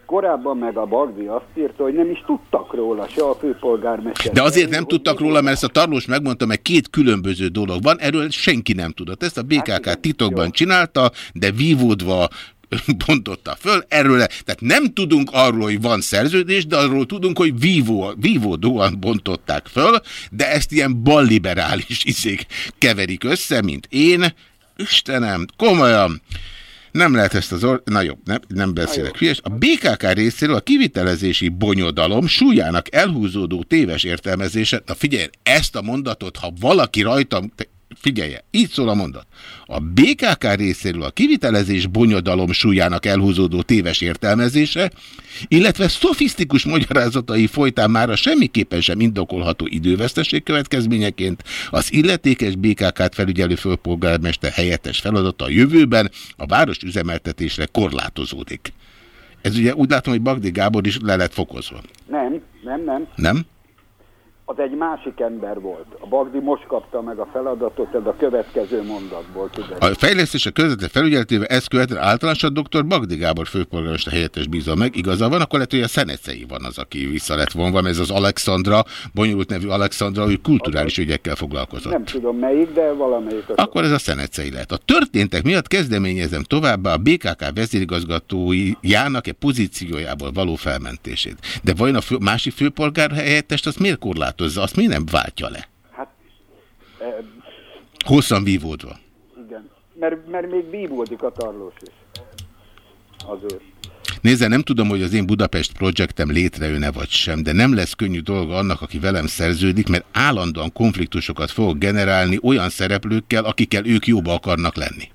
Korábban meg a Bagdi azt írta, hogy nem is tudtak róla, se a főpolgármester. De azért nem tudtak róla, mert ezt a Tarlós megmondta, meg két különböző dolog van, erről senki nem tudott. Ezt a BKK titokban csinálta, de vívódva bontotta föl, erről, tehát nem tudunk arról, hogy van szerződés, de arról tudunk, hogy vívó, vívódóan bontották föl, de ezt ilyen balliberális izék keverik össze, mint én. Istenem, komolyan, nem lehet ezt az or... Na jó, nem, nem beszélek hülyes. A BKK részéről a kivitelezési bonyodalom súlyának elhúzódó téves értelmezése, na figyelj, ezt a mondatot, ha valaki rajtam, figyelje, így szól a mondat. A BKK részéről a kivitelezés bonyodalom súlyának elhúzódó téves értelmezése, illetve szofisztikus magyarázatai folytán már a semmiképpen sem indokolható időveszteség következményeként az illetékes BKK-t felügyelő főpolgármester helyettes feladata a jövőben a város üzemeltetésre korlátozódik. Ez ugye úgy látom, hogy Bagdi Gábor is le lett fokozva. Nem, nem, nem. Nem? Az egy másik ember volt. A Bagdi most kapta meg a feladatot, ez a következő mondatból kiderül. A fejlesztés a közvetlen felügyeletével ezt követően általánosan dr. Bagdi Gábor főpolgármester helyettes bízza meg. Igaza van, akkor lehet, hogy a Szenecei van az, aki vissza lett vonva, ez az Alexandra, bonyolult nevű Alexandra, hogy kulturális ügyekkel foglalkozott. Nem tudom melyik, de valamelyik. Az akkor ez a Szenecei lehet. A történtek miatt kezdeményezem továbbá a BKK vezérigazgatójának egy pozíciójából való felmentését. De vajon a fő, másik főpolgár helyettest azt miért korlát korlátozza, azt mi nem váltja le? Hát... E, Hosszan vívódva. Igen, mert, mert még vívódik a tarlós is. Azért. Nézze, nem tudom, hogy az én Budapest projektem létrejön-e vagy sem, de nem lesz könnyű dolga annak, aki velem szerződik, mert állandóan konfliktusokat fogok generálni olyan szereplőkkel, akikkel ők jóba akarnak lenni.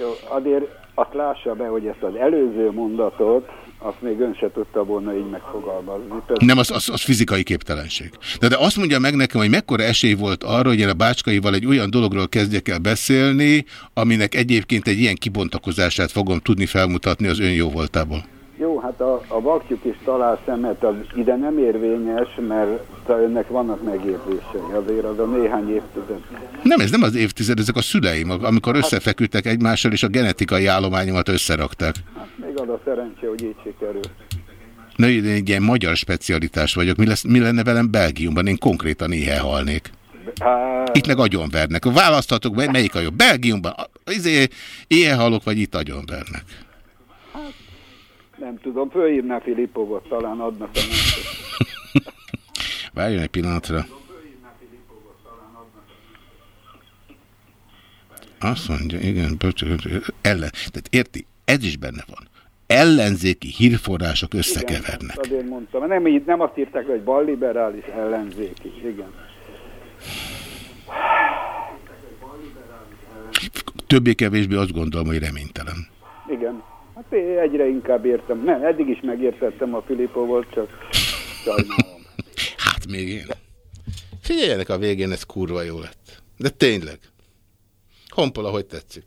Jó, azért azt lássa be, hogy ezt az előző mondatot azt még ön se tudta volna így megfogalmazni. Nem, az, az, az fizikai képtelenség. De, de azt mondja meg nekem, hogy mekkora esély volt arra, hogy én a bácskaival egy olyan dologról kezdjek el beszélni, aminek egyébként egy ilyen kibontakozását fogom tudni felmutatni az ön jó voltából. Hát a, a vakjuk is talál szemet, az ide nem érvényes, mert önnek vannak megértései, azért az a néhány évtized. Nem, ez nem az évtized, ezek a szüleim, amikor hát, összefeküdtek egymással, és a genetikai állományomat összerakták. Hát még az a szerencse, hogy így sikerül. Na, én egy ilyen magyar specialitás vagyok. Mi, lesz, mi lenne velem Belgiumban? Én konkrétan éhe halnék. Hát... Itt meg agyonvernek. Választhatok, melyik a jobb? Belgiumban izé, éhe halok, vagy itt agyonvernek? Nem tudom, fölhívná Filipovot, talán adnak a Várjon egy pillanatra. Azt mondja, igen, ellen. Tehát érti, ez is benne van. Ellenzéki hírforrások összekevernek. Igen, azért mondtam. Nem, így, nem azt írták, hogy balliberális ellenzéki. Igen. Többé-kevésbé azt gondolom, hogy reménytelen. Hát egyre inkább értem. Nem, eddig is megértettem a Filippo volt, csak sajnálom. hát még én. Figyeljenek a végén, ez kurva jó lett. De tényleg. Honpola, hogy tetszik?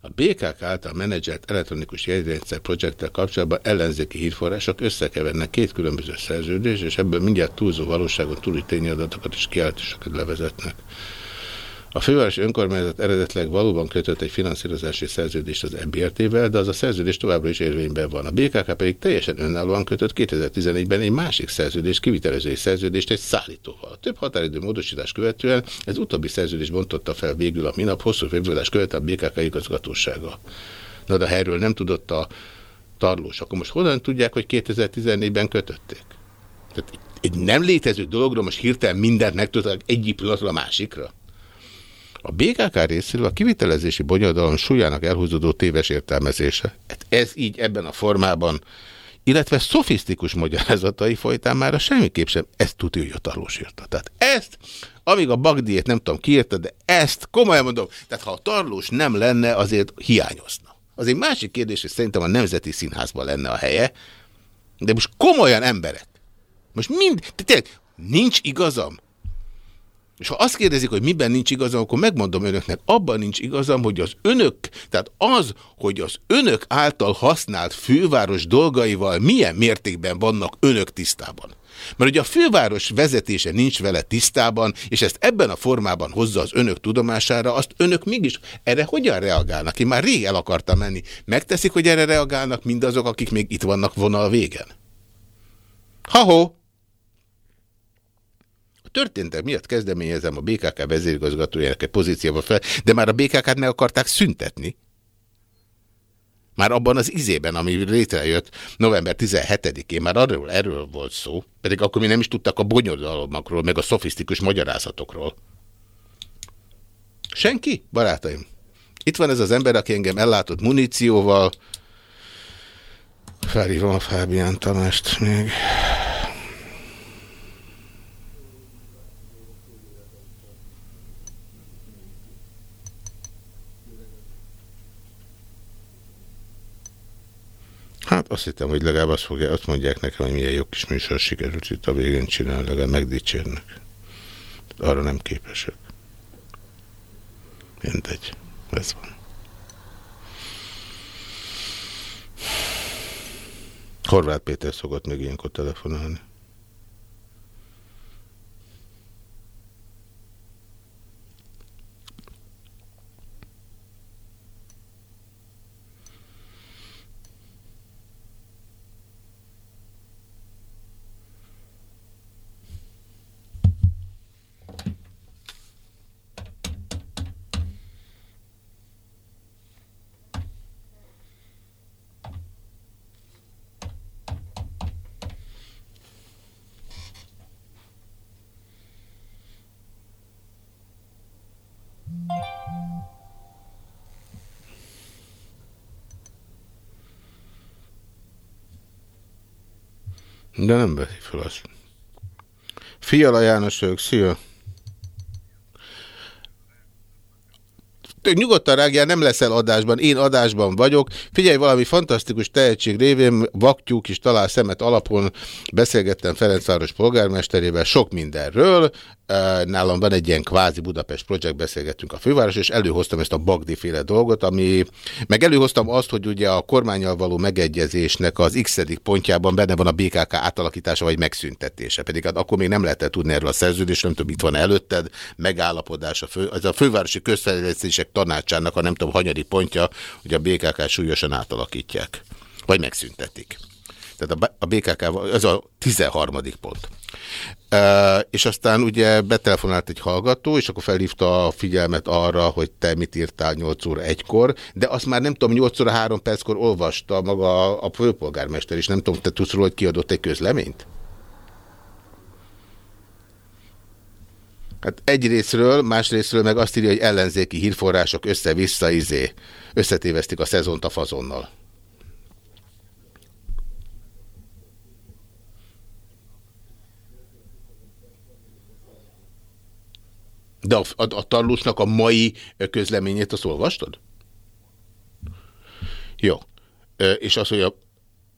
A BKK által menedzselt elektronikus jegyrendszer projekttel kapcsolatban ellenzéki hírforrások összekevernek két különböző szerződés, és ebből mindjárt túlzó valóságon túli tényadatokat és kiállításokat levezetnek. A főváros önkormányzat eredetleg valóban kötött egy finanszírozási szerződést az MBRT-vel, de az a szerződés továbbra is érvényben van. A BKK pedig teljesen önállóan kötött 2014-ben egy másik szerződést, kivitelezői szerződést egy szállítóval. Több határidő módosítás követően ez utóbbi szerződés bontotta fel végül a minap hosszú fővülás követett a BKK igazgatósága. Na de erről nem tudott a tarlós. Akkor most honnan tudják, hogy 2014-ben kötötték? Tehát egy nem létező dologról most hirtelen mindent megtudtak egyik pillanatról a másikra. A BKK részéről a kivitelezési bonyodalom súlyának elhúzódó téves értelmezése. Hát ez így ebben a formában, illetve szofisztikus magyarázatai folytán már a semmiképp sem ezt tudja, hogy a tarlós írta. Tehát ezt, amíg a Bagdiét nem tudom kiírta, de ezt komolyan mondom, tehát ha a tarlós nem lenne, azért hiányozna. Az egy másik kérdés, hogy szerintem a Nemzeti Színházban lenne a helye, de most komolyan emberek. Most mind, tényleg, nincs igazam. És ha azt kérdezik, hogy miben nincs igazam, akkor megmondom önöknek, abban nincs igazam, hogy az önök, tehát az, hogy az önök által használt főváros dolgaival milyen mértékben vannak önök tisztában. Mert ugye a főváros vezetése nincs vele tisztában, és ezt ebben a formában hozza az önök tudomására, azt önök mégis erre hogyan reagálnak? Én már rég el akartam menni. Megteszik, hogy erre reagálnak mindazok, akik még itt vannak vonal végen? Ha-ho! Történtek miatt kezdeményezem a BKK vezérigazgatójának egy pozícióba fel, de már a BKK-t meg akarták szüntetni. Már abban az izében, ami létrejött november 17-én, már arról, erről volt szó, pedig akkor mi nem is tudtak a bonyodalmakról, meg a szofisztikus magyarázatokról. Senki, barátaim? Itt van ez az ember, aki engem ellátott munícióval. Felhívom a Fábián Tamást még. Hát azt hittem, hogy legalább azt, fogja, azt mondják nekem, hogy milyen jó kis műsor sikerült itt a végén csinálni, legalább megdicsérnek. Arra nem képesek. Mindegy. Ez van. Horváth Péter szokott még ilyenkor telefonálni. De nem veszi fel azt. Fiala János vagyok, szia! Nyugodtan rágjál, nem leszel adásban, én adásban vagyok. Figyelj, valami fantasztikus tehetség révén vaktyúk is talál szemet alapon beszélgettem Ferencváros polgármesterével sok mindenről, nálam van egy ilyen kvázi Budapest projekt, beszélgettünk a főváros, és előhoztam ezt a Bagdi féle dolgot, ami, meg előhoztam azt, hogy ugye a kormányjal való megegyezésnek az x pontjában benne van a BKK átalakítása vagy megszüntetése, pedig hát akkor még nem lehetett tudni erről a szerződésről, nem tudom, itt van előtted, megállapodás, a fő, ez a fővárosi közfejlesztések tanácsának a nem tudom, hanyadi pontja, hogy a BKK súlyosan átalakítják, vagy megszüntetik. Tehát a BKK, ez a 13. pont. Uh, és aztán ugye betelefonált egy hallgató, és akkor felhívta a figyelmet arra, hogy te mit írtál 8 óra egykor, de azt már nem tudom, 8 óra 3 perckor olvasta maga a főpolgármester, és nem tudom, te tudsz róla, hogy kiadott egy közleményt? Hát egy részről, más részről meg azt írja, hogy ellenzéki hírforrások össze-vissza izé, összetévesztik a szezont a fazonnal. De a, a, a Tarlósnak a mai közleményét azt olvastad? Jó. És az, hogy a,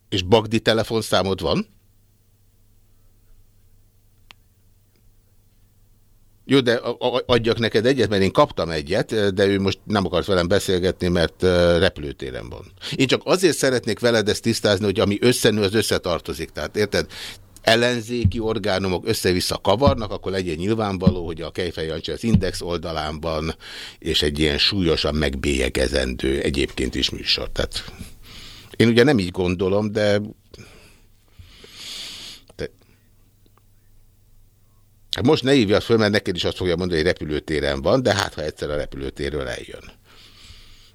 és Bagdi telefonszámod van? Jó, de adjak neked egyet, mert én kaptam egyet, de ő most nem akart velem beszélgetni, mert repülőtéren van. Én csak azért szeretnék veled ezt tisztázni, hogy ami összenő, az összetartozik. Tehát érted? ellenzéki orgánumok össze-vissza kavarnak, akkor legyen nyilvánvaló, hogy a Kejfej Jancsi az Index oldalán van, és egy ilyen súlyosan megbélyegezendő egyébként is műsor. Tehát én ugye nem így gondolom, de, most ne hívja föl, mert neked is azt fogja mondani, hogy repülőtéren van, de hát ha egyszer a repülőtérről eljön.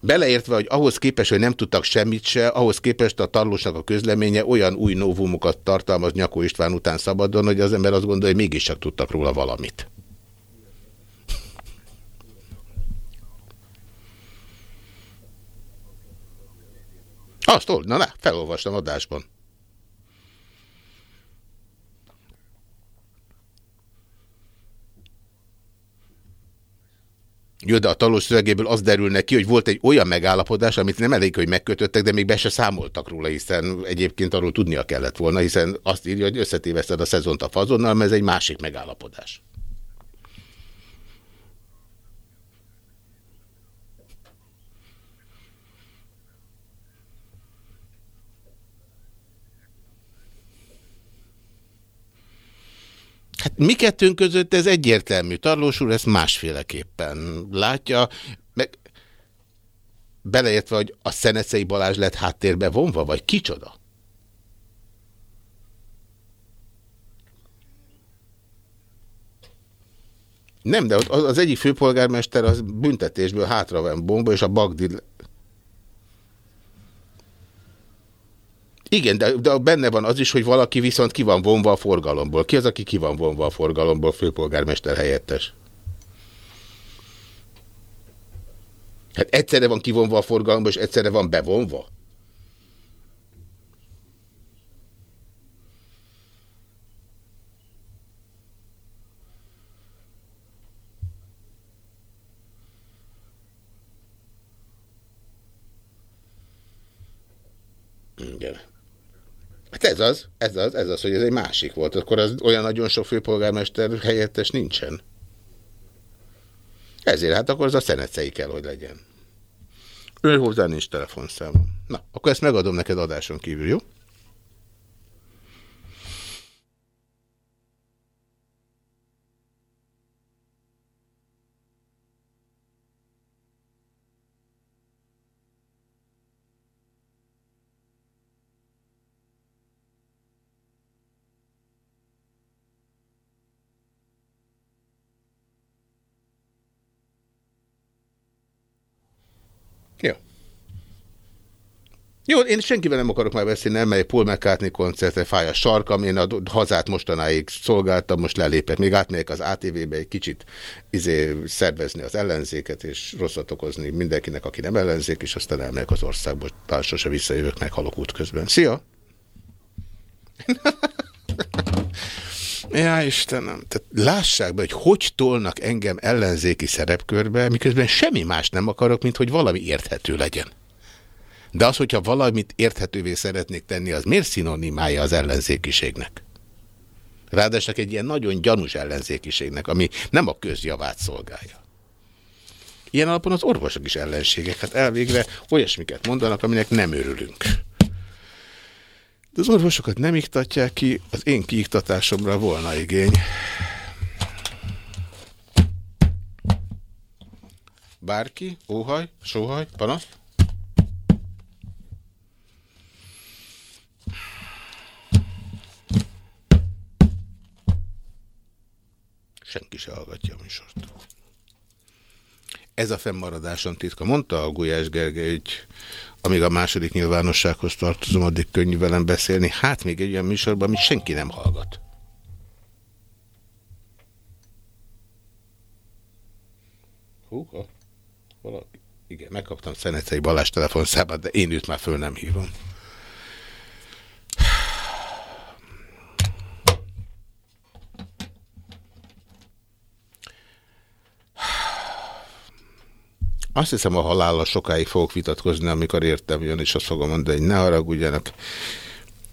Beleértve, hogy ahhoz képest, hogy nem tudtak semmit se, ahhoz képest a tarlósnak a közleménye olyan új novumokat tartalmaz Nyakó István után szabadon, hogy az ember azt gondolja, hogy mégiscsak tudtak róla valamit. Azt, na, na, felolvastam adásban. Jó, de a talós szövegéből az derül neki, hogy volt egy olyan megállapodás, amit nem elég, hogy megkötöttek, de még be se számoltak róla, hiszen egyébként arról tudnia kellett volna, hiszen azt írja, hogy összetéveszted a szezont a fazonnal, mert ez egy másik megállapodás. Hát mi kettőnk között ez egyértelmű. Tarlós úr ezt másféleképpen látja, meg beleértve, hogy a Szenecei Balázs lett háttérbe vonva, vagy kicsoda? Nem, de az egyik főpolgármester az büntetésből hátra van bomba, és a Bagdi Igen, de, de benne van az is, hogy valaki viszont ki van vonva a forgalomból. Ki az, aki ki van vonva a forgalomból, főpolgármester helyettes? Hát egyszerre van kivonva a forgalomból, és egyszerre van bevonva? Igen. Hát ez az, ez az, ez az, hogy ez egy másik volt. Akkor az olyan nagyon sok főpolgármester helyettes nincsen. Ezért hát akkor az a szenecei kell, hogy legyen. Ő hozzá nincs telefonszám. Na, akkor ezt megadom neked adáson kívül, jó? Jó, én senkivel nem akarok már beszélni, nem, mely Paul McCartney koncertre fáj a sarkam, én a hazát mostanáig szolgáltam, most lelépek, még átmegyek az ATV-be egy kicsit izé, szervezni az ellenzéket, és rosszat okozni mindenkinek, aki nem ellenzék, és aztán elmegyek az országba, talán sose visszajövök, meg halok útközben. Szia! Ja, Istenem, tehát lássák be, hogy hogy tolnak engem ellenzéki szerepkörbe, miközben semmi más nem akarok, mint hogy valami érthető legyen. De az, hogyha valamit érthetővé szeretnék tenni, az miért szinonimája az ellenzékiségnek? Ráadásul egy ilyen nagyon gyanús ellenzékiségnek, ami nem a közjavát szolgálja. Ilyen alapon az orvosok is ellenségek. Hát elvégre olyasmiket mondanak, aminek nem örülünk. De az orvosokat nem iktatják ki, az én kiiktatásomra volna igény. Bárki? Óhaj? Sóhaj? Panasz? Senki se hallgatja a műsort. Ez a fennmaradásom titka. Mondta a Gulyás Gergely, hogy amíg a második nyilvánossághoz tartozom, addig könnyű velem beszélni. Hát még egy olyan műsorban, amit senki nem hallgat. Húha, valaki. Igen, megkaptam Szenecei Balázs telefonszámát, de én őt már föl nem hívom. Azt hiszem a halállal sokáig fogok vitatkozni, amikor értem jön, és azt fogom mondani, hogy ne haragudjanak.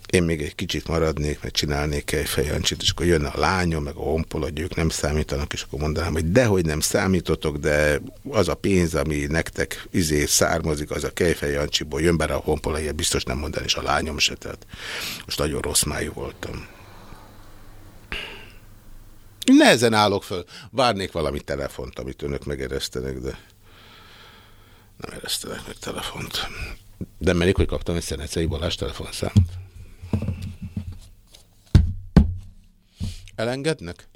Én még egy kicsit maradnék, mert csinálnék egy fejancsit, és akkor jönne a lányom, meg a honpol, hogy ők nem számítanak, és akkor mondanám, hogy dehogy nem számítotok, de az a pénz, ami nektek izé származik, az a kejfejancsiból jön, bár a honpol, biztos nem mondani, és a lányom se, tehát most nagyon rossz májú voltam. Nehezen állok föl. Várnék valami telefont, amit önök megeresztenek, de nem eresztenek meg telefont. De menik, hogy kaptam egy Szenecei Balázs telefonszámot. Elengednek?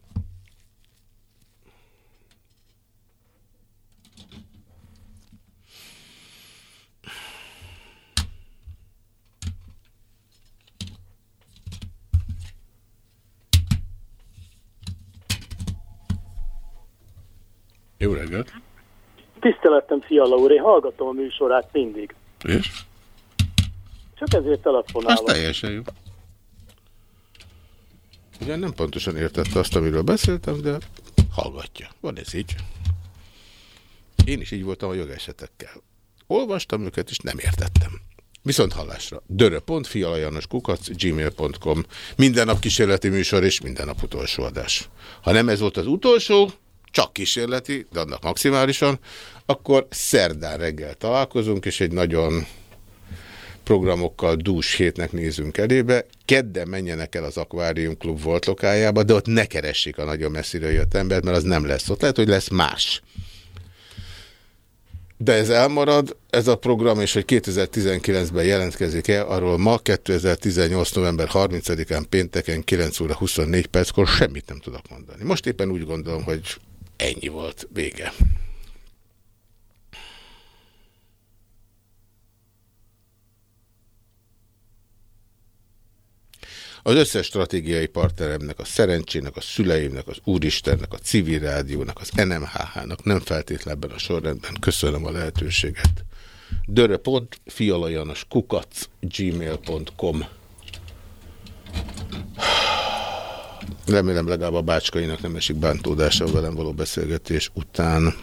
Jó reggelt! Tiszteletem, Fiala úr, én hallgatom a műsorát mindig. És? Csak ezért telefonálok. Az teljesen jó. Ugyan nem pontosan értette azt, amiről beszéltem, de hallgatja. Van ez így. Én is így voltam a jogesetekkel. Olvastam őket, és nem értettem. Viszont hallásra. kukac gmail.com Minden nap kísérleti műsor és minden nap utolsó adás. Ha nem ez volt az utolsó, csak kísérleti, de annak maximálisan, akkor szerdán reggel találkozunk, és egy nagyon programokkal dús hétnek nézünk elébe. Kedden menjenek el az Aquarium Klub volt lokájába, de ott ne keressék a nagyon messzire jött embert, mert az nem lesz ott. Lehet, hogy lesz más. De ez elmarad, ez a program, és hogy 2019-ben jelentkezik el, arról ma 2018. november 30-án pénteken 9 óra 24 perckor semmit nem tudok mondani. Most éppen úgy gondolom, hogy ennyi volt vége. Az összes stratégiai partneremnek, a szerencsének, a szüleimnek, az Úristennek, a civil rádiónak, az NMHH-nak nem feltétlenben a sorrendben köszönöm a lehetőséget. Dörö.fialajanos kukac gmail.com Remélem legalább a bácskainak nem esik bántódása velem való beszélgetés után,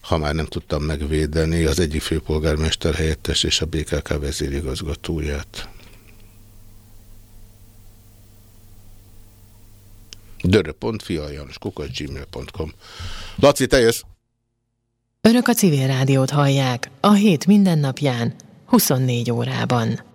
ha már nem tudtam megvédeni az egyik főpolgármester helyettes és a BKK vezérigazgatóját. dörö.fialjanoskukat.gmail.com Laci, te jössz! Önök a civil rádiót hallják a hét mindennapján, 24 órában.